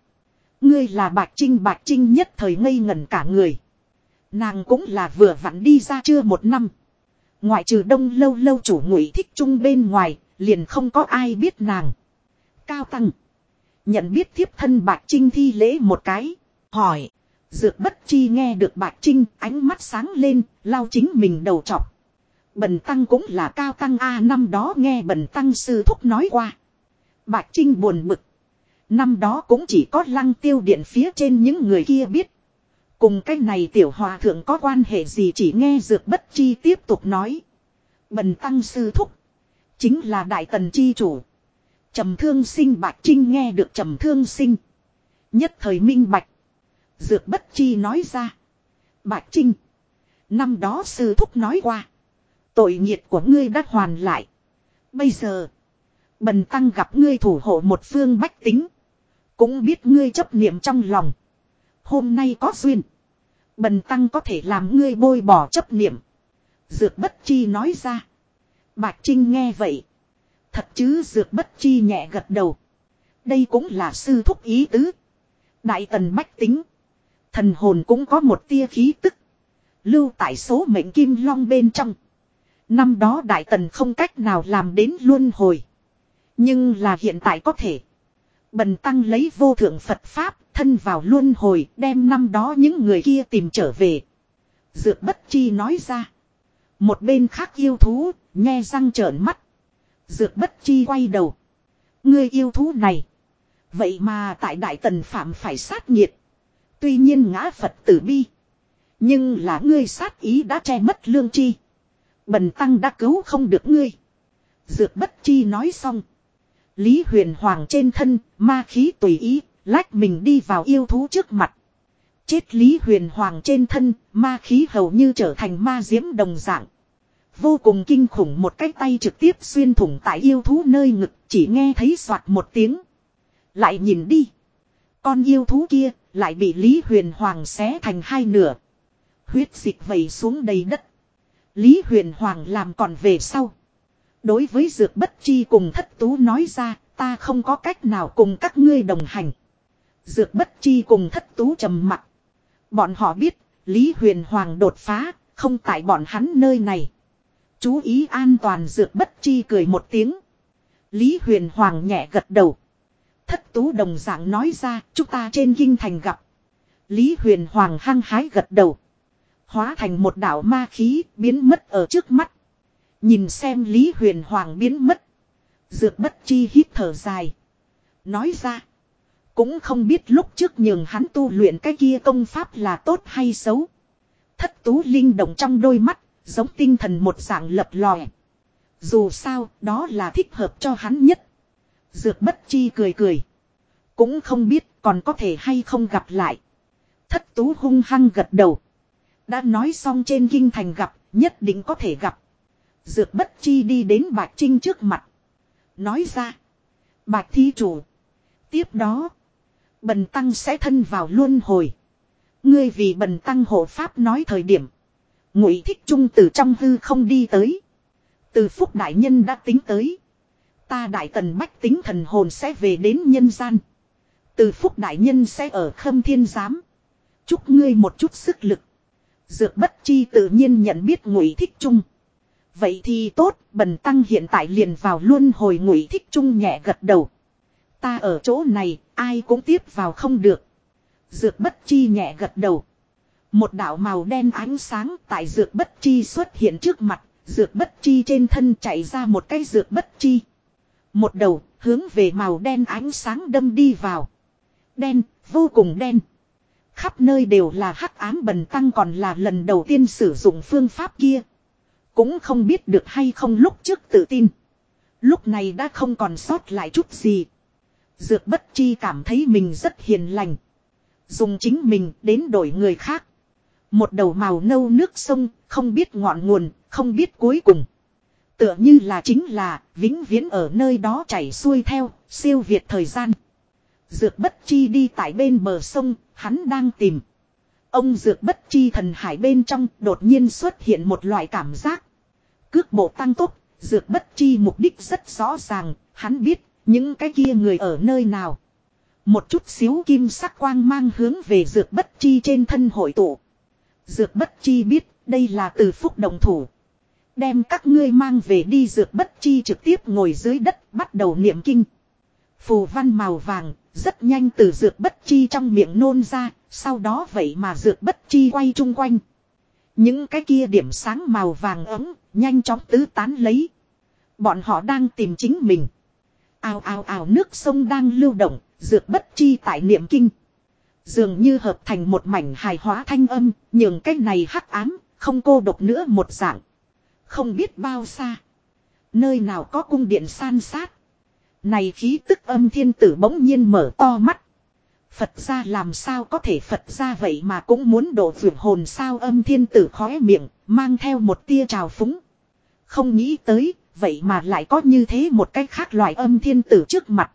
A: Ngươi là bạch trinh bạch trinh nhất thời ngây ngẩn cả người. Nàng cũng là vừa vặn đi ra chưa một năm. Ngoại trừ đông lâu lâu chủ ngụy thích chung bên ngoài, liền không có ai biết nàng. Cao Tăng. Nhận biết thiếp thân bạch trinh thi lễ một cái. Hỏi. Dược bất chi nghe được Bạch Trinh ánh mắt sáng lên, lao chính mình đầu trọc. Bần tăng cũng là cao tăng A năm đó nghe bần tăng sư thúc nói qua. Bạch Trinh buồn bực. Năm đó cũng chỉ có lăng tiêu điện phía trên những người kia biết. Cùng cái này tiểu hòa thượng có quan hệ gì chỉ nghe dược bất chi tiếp tục nói. Bần tăng sư thúc. Chính là đại tần chi chủ. trầm thương sinh Bạch Trinh nghe được trầm thương sinh. Nhất thời minh bạch. Dược bất chi nói ra. Bạch Trinh. Năm đó sư thúc nói qua. Tội nghiệt của ngươi đã hoàn lại. Bây giờ. Bần tăng gặp ngươi thủ hộ một phương bách tính. Cũng biết ngươi chấp niệm trong lòng. Hôm nay có duyên. Bần tăng có thể làm ngươi bôi bỏ chấp niệm. Dược bất chi nói ra. Bạch Trinh nghe vậy. Thật chứ dược bất chi nhẹ gật đầu. Đây cũng là sư thúc ý tứ. Đại tần bách tính. Thần hồn cũng có một tia khí tức. Lưu tại số mệnh kim long bên trong. Năm đó Đại Tần không cách nào làm đến luân hồi. Nhưng là hiện tại có thể. Bần tăng lấy vô thượng Phật Pháp, thân vào luân hồi, đem năm đó những người kia tìm trở về. Dược bất chi nói ra. Một bên khác yêu thú, nghe răng trợn mắt. Dược bất chi quay đầu. Người yêu thú này. Vậy mà tại Đại Tần Phạm phải sát nhiệt. Tuy nhiên ngã Phật tử bi. Nhưng là ngươi sát ý đã che mất lương chi. Bần tăng đã cứu không được ngươi. Dược bất chi nói xong. Lý huyền hoàng trên thân, ma khí tùy ý, lách mình đi vào yêu thú trước mặt. Chết Lý huyền hoàng trên thân, ma khí hầu như trở thành ma diễm đồng dạng. Vô cùng kinh khủng một cái tay trực tiếp xuyên thủng tại yêu thú nơi ngực, chỉ nghe thấy soạt một tiếng. Lại nhìn đi. Con yêu thú kia lại bị Lý Huyền Hoàng xé thành hai nửa. Huyết dịch vẩy xuống đầy đất. Lý Huyền Hoàng làm còn về sau. Đối với dược bất chi cùng thất tú nói ra, ta không có cách nào cùng các ngươi đồng hành. Dược bất chi cùng thất tú trầm mặt. Bọn họ biết, Lý Huyền Hoàng đột phá, không tại bọn hắn nơi này. Chú ý an toàn dược bất chi cười một tiếng. Lý Huyền Hoàng nhẹ gật đầu. Thất tú đồng dạng nói ra, chúng ta trên kinh thành gặp. Lý Huyền Hoàng hăng hái gật đầu. Hóa thành một đạo ma khí, biến mất ở trước mắt. Nhìn xem Lý Huyền Hoàng biến mất. Dược bất chi hít thở dài. Nói ra. Cũng không biết lúc trước nhường hắn tu luyện cái kia công pháp là tốt hay xấu. Thất tú linh động trong đôi mắt, giống tinh thần một dạng lập lòe. Dù sao, đó là thích hợp cho hắn nhất. Dược bất chi cười cười. Cũng không biết còn có thể hay không gặp lại. Thất tú hung hăng gật đầu. Đã nói xong trên kinh thành gặp, nhất định có thể gặp. Dược bất chi đi đến Bạch Trinh trước mặt. Nói ra. Bạch thi chủ. Tiếp đó. Bần tăng sẽ thân vào luân hồi. Ngươi vì bần tăng hộ pháp nói thời điểm. Ngụy thích trung từ trong hư không đi tới. Từ phúc đại nhân đã tính tới. Ta đại tần bách tính thần hồn sẽ về đến nhân gian. Từ phúc đại nhân sẽ ở khâm thiên giám. Chúc ngươi một chút sức lực. Dược bất chi tự nhiên nhận biết ngụy thích trung. Vậy thì tốt, bần tăng hiện tại liền vào luôn hồi ngụy thích trung nhẹ gật đầu. Ta ở chỗ này, ai cũng tiếp vào không được. Dược bất chi nhẹ gật đầu. Một đạo màu đen ánh sáng tại dược bất chi xuất hiện trước mặt, dược bất chi trên thân chạy ra một cái dược bất chi. Một đầu, hướng về màu đen ánh sáng đâm đi vào. Đen, vô cùng đen. Khắp nơi đều là hắc ám bần tăng còn là lần đầu tiên sử dụng phương pháp kia. Cũng không biết được hay không lúc trước tự tin. Lúc này đã không còn sót lại chút gì. Dược bất chi cảm thấy mình rất hiền lành. Dùng chính mình đến đổi người khác. Một đầu màu nâu nước sông, không biết ngọn nguồn, không biết cuối cùng. Tựa như là chính là, vĩnh viễn ở nơi đó chảy xuôi theo, siêu việt thời gian. Dược bất chi đi tại bên bờ sông, hắn đang tìm. Ông dược bất chi thần hải bên trong đột nhiên xuất hiện một loại cảm giác. Cước bộ tăng tốc, dược bất chi mục đích rất rõ ràng, hắn biết những cái kia người ở nơi nào. Một chút xíu kim sắc quang mang hướng về dược bất chi trên thân hội tụ. Dược bất chi biết đây là từ phúc đồng thủ. Đem các ngươi mang về đi dược bất chi trực tiếp ngồi dưới đất bắt đầu niệm kinh. Phù văn màu vàng rất nhanh từ dược bất chi trong miệng nôn ra, sau đó vậy mà dược bất chi quay chung quanh. Những cái kia điểm sáng màu vàng ấm, nhanh chóng tứ tán lấy. Bọn họ đang tìm chính mình. ao ao ao nước sông đang lưu động, dược bất chi tại niệm kinh. Dường như hợp thành một mảnh hài hóa thanh âm, nhường cái này hắc ám, không cô độc nữa một dạng. Không biết bao xa. Nơi nào có cung điện san sát. Này khí tức âm thiên tử bỗng nhiên mở to mắt. Phật ra làm sao có thể Phật ra vậy mà cũng muốn đổ vượt hồn sao âm thiên tử khóe miệng, mang theo một tia trào phúng. Không nghĩ tới, vậy mà lại có như thế một cách khác loại âm thiên tử trước mặt.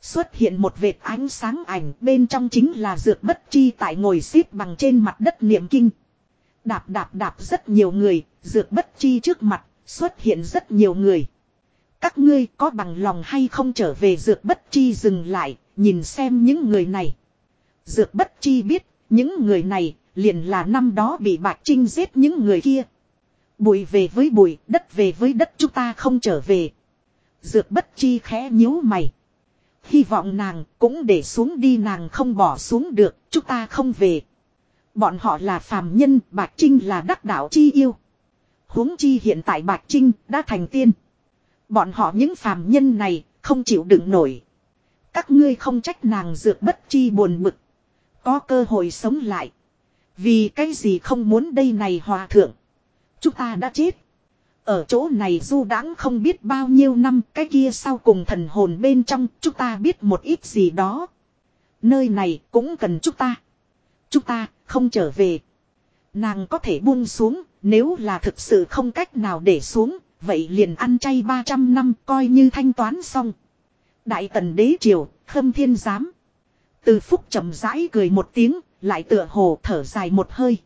A: Xuất hiện một vệt ánh sáng ảnh bên trong chính là dược bất chi tại ngồi xếp bằng trên mặt đất niệm kinh. Đạp đạp đạp rất nhiều người, dược bất chi trước mặt, xuất hiện rất nhiều người. Các ngươi có bằng lòng hay không trở về dược bất chi dừng lại, nhìn xem những người này. Dược bất chi biết, những người này, liền là năm đó bị bạc trinh giết những người kia. Bụi về với bụi, đất về với đất chúng ta không trở về. Dược bất chi khẽ nhíu mày. Hy vọng nàng cũng để xuống đi nàng không bỏ xuống được, chúng ta không về. Bọn họ là phàm nhân, Bạch Trinh là đắc đạo chi yêu. huống chi hiện tại Bạch Trinh đã thành tiên. Bọn họ những phàm nhân này không chịu đựng nổi. Các ngươi không trách nàng dược bất chi buồn bực. Có cơ hội sống lại. Vì cái gì không muốn đây này hòa thượng. Chúng ta đã chết. Ở chỗ này du đãng không biết bao nhiêu năm cái kia sau cùng thần hồn bên trong chúng ta biết một ít gì đó. Nơi này cũng cần chúng ta. Chúng ta không trở về. Nàng có thể buông xuống nếu là thực sự không cách nào để xuống vậy liền ăn chay 300 năm coi như thanh toán xong. Đại tần đế triều, khâm thiên giám. Từ phúc chậm rãi cười một tiếng, lại tựa hồ thở dài một hơi.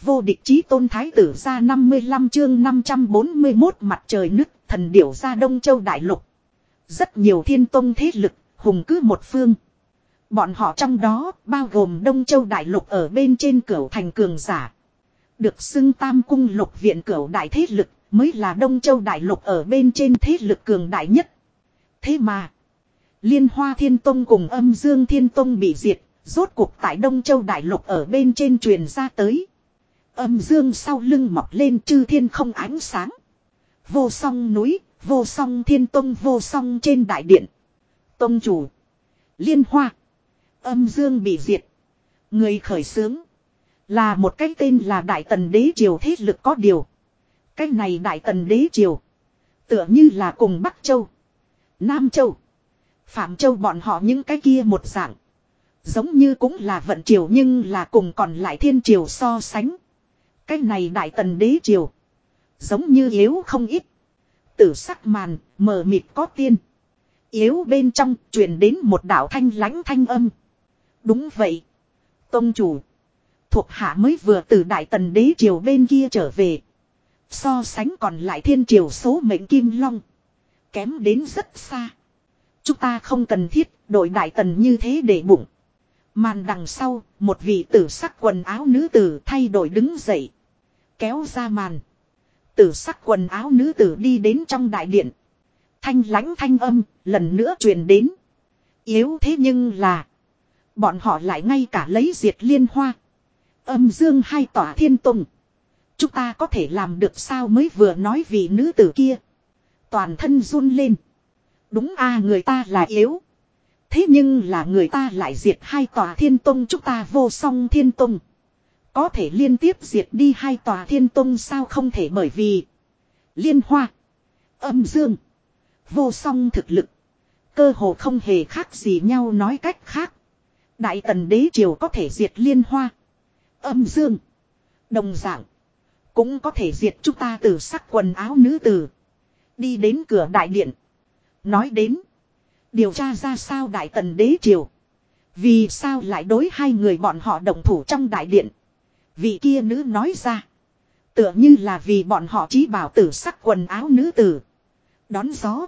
A: Vô địch chí tôn thái tử ra 55 chương 541 mặt trời nứt, thần điểu ra Đông Châu Đại Lục. Rất nhiều thiên tông thế lực, hùng cứ một phương. Bọn họ trong đó, bao gồm Đông Châu Đại Lục ở bên trên cửu thành cường giả. Được xưng tam cung lục viện cửu đại thế lực, mới là Đông Châu Đại Lục ở bên trên thế lực cường đại nhất. Thế mà, Liên Hoa Thiên Tông cùng âm Dương Thiên Tông bị diệt, rốt cuộc tại Đông Châu Đại Lục ở bên trên truyền ra tới. Âm Dương sau lưng mọc lên chư thiên không ánh sáng. Vô song núi, vô song thiên tông vô song trên đại điện. Tông chủ. Liên Hoa. Âm Dương bị diệt. Người khởi xướng. Là một cái tên là Đại Tần Đế Triều thế lực có điều. Cái này Đại Tần Đế Triều. Tựa như là cùng Bắc Châu. Nam Châu. Phạm Châu bọn họ những cái kia một dạng. Giống như cũng là vận triều nhưng là cùng còn lại thiên triều so sánh. Cái này Đại Tần Đế Triều. Giống như yếu không ít. Tử sắc màn, mờ mịt có tiên. Yếu bên trong truyền đến một đạo thanh lãnh thanh âm. Đúng vậy. Tông chủ. Thuộc hạ mới vừa từ Đại Tần Đế Triều bên kia trở về. So sánh còn lại thiên triều số mệnh kim long. Kém đến rất xa. Chúng ta không cần thiết đội Đại Tần như thế để bụng. Màn đằng sau, một vị tử sắc quần áo nữ tử thay đổi đứng dậy. Kéo ra màn. Tử sắc quần áo nữ tử đi đến trong đại điện. Thanh lãnh thanh âm, lần nữa truyền đến. Yếu thế nhưng là. Bọn họ lại ngay cả lấy diệt liên hoa. Âm dương hai tỏa thiên tùng. Chúng ta có thể làm được sao mới vừa nói vị nữ tử kia. Toàn thân run lên. Đúng a người ta là yếu. Thế nhưng là người ta lại diệt hai tòa thiên tông chúng ta vô song thiên tông. Có thể liên tiếp diệt đi hai tòa thiên tông sao không thể bởi vì liên hoa, âm dương, vô song thực lực. Cơ hồ không hề khác gì nhau nói cách khác. Đại tần đế triều có thể diệt liên hoa, âm dương, đồng dạng. Cũng có thể diệt chúng ta từ sắc quần áo nữ tử. Đi đến cửa đại điện. Nói đến. Điều tra ra sao đại tần đế triều. Vì sao lại đối hai người bọn họ đồng thủ trong đại điện. Vị kia nữ nói ra. Tựa như là vì bọn họ trí bảo tử sắc quần áo nữ tử. Đón gió.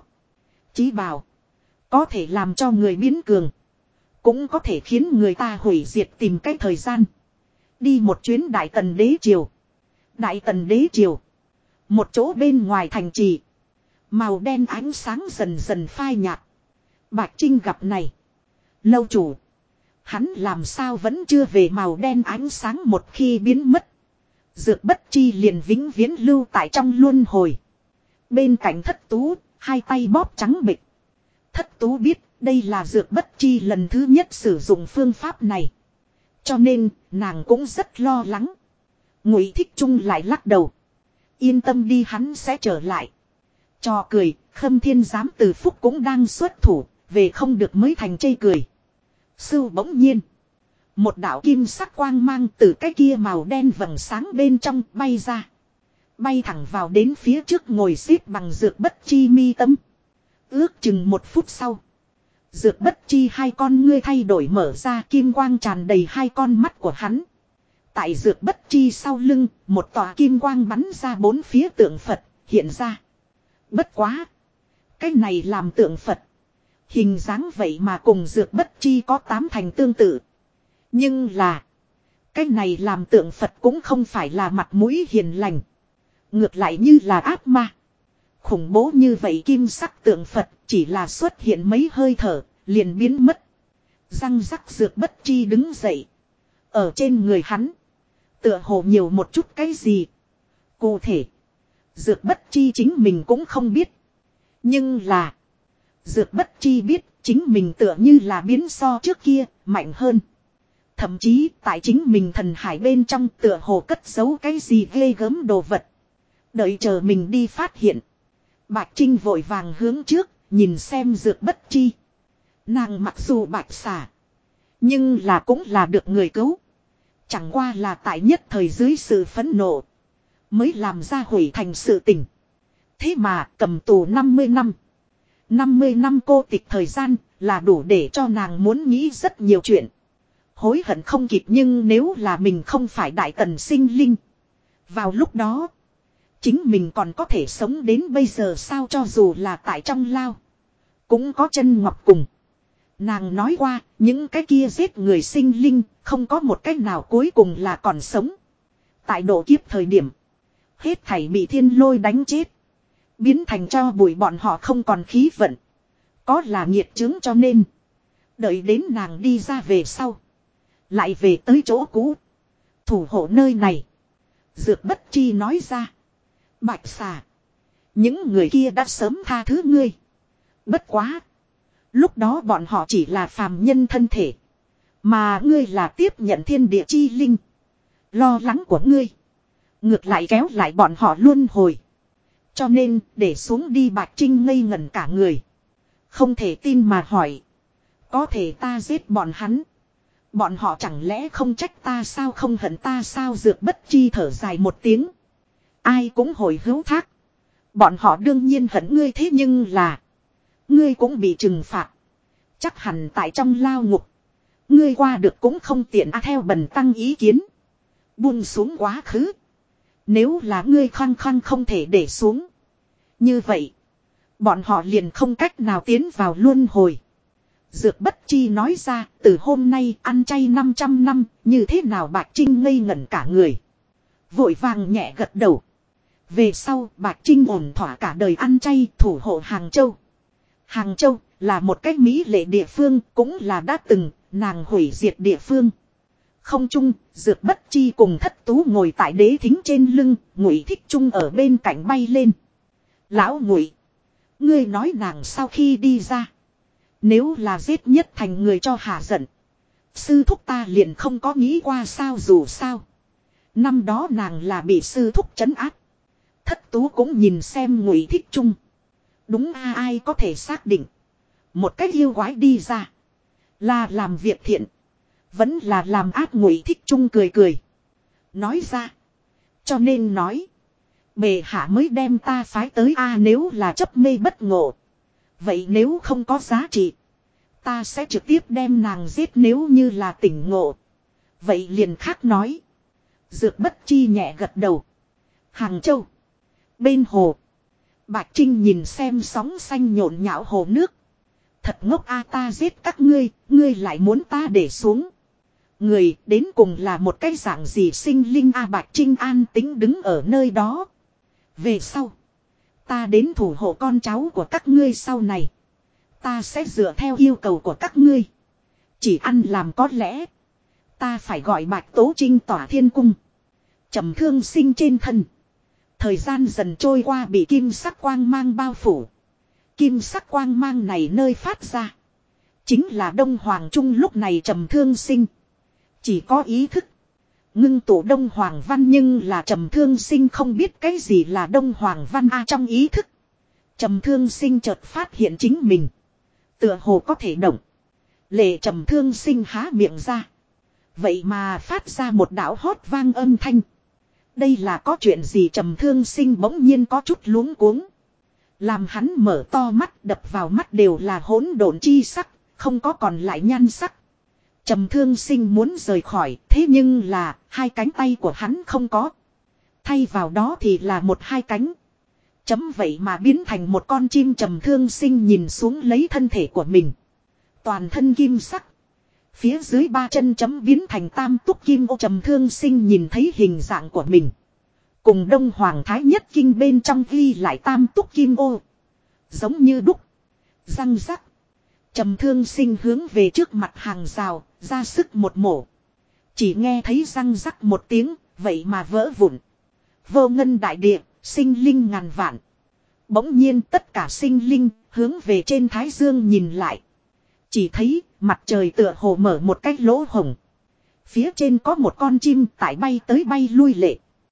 A: trí bảo. Có thể làm cho người biến cường. Cũng có thể khiến người ta hủy diệt tìm cái thời gian. Đi một chuyến đại tần đế triều. Đại tần đế triều. Một chỗ bên ngoài thành trì. Màu đen ánh sáng dần dần phai nhạt. Bạch Trinh gặp này. Lâu chủ. Hắn làm sao vẫn chưa về màu đen ánh sáng một khi biến mất. Dược bất chi liền vĩnh viễn lưu tại trong luân hồi. Bên cạnh thất tú, hai tay bóp trắng bịch. Thất tú biết đây là dược bất chi lần thứ nhất sử dụng phương pháp này. Cho nên, nàng cũng rất lo lắng. Ngụy thích trung lại lắc đầu. Yên tâm đi hắn sẽ trở lại. Cho cười, khâm thiên giám từ phúc cũng đang xuất thủ, về không được mới thành chây cười. Sưu bỗng nhiên. Một đạo kim sắc quang mang từ cái kia màu đen vầng sáng bên trong bay ra. Bay thẳng vào đến phía trước ngồi xếp bằng dược bất chi mi tâm. Ước chừng một phút sau. Dược bất chi hai con ngươi thay đổi mở ra kim quang tràn đầy hai con mắt của hắn. Tại dược bất chi sau lưng, một tòa kim quang bắn ra bốn phía tượng Phật, hiện ra. Bất quá. Cái này làm tượng Phật. Hình dáng vậy mà cùng dược bất chi có tám thành tương tự. Nhưng là. Cái này làm tượng Phật cũng không phải là mặt mũi hiền lành. Ngược lại như là ác ma. Khủng bố như vậy kim sắc tượng Phật chỉ là xuất hiện mấy hơi thở, liền biến mất. Răng rắc dược bất chi đứng dậy. Ở trên người hắn. Tựa hồ nhiều một chút cái gì. Cụ thể. Dược bất chi chính mình cũng không biết. Nhưng là. Dược bất chi biết chính mình tựa như là biến so trước kia, mạnh hơn. Thậm chí tại chính mình thần hải bên trong tựa hồ cất giấu cái gì ghê gớm đồ vật. Đợi chờ mình đi phát hiện. Bạch Trinh vội vàng hướng trước, nhìn xem dược bất chi. Nàng mặc dù bạch xả. Nhưng là cũng là được người cứu. Chẳng qua là tại nhất thời dưới sự phẫn nộ. Mới làm ra hủy thành sự tình. Thế mà cầm tù 50 năm. 50 năm cô tịch thời gian, là đủ để cho nàng muốn nghĩ rất nhiều chuyện. Hối hận không kịp nhưng nếu là mình không phải đại tần sinh linh. Vào lúc đó, chính mình còn có thể sống đến bây giờ sao cho dù là tại trong lao. Cũng có chân ngọc cùng. Nàng nói qua, những cái kia giết người sinh linh, không có một cách nào cuối cùng là còn sống. Tại độ kiếp thời điểm, hết thảy bị thiên lôi đánh chết. Biến thành cho bụi bọn họ không còn khí vận. Có là nghiệt chứng cho nên. Đợi đến nàng đi ra về sau. Lại về tới chỗ cũ. Thủ hộ nơi này. Dược bất chi nói ra. Bạch xà. Những người kia đã sớm tha thứ ngươi. Bất quá. Lúc đó bọn họ chỉ là phàm nhân thân thể. Mà ngươi là tiếp nhận thiên địa chi linh. Lo lắng của ngươi. Ngược lại kéo lại bọn họ luôn hồi. Cho nên, để xuống đi bạch trinh ngây ngẩn cả người. Không thể tin mà hỏi. Có thể ta giết bọn hắn. Bọn họ chẳng lẽ không trách ta sao không hận ta sao dược bất chi thở dài một tiếng. Ai cũng hồi hữu thác. Bọn họ đương nhiên hận ngươi thế nhưng là. Ngươi cũng bị trừng phạt. Chắc hẳn tại trong lao ngục. Ngươi qua được cũng không tiện à theo bần tăng ý kiến. Buông xuống quá khứ. Nếu là ngươi khăng khăng không thể để xuống. Như vậy. Bọn họ liền không cách nào tiến vào luân hồi. Dược bất chi nói ra, từ hôm nay ăn chay 500 năm, như thế nào bạc Trinh ngây ngẩn cả người. Vội vàng nhẹ gật đầu. Về sau, Bạch Trinh ổn thỏa cả đời ăn chay thủ hộ Hàng Châu. Hàng Châu là một cách mỹ lệ địa phương, cũng là đã từng, nàng hủy diệt địa phương. Không chung, dược bất chi cùng thất tú ngồi tại đế thính trên lưng, ngụy thích chung ở bên cạnh bay lên. Lão ngụy Ngươi nói nàng sau khi đi ra. Nếu là giết nhất thành người cho hạ giận. Sư thúc ta liền không có nghĩ qua sao dù sao. Năm đó nàng là bị sư thúc chấn áp. Thất tú cũng nhìn xem ngụy thích trung Đúng a, ai có thể xác định. Một cách yêu quái đi ra. Là làm việc thiện. Vẫn là làm ác ngụy thích trung cười cười. Nói ra. Cho nên nói. Bề hạ mới đem ta phái tới a, nếu là chấp mê bất ngộ. Vậy nếu không có giá trị. Ta sẽ trực tiếp đem nàng giết nếu như là tỉnh ngộ. Vậy liền khác nói. Dược bất chi nhẹ gật đầu. Hàng châu. Bên hồ. Bạch Trinh nhìn xem sóng xanh nhộn nhạo hồ nước. Thật ngốc a ta giết các ngươi, ngươi lại muốn ta để xuống. Người đến cùng là một cái dạng gì sinh linh a Bạch Trinh an tính đứng ở nơi đó. Về sau. Ta đến thủ hộ con cháu của các ngươi sau này. Ta sẽ dựa theo yêu cầu của các ngươi. Chỉ ăn làm có lẽ. Ta phải gọi bạch tố trinh tỏa thiên cung. trầm thương sinh trên thân. Thời gian dần trôi qua bị kim sắc quang mang bao phủ. Kim sắc quang mang này nơi phát ra. Chính là Đông Hoàng Trung lúc này trầm thương sinh. Chỉ có ý thức. Ngưng tụ Đông Hoàng Văn nhưng là trầm thương sinh không biết cái gì là Đông Hoàng Văn A trong ý thức. Trầm thương sinh chợt phát hiện chính mình. Tựa hồ có thể động. Lệ trầm thương sinh há miệng ra. Vậy mà phát ra một đạo hót vang âm thanh. Đây là có chuyện gì trầm thương sinh bỗng nhiên có chút luống cuống. Làm hắn mở to mắt đập vào mắt đều là hỗn độn chi sắc, không có còn lại nhan sắc. Trầm thương sinh muốn rời khỏi, thế nhưng là, hai cánh tay của hắn không có. Thay vào đó thì là một hai cánh. Chấm vậy mà biến thành một con chim trầm thương sinh nhìn xuống lấy thân thể của mình. Toàn thân kim sắc. Phía dưới ba chân chấm biến thành tam túc kim ô trầm thương sinh nhìn thấy hình dạng của mình. Cùng đông hoàng thái nhất kinh bên trong ghi lại tam túc kim ô. Giống như đúc. Răng rắc. Trầm thương sinh hướng về trước mặt hàng rào, ra sức một mổ. Chỉ nghe thấy răng rắc một tiếng, vậy mà vỡ vụn. Vô ngân đại địa, sinh linh ngàn vạn. Bỗng nhiên tất cả sinh linh, hướng về trên thái dương nhìn lại. Chỉ thấy, mặt trời tựa hồ mở một cái lỗ hồng. Phía trên có một con chim tại bay tới bay lui lệ.